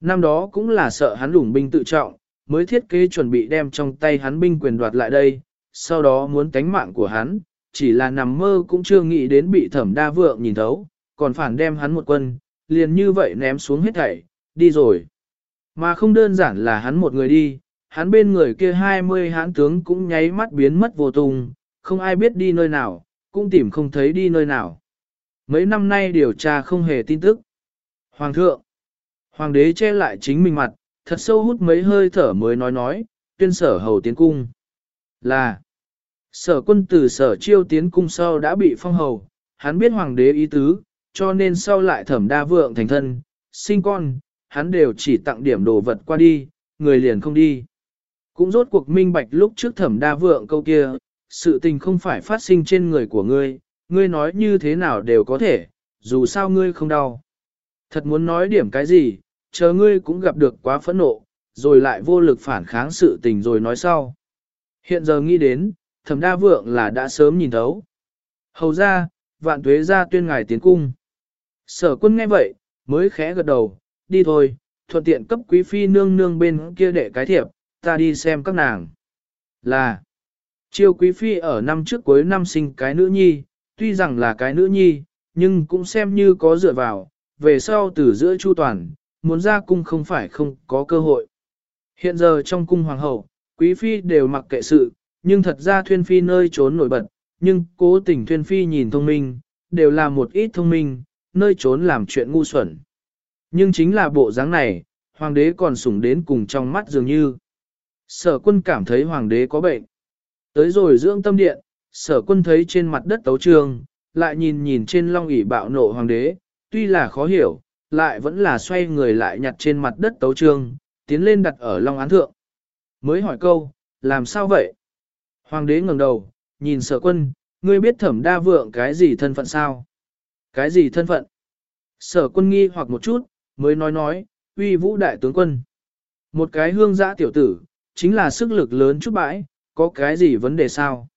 Năm đó cũng là sợ hắn lủng binh tự trọng, mới thiết kế chuẩn bị đem trong tay hắn binh quyền đoạt lại đây, sau đó muốn tánh mạng của hắn, chỉ là nằm mơ cũng chưa nghĩ đến bị thẩm đa vượng nhìn thấu, còn phản đem hắn một quân, liền như vậy ném xuống hết thảy, đi rồi. Mà không đơn giản là hắn một người đi, hắn bên người kia 20 hãn tướng cũng nháy mắt biến mất vô tung, không ai biết đi nơi nào, cũng tìm không thấy đi nơi nào. Mấy năm nay điều tra không hề tin tức. Hoàng thượng, hoàng đế che lại chính mình mặt, thật sâu hút mấy hơi thở mới nói nói, tuyên sở hầu tiến cung. Là, sở quân từ sở chiêu tiến cung sau đã bị phong hầu, hắn biết hoàng đế ý tứ, cho nên sau lại thẩm đa vượng thành thân, sinh con, hắn đều chỉ tặng điểm đồ vật qua đi, người liền không đi. Cũng rốt cuộc minh bạch lúc trước thẩm đa vượng câu kia, sự tình không phải phát sinh trên người của ngươi, ngươi nói như thế nào đều có thể, dù sao ngươi không đau. Thật muốn nói điểm cái gì, chờ ngươi cũng gặp được quá phẫn nộ, rồi lại vô lực phản kháng sự tình rồi nói sau. Hiện giờ nghĩ đến, thẩm đa vượng là đã sớm nhìn thấu. Hầu ra, vạn tuế ra tuyên ngài tiến cung. Sở quân nghe vậy, mới khẽ gật đầu, đi thôi, thuận tiện cấp quý phi nương nương bên kia để cái thiệp, ta đi xem các nàng. Là, chiêu quý phi ở năm trước cuối năm sinh cái nữ nhi, tuy rằng là cái nữ nhi, nhưng cũng xem như có dựa vào, về sau từ giữa chu toàn, muốn ra cung không phải không có cơ hội. Hiện giờ trong cung hoàng hậu, quý phi đều mặc kệ sự, nhưng thật ra thuyên phi nơi trốn nổi bật, nhưng cố tình thuyên phi nhìn thông minh, đều là một ít thông minh, nơi trốn làm chuyện ngu xuẩn. Nhưng chính là bộ dáng này, hoàng đế còn sủng đến cùng trong mắt dường như. Sở quân cảm thấy hoàng đế có bệnh. Tới rồi dưỡng tâm điện, sở quân thấy trên mặt đất tấu trường, lại nhìn nhìn trên long ỷ bạo nộ hoàng đế, tuy là khó hiểu, lại vẫn là xoay người lại nhặt trên mặt đất tấu trường, tiến lên đặt ở long án thượng. Mới hỏi câu, làm sao vậy? Hoàng đế ngẩng đầu, nhìn sở quân, ngươi biết thẩm đa vượng cái gì thân phận sao? Cái gì thân phận? Sở quân nghi hoặc một chút, mới nói nói, uy vũ đại tướng quân. Một cái hương giã tiểu tử, chính là sức lực lớn chút bãi, có cái gì vấn đề sao?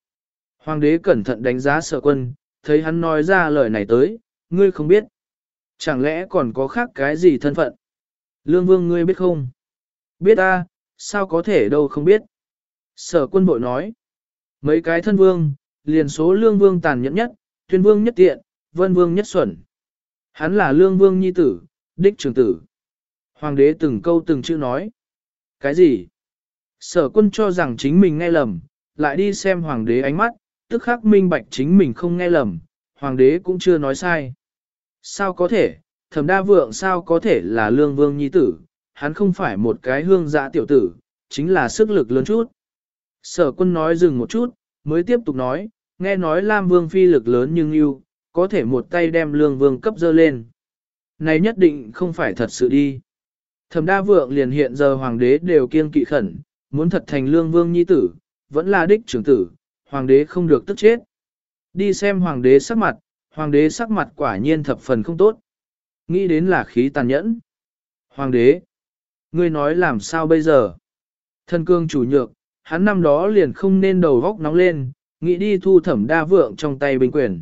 Hoàng đế cẩn thận đánh giá sở quân, thấy hắn nói ra lời này tới, ngươi không biết. Chẳng lẽ còn có khác cái gì thân phận? Lương vương ngươi biết không? Biết ta, sao có thể đâu không biết. Sở quân bội nói. Mấy cái thân vương, liền số lương vương tàn nhẫn nhất, tuyên vương nhất tiện, vân vương nhất xuẩn. Hắn là lương vương nhi tử, đích trường tử. Hoàng đế từng câu từng chữ nói. Cái gì? Sở quân cho rằng chính mình nghe lầm, lại đi xem hoàng đế ánh mắt, tức khắc minh bạch chính mình không nghe lầm, hoàng đế cũng chưa nói sai. Sao có thể, thẩm đa vượng sao có thể là lương vương nhi tử, hắn không phải một cái hương dạ tiểu tử, chính là sức lực lớn chút. Sở quân nói dừng một chút, mới tiếp tục nói, nghe nói Lam Vương phi lực lớn nhưng yêu, có thể một tay đem lương vương cấp dơ lên. Này nhất định không phải thật sự đi. Thẩm đa vượng liền hiện giờ hoàng đế đều kiên kỵ khẩn, muốn thật thành lương vương nhi tử, vẫn là đích trưởng tử, hoàng đế không được tức chết. Đi xem hoàng đế sắc mặt, hoàng đế sắc mặt quả nhiên thập phần không tốt. Nghĩ đến là khí tàn nhẫn. Hoàng đế, ngươi nói làm sao bây giờ? Thân cương chủ nhược, hắn năm đó liền không nên đầu góc nóng lên, nghĩ đi thu thẩm đa vượng trong tay binh quyền.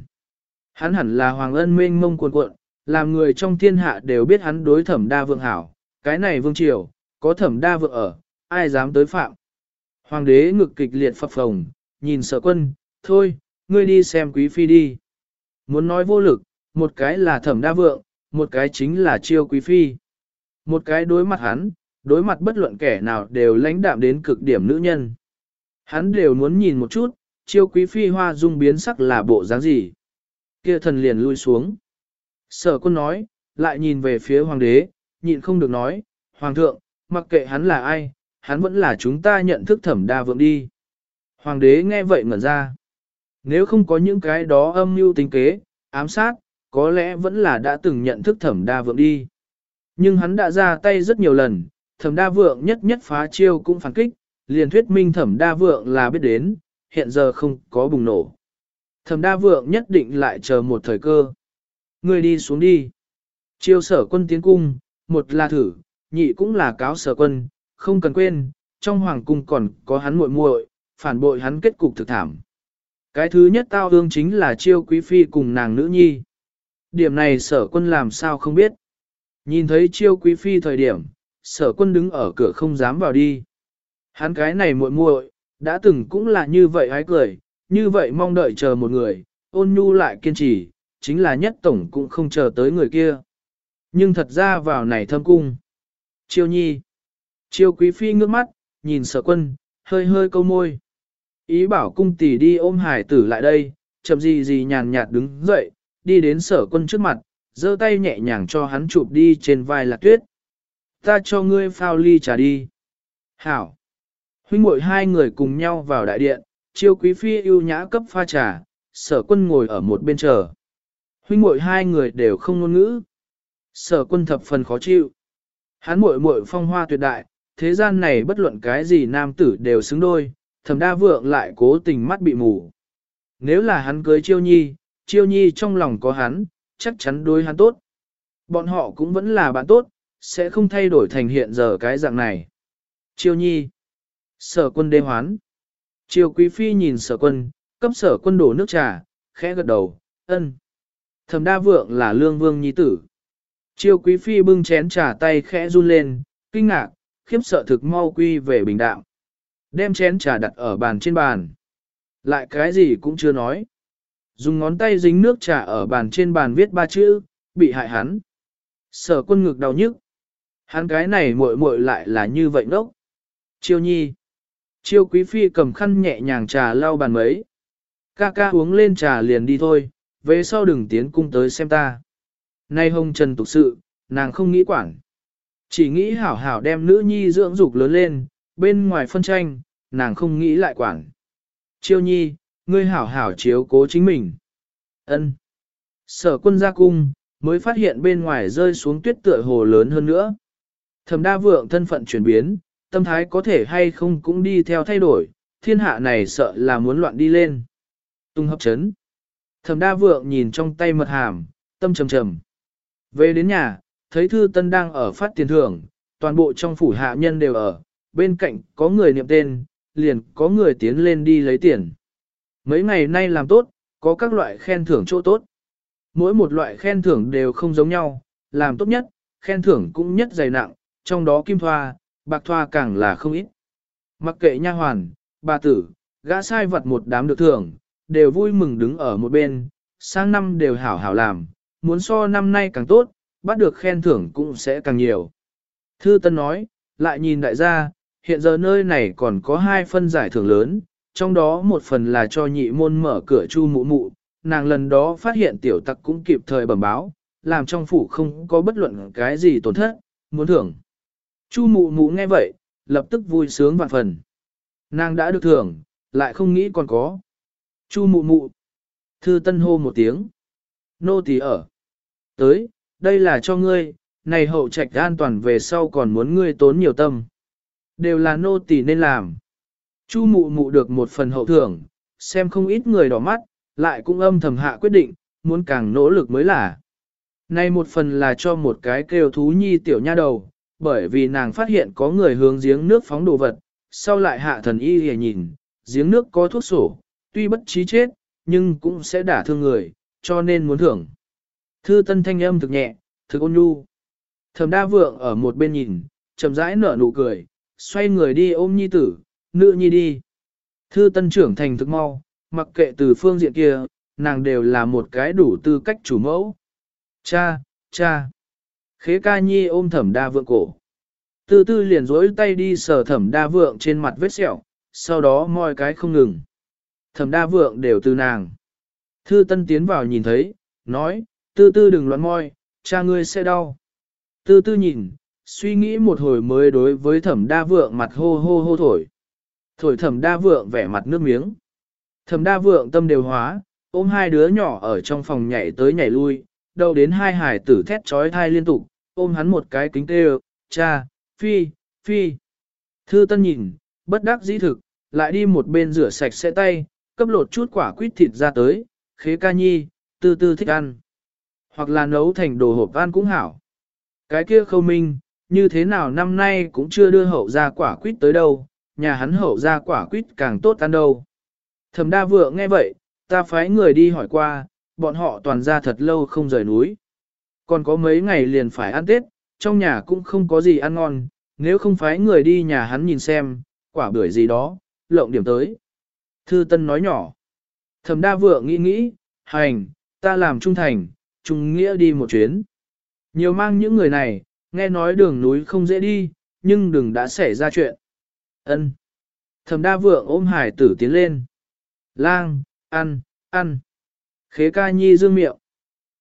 Hắn hẳn là hoàng ân mênh mông cuồn cuộn, làm người trong thiên hạ đều biết hắn đối thẩm đa vượng hảo, cái này vương triều, có thẩm đa vượng ở, ai dám tới phạm. Hoàng đế ngực kịch liệt phập phồng, nhìn sở quân, thôi, ngươi đi xem quý phi đi. Muốn nói vô lực, một cái là thẩm đa vượng, một cái chính là chiêu quý phi. Một cái đối mặt hắn, đối mặt bất luận kẻ nào đều lãnh đạm đến cực điểm nữ nhân. Hắn đều muốn nhìn một chút, chiêu quý phi hoa dung biến sắc là bộ dáng gì. Kia thần liền lui xuống. Sở quân nói, lại nhìn về phía hoàng đế, nhịn không được nói, hoàng thượng, mặc kệ hắn là ai, hắn vẫn là chúng ta nhận thức thẩm đa vượng đi. Hoàng đế nghe vậy ngẩn ra. Nếu không có những cái đó âm mưu tính kế, ám sát, có lẽ vẫn là đã từng nhận thức thẩm đa vượng đi. Nhưng hắn đã ra tay rất nhiều lần, thẩm đa vượng nhất nhất phá chiêu cũng phản kích, liền thuyết minh thẩm đa vượng là biết đến, hiện giờ không có bùng nổ. Thẩm đa vượng nhất định lại chờ một thời cơ. Người đi xuống đi. Chiêu sở quân tiến cung, một là thử, nhị cũng là cáo sở quân, không cần quên, trong hoàng cung còn có hắn muội muội, phản bội hắn kết cục thực thảm. Cái thứ nhất tao ương chính là chiêu quý phi cùng nàng nữ nhi. Điểm này sở quân làm sao không biết. Nhìn thấy chiêu quý phi thời điểm, sở quân đứng ở cửa không dám vào đi. Hắn cái này muội muội đã từng cũng là như vậy hái cười, như vậy mong đợi chờ một người, ôn nhu lại kiên trì, chính là nhất tổng cũng không chờ tới người kia. Nhưng thật ra vào này thâm cung. Chiêu nhi. Chiêu quý phi ngước mắt, nhìn sở quân, hơi hơi câu môi. Ý bảo cung tỷ đi ôm hải tử lại đây, chậm gì gì nhàn nhạt đứng dậy, đi đến sở quân trước mặt, giơ tay nhẹ nhàng cho hắn chụp đi trên vai lạc tuyết. Ta cho ngươi phao ly trà đi. Hảo. Huynh muội hai người cùng nhau vào đại điện, chiêu quý phi ưu nhã cấp pha trà, sở quân ngồi ở một bên chờ. Huynh muội hai người đều không ngôn ngữ. Sở quân thập phần khó chịu. Hắn muội muội phong hoa tuyệt đại, thế gian này bất luận cái gì nam tử đều xứng đôi, Thẩm đa vượng lại cố tình mắt bị mù. Nếu là hắn cưới chiêu nhi, chiêu nhi trong lòng có hắn, chắc chắn đối hắn tốt. Bọn họ cũng vẫn là bạn tốt, sẽ không thay đổi thành hiện giờ cái dạng này. Chiêu nhi. Sở quân đê hoán. Chiêu quý phi nhìn sở quân, cấp sở quân đổ nước trà, khẽ gật đầu, ân. Thẩm đa vượng là lương vương nhi tử. Chiêu quý phi bưng chén trà tay khẽ run lên, kinh ngạc, khiếp sợ thực mau quy về bình đạo. Đem chén trà đặt ở bàn trên bàn. Lại cái gì cũng chưa nói. Dùng ngón tay dính nước trà ở bàn trên bàn viết ba chữ, bị hại hắn. Sở quân ngực đau nhức. Hắn cái này muội muội lại là như vậy ngốc. Chiêu nhi. Chiêu quý phi cầm khăn nhẹ nhàng trà lau bàn mấy. Ca ca uống lên trà liền đi thôi, về sau đừng tiến cung tới xem ta. Nay hồng trần tục sự, nàng không nghĩ quản. Chỉ nghĩ hảo hảo đem nữ nhi dưỡng dục lớn lên, bên ngoài phân tranh, nàng không nghĩ lại quản. chiêu nhi, ngươi hảo hảo chiếu cố chính mình. ân Sở quân ra cung, mới phát hiện bên ngoài rơi xuống tuyết tựa hồ lớn hơn nữa. Thẩm đa vượng thân phận chuyển biến, tâm thái có thể hay không cũng đi theo thay đổi, thiên hạ này sợ là muốn loạn đi lên. Tung hấp chấn. Thẩm đa vượng nhìn trong tay mật hàm, tâm trầm trầm. Về đến nhà, thấy thư tân đang ở phát tiền thưởng, toàn bộ trong phủ hạ nhân đều ở, bên cạnh có người niệm tên, liền có người tiến lên đi lấy tiền. Mấy ngày nay làm tốt, có các loại khen thưởng chỗ tốt. Mỗi một loại khen thưởng đều không giống nhau, làm tốt nhất, khen thưởng cũng nhất dày nặng, trong đó kim thoa, bạc thoa càng là không ít. Mặc kệ nha hoàn, bà tử, gã sai vật một đám được thưởng, đều vui mừng đứng ở một bên, sang năm đều hảo hảo làm, muốn so năm nay càng tốt, bắt được khen thưởng cũng sẽ càng nhiều. Thư Tân nói, lại nhìn đại gia, hiện giờ nơi này còn có hai phân giải thưởng lớn, trong đó một phần là cho nhị môn mở cửa chu mụ mụ, nàng lần đó phát hiện tiểu tặc cũng kịp thời bẩm báo, làm trong phủ không có bất luận cái gì tổn thất, muốn thưởng. Chu mụ mụ nghe vậy, lập tức vui sướng vạn phần. Nàng đã được thưởng, lại không nghĩ còn có. Chu mụ mụ. Thư tân hô một tiếng. Nô tỳ ở. Tới, đây là cho ngươi, này hậu trạch an toàn về sau còn muốn ngươi tốn nhiều tâm. Đều là nô tỳ nên làm. Chu mụ mụ được một phần hậu thưởng, xem không ít người đỏ mắt, lại cũng âm thầm hạ quyết định, muốn càng nỗ lực mới là. Này một phần là cho một cái kêu thú nhi tiểu nha đầu, bởi vì nàng phát hiện có người hướng giếng nước phóng đồ vật, sau lại hạ thần y hề nhìn, giếng nước có thuốc sổ, tuy bất trí chết, nhưng cũng sẽ đả thương người, cho nên muốn thưởng. Thư tân thanh âm thực nhẹ, thực ôn nhu. Thẩm đa vượng ở một bên nhìn, chậm rãi nở nụ cười, xoay người đi ôm nhi tử, nữ nhi đi. Thư tân trưởng thành thực mau, mặc kệ từ phương diện kia, nàng đều là một cái đủ tư cách chủ mẫu. Cha, cha. Khế ca nhi ôm thẩm đa vượng cổ. Tư tư liền rối tay đi sờ thẩm đa vượng trên mặt vết sẹo, sau đó moi cái không ngừng. Thẩm đa vượng đều từ nàng. Thư tân tiến vào nhìn thấy, nói, tư tư đừng loạn moi, cha ngươi sẽ đau. Tư tư nhìn, suy nghĩ một hồi mới đối với thẩm đa vượng mặt hô hô hô thổi. Thổi thẩm đa vượng vẻ mặt nước miếng. Thẩm đa vượng tâm đều hóa, ôm hai đứa nhỏ ở trong phòng nhảy tới nhảy lui, đầu đến hai hải tử thét trói thai liên tục, ôm hắn một cái kính tê cha, phi, phi. Thư tân nhìn, bất đắc dĩ thực, lại đi một bên rửa sạch sẽ tay, cấp lột chút quả quýt thịt ra tới, khế ca nhi, tư tư thích ăn. Hoặc là nấu thành đồ hộp ăn cũng hảo. Cái kia khâu minh, như thế nào năm nay cũng chưa đưa hậu ra quả quýt tới đâu, nhà hắn hậu ra quả quýt càng tốt ăn đâu. Thẩm đa vượng nghe vậy, ta phái người đi hỏi qua, bọn họ toàn ra thật lâu không rời núi. Còn có mấy ngày liền phải ăn Tết, trong nhà cũng không có gì ăn ngon, nếu không phái người đi nhà hắn nhìn xem, quả bưởi gì đó, lộng điểm tới. Thư Tân nói nhỏ. Thẩm đa vượng nghĩ nghĩ, hành, ta làm trung thành, trung nghĩa đi một chuyến. Nhiều mang những người này, nghe nói đường núi không dễ đi, nhưng đừng đã xảy ra chuyện. Ân. Thẩm đa vượng ôm hải tử tiến lên. Lang, ăn, ăn. Khế ca nhi dương miệng.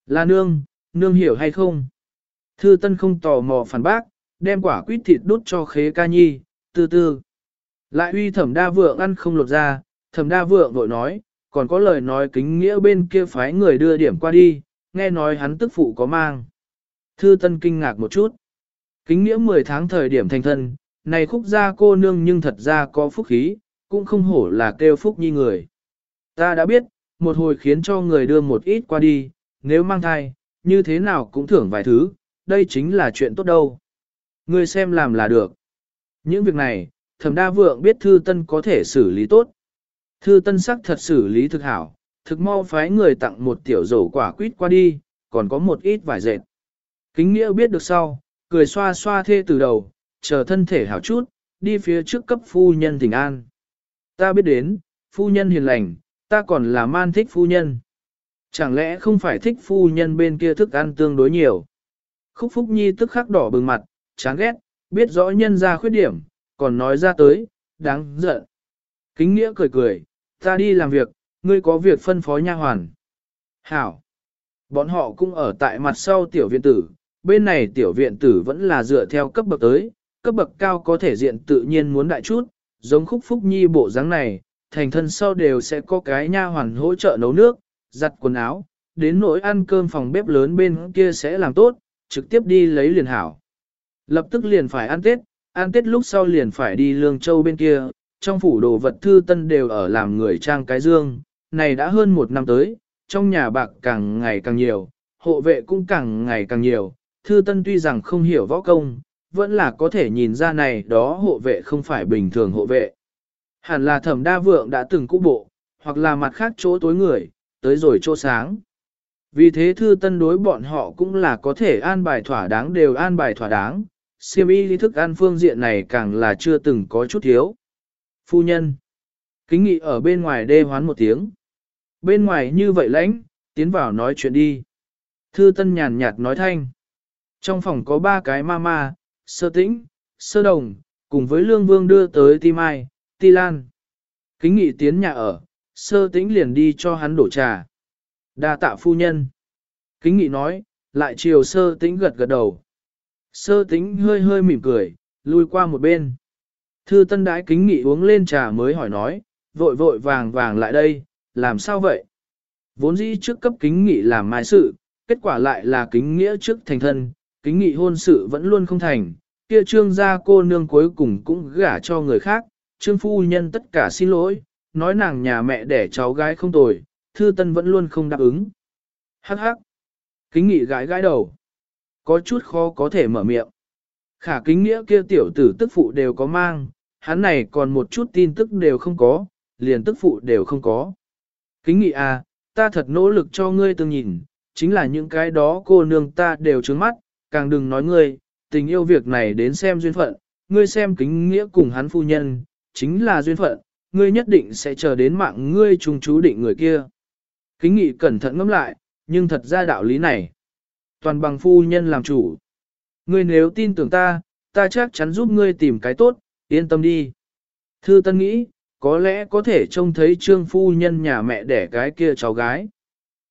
Là nương, nương hiểu hay không? Thư tân không tò mò phản bác, đem quả quýt thịt đút cho khế ca nhi, từ từ. Lại uy thẩm đa vượng ăn không lột ra, thẩm đa vượng vội nói, còn có lời nói kính nghĩa bên kia phái người đưa điểm qua đi, nghe nói hắn tức phụ có mang. Thư tân kinh ngạc một chút. Kính nghĩa 10 tháng thời điểm thành thân, này khúc gia cô nương nhưng thật ra có phúc khí, cũng không hổ là kêu phúc nhi người. Ta đã biết, một hồi khiến cho người đưa một ít qua đi, nếu mang thai, như thế nào cũng thưởng vài thứ, đây chính là chuyện tốt đâu. Người xem làm là được. Những việc này, thẩm đa vượng biết thư tân có thể xử lý tốt. Thư tân sắc thật xử lý thực hảo, thực mau phái người tặng một tiểu rổ quả quýt qua đi, còn có một ít vải dệt. Kính nghĩa biết được sau, cười xoa xoa thê từ đầu, chờ thân thể hảo chút, đi phía trước cấp phu nhân thỉnh an. Ta biết đến, phu nhân hiền lành, ta còn là man thích phu nhân. Chẳng lẽ không phải thích phu nhân bên kia thức ăn tương đối nhiều? Khúc Phúc Nhi tức khắc đỏ bừng mặt, chán ghét, biết rõ nhân ra khuyết điểm, còn nói ra tới, đáng giận. Kính nghĩa cười cười, ta đi làm việc, ngươi có việc phân phó nha hoàn. Hảo. Bọn họ cũng ở tại mặt sau tiểu viện tử, bên này tiểu viện tử vẫn là dựa theo cấp bậc tới, cấp bậc cao có thể diện tự nhiên muốn đại chút, giống khúc phúc nhi bộ dáng này, thành thân sau đều sẽ có cái nha hoàn hỗ trợ nấu nước, giặt quần áo, đến nỗi ăn cơm phòng bếp lớn bên kia sẽ làm tốt, trực tiếp đi lấy liền hảo. Lập tức liền phải ăn Tết, ăn Tết lúc sau liền phải đi Lương Châu bên kia, trong phủ đồ vật thư tân đều ở làm người trang cái dương, này đã hơn một năm tới, trong nhà bạc càng ngày càng nhiều, hộ vệ cũng càng ngày càng nhiều, thư tân tuy rằng không hiểu võ công, vẫn là có thể nhìn ra này đó hộ vệ không phải bình thường hộ vệ. Hẳn là thẩm đa vượng đã từng cũ bộ, hoặc là mặt khác chỗ tối người, tới rồi chỗ sáng. Vì thế thư tân đối bọn họ cũng là có thể an bài thỏa đáng đều an bài thỏa đáng, siêm y lý thức ăn phương diện này càng là chưa từng có chút thiếu. Phu nhân, kính nghị ở bên ngoài đê hoán một tiếng. Bên ngoài như vậy lãnh, tiến vào nói chuyện đi. Thư tân nhàn nhạt nói thanh. Trong phòng có ba cái ma ma, sơ tĩnh, sơ đồng, cùng với lương vương đưa tới ti mai, ti lan. Kính nghị tiến nhà ở, sơ tĩnh liền đi cho hắn đổ trà. đa tạ phu nhân. Kính nghị nói, lại chiều sơ tĩnh gật gật đầu. Sơ tĩnh hơi hơi mỉm cười, lui qua một bên. Thư tân đái kính nghị uống lên trà mới hỏi nói, vội vội vàng vàng lại đây, làm sao vậy? Vốn dĩ trước cấp kính nghị làm mai sự, kết quả lại là kính nghĩa trước thành thân, kính nghị hôn sự vẫn luôn không thành, kia trương gia cô nương cuối cùng cũng gả cho người khác, trương phu nhân tất cả xin lỗi, nói nàng nhà mẹ đẻ cháu gái không tồi, thư tân vẫn luôn không đáp ứng. Hắc hắc, kính nghị gái gái đầu, có chút khó có thể mở miệng. Khả kính nghĩa kia tiểu tử tức phụ đều có mang, hắn này còn một chút tin tức đều không có, liền tức phụ đều không có. Kính nghị à, ta thật nỗ lực cho ngươi từng nhìn, chính là những cái đó cô nương ta đều trướng mắt, càng đừng nói ngươi, tình yêu việc này đến xem duyên phận, ngươi xem kính nghĩa cùng hắn phu nhân, chính là duyên phận, ngươi nhất định sẽ chờ đến mạng ngươi trùng chú định người kia. Kính nghị cẩn thận ngẫm lại, nhưng thật ra đạo lý này. Toàn bằng phu nhân làm chủ. Ngươi nếu tin tưởng ta, ta chắc chắn giúp ngươi tìm cái tốt, yên tâm đi. Thư Tân nghĩ, có lẽ có thể trông thấy trương phu nhân nhà mẹ đẻ cái kia cháu gái.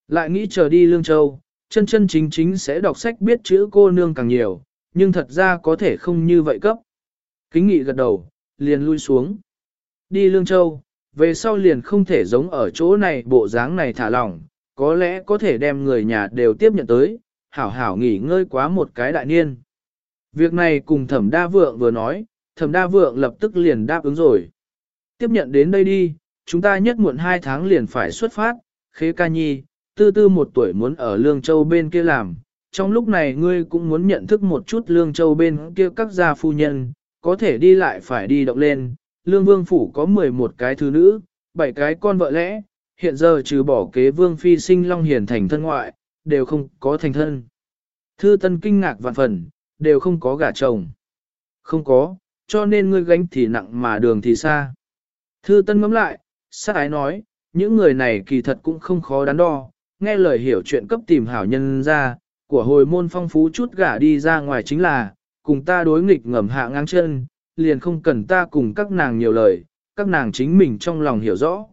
Lại nghĩ chờ đi Lương Châu, chân chân chính chính sẽ đọc sách biết chữ cô nương càng nhiều, nhưng thật ra có thể không như vậy cấp. Kính nghị gật đầu, liền lui xuống. Đi Lương Châu, về sau liền không thể giống ở chỗ này bộ dáng này thả lỏng, có lẽ có thể đem người nhà đều tiếp nhận tới, hảo hảo nghỉ ngơi quá một cái đại niên. Việc này cùng thẩm đa vượng vừa nói, thẩm đa vượng lập tức liền đáp ứng rồi. Tiếp nhận đến đây đi, chúng ta nhất muộn hai tháng liền phải xuất phát, khế ca nhi, tư tư một tuổi muốn ở Lương Châu bên kia làm. Trong lúc này ngươi cũng muốn nhận thức một chút Lương Châu bên kia các gia phu nhân, có thể đi lại phải đi động lên. Lương Vương Phủ có 11 cái thứ nữ, 7 cái con vợ lẽ, hiện giờ trừ bỏ kế Vương Phi sinh Long Hiền thành thân ngoại, đều không có thành thân. Thư Tân kinh ngạc vạn phần, đều không có gả chồng. Không có, cho nên ngươi gánh thì nặng mà đường thì xa. Thư Tân ngẫm lại, sát ái nói, những người này kỳ thật cũng không khó đắn đo, nghe lời hiểu chuyện cấp tìm hảo nhân ra, của hồi môn phong phú chút gả đi ra ngoài chính là, cùng ta đối nghịch ngầm hạ ngang chân, liền không cần ta cùng các nàng nhiều lời, các nàng chính mình trong lòng hiểu rõ,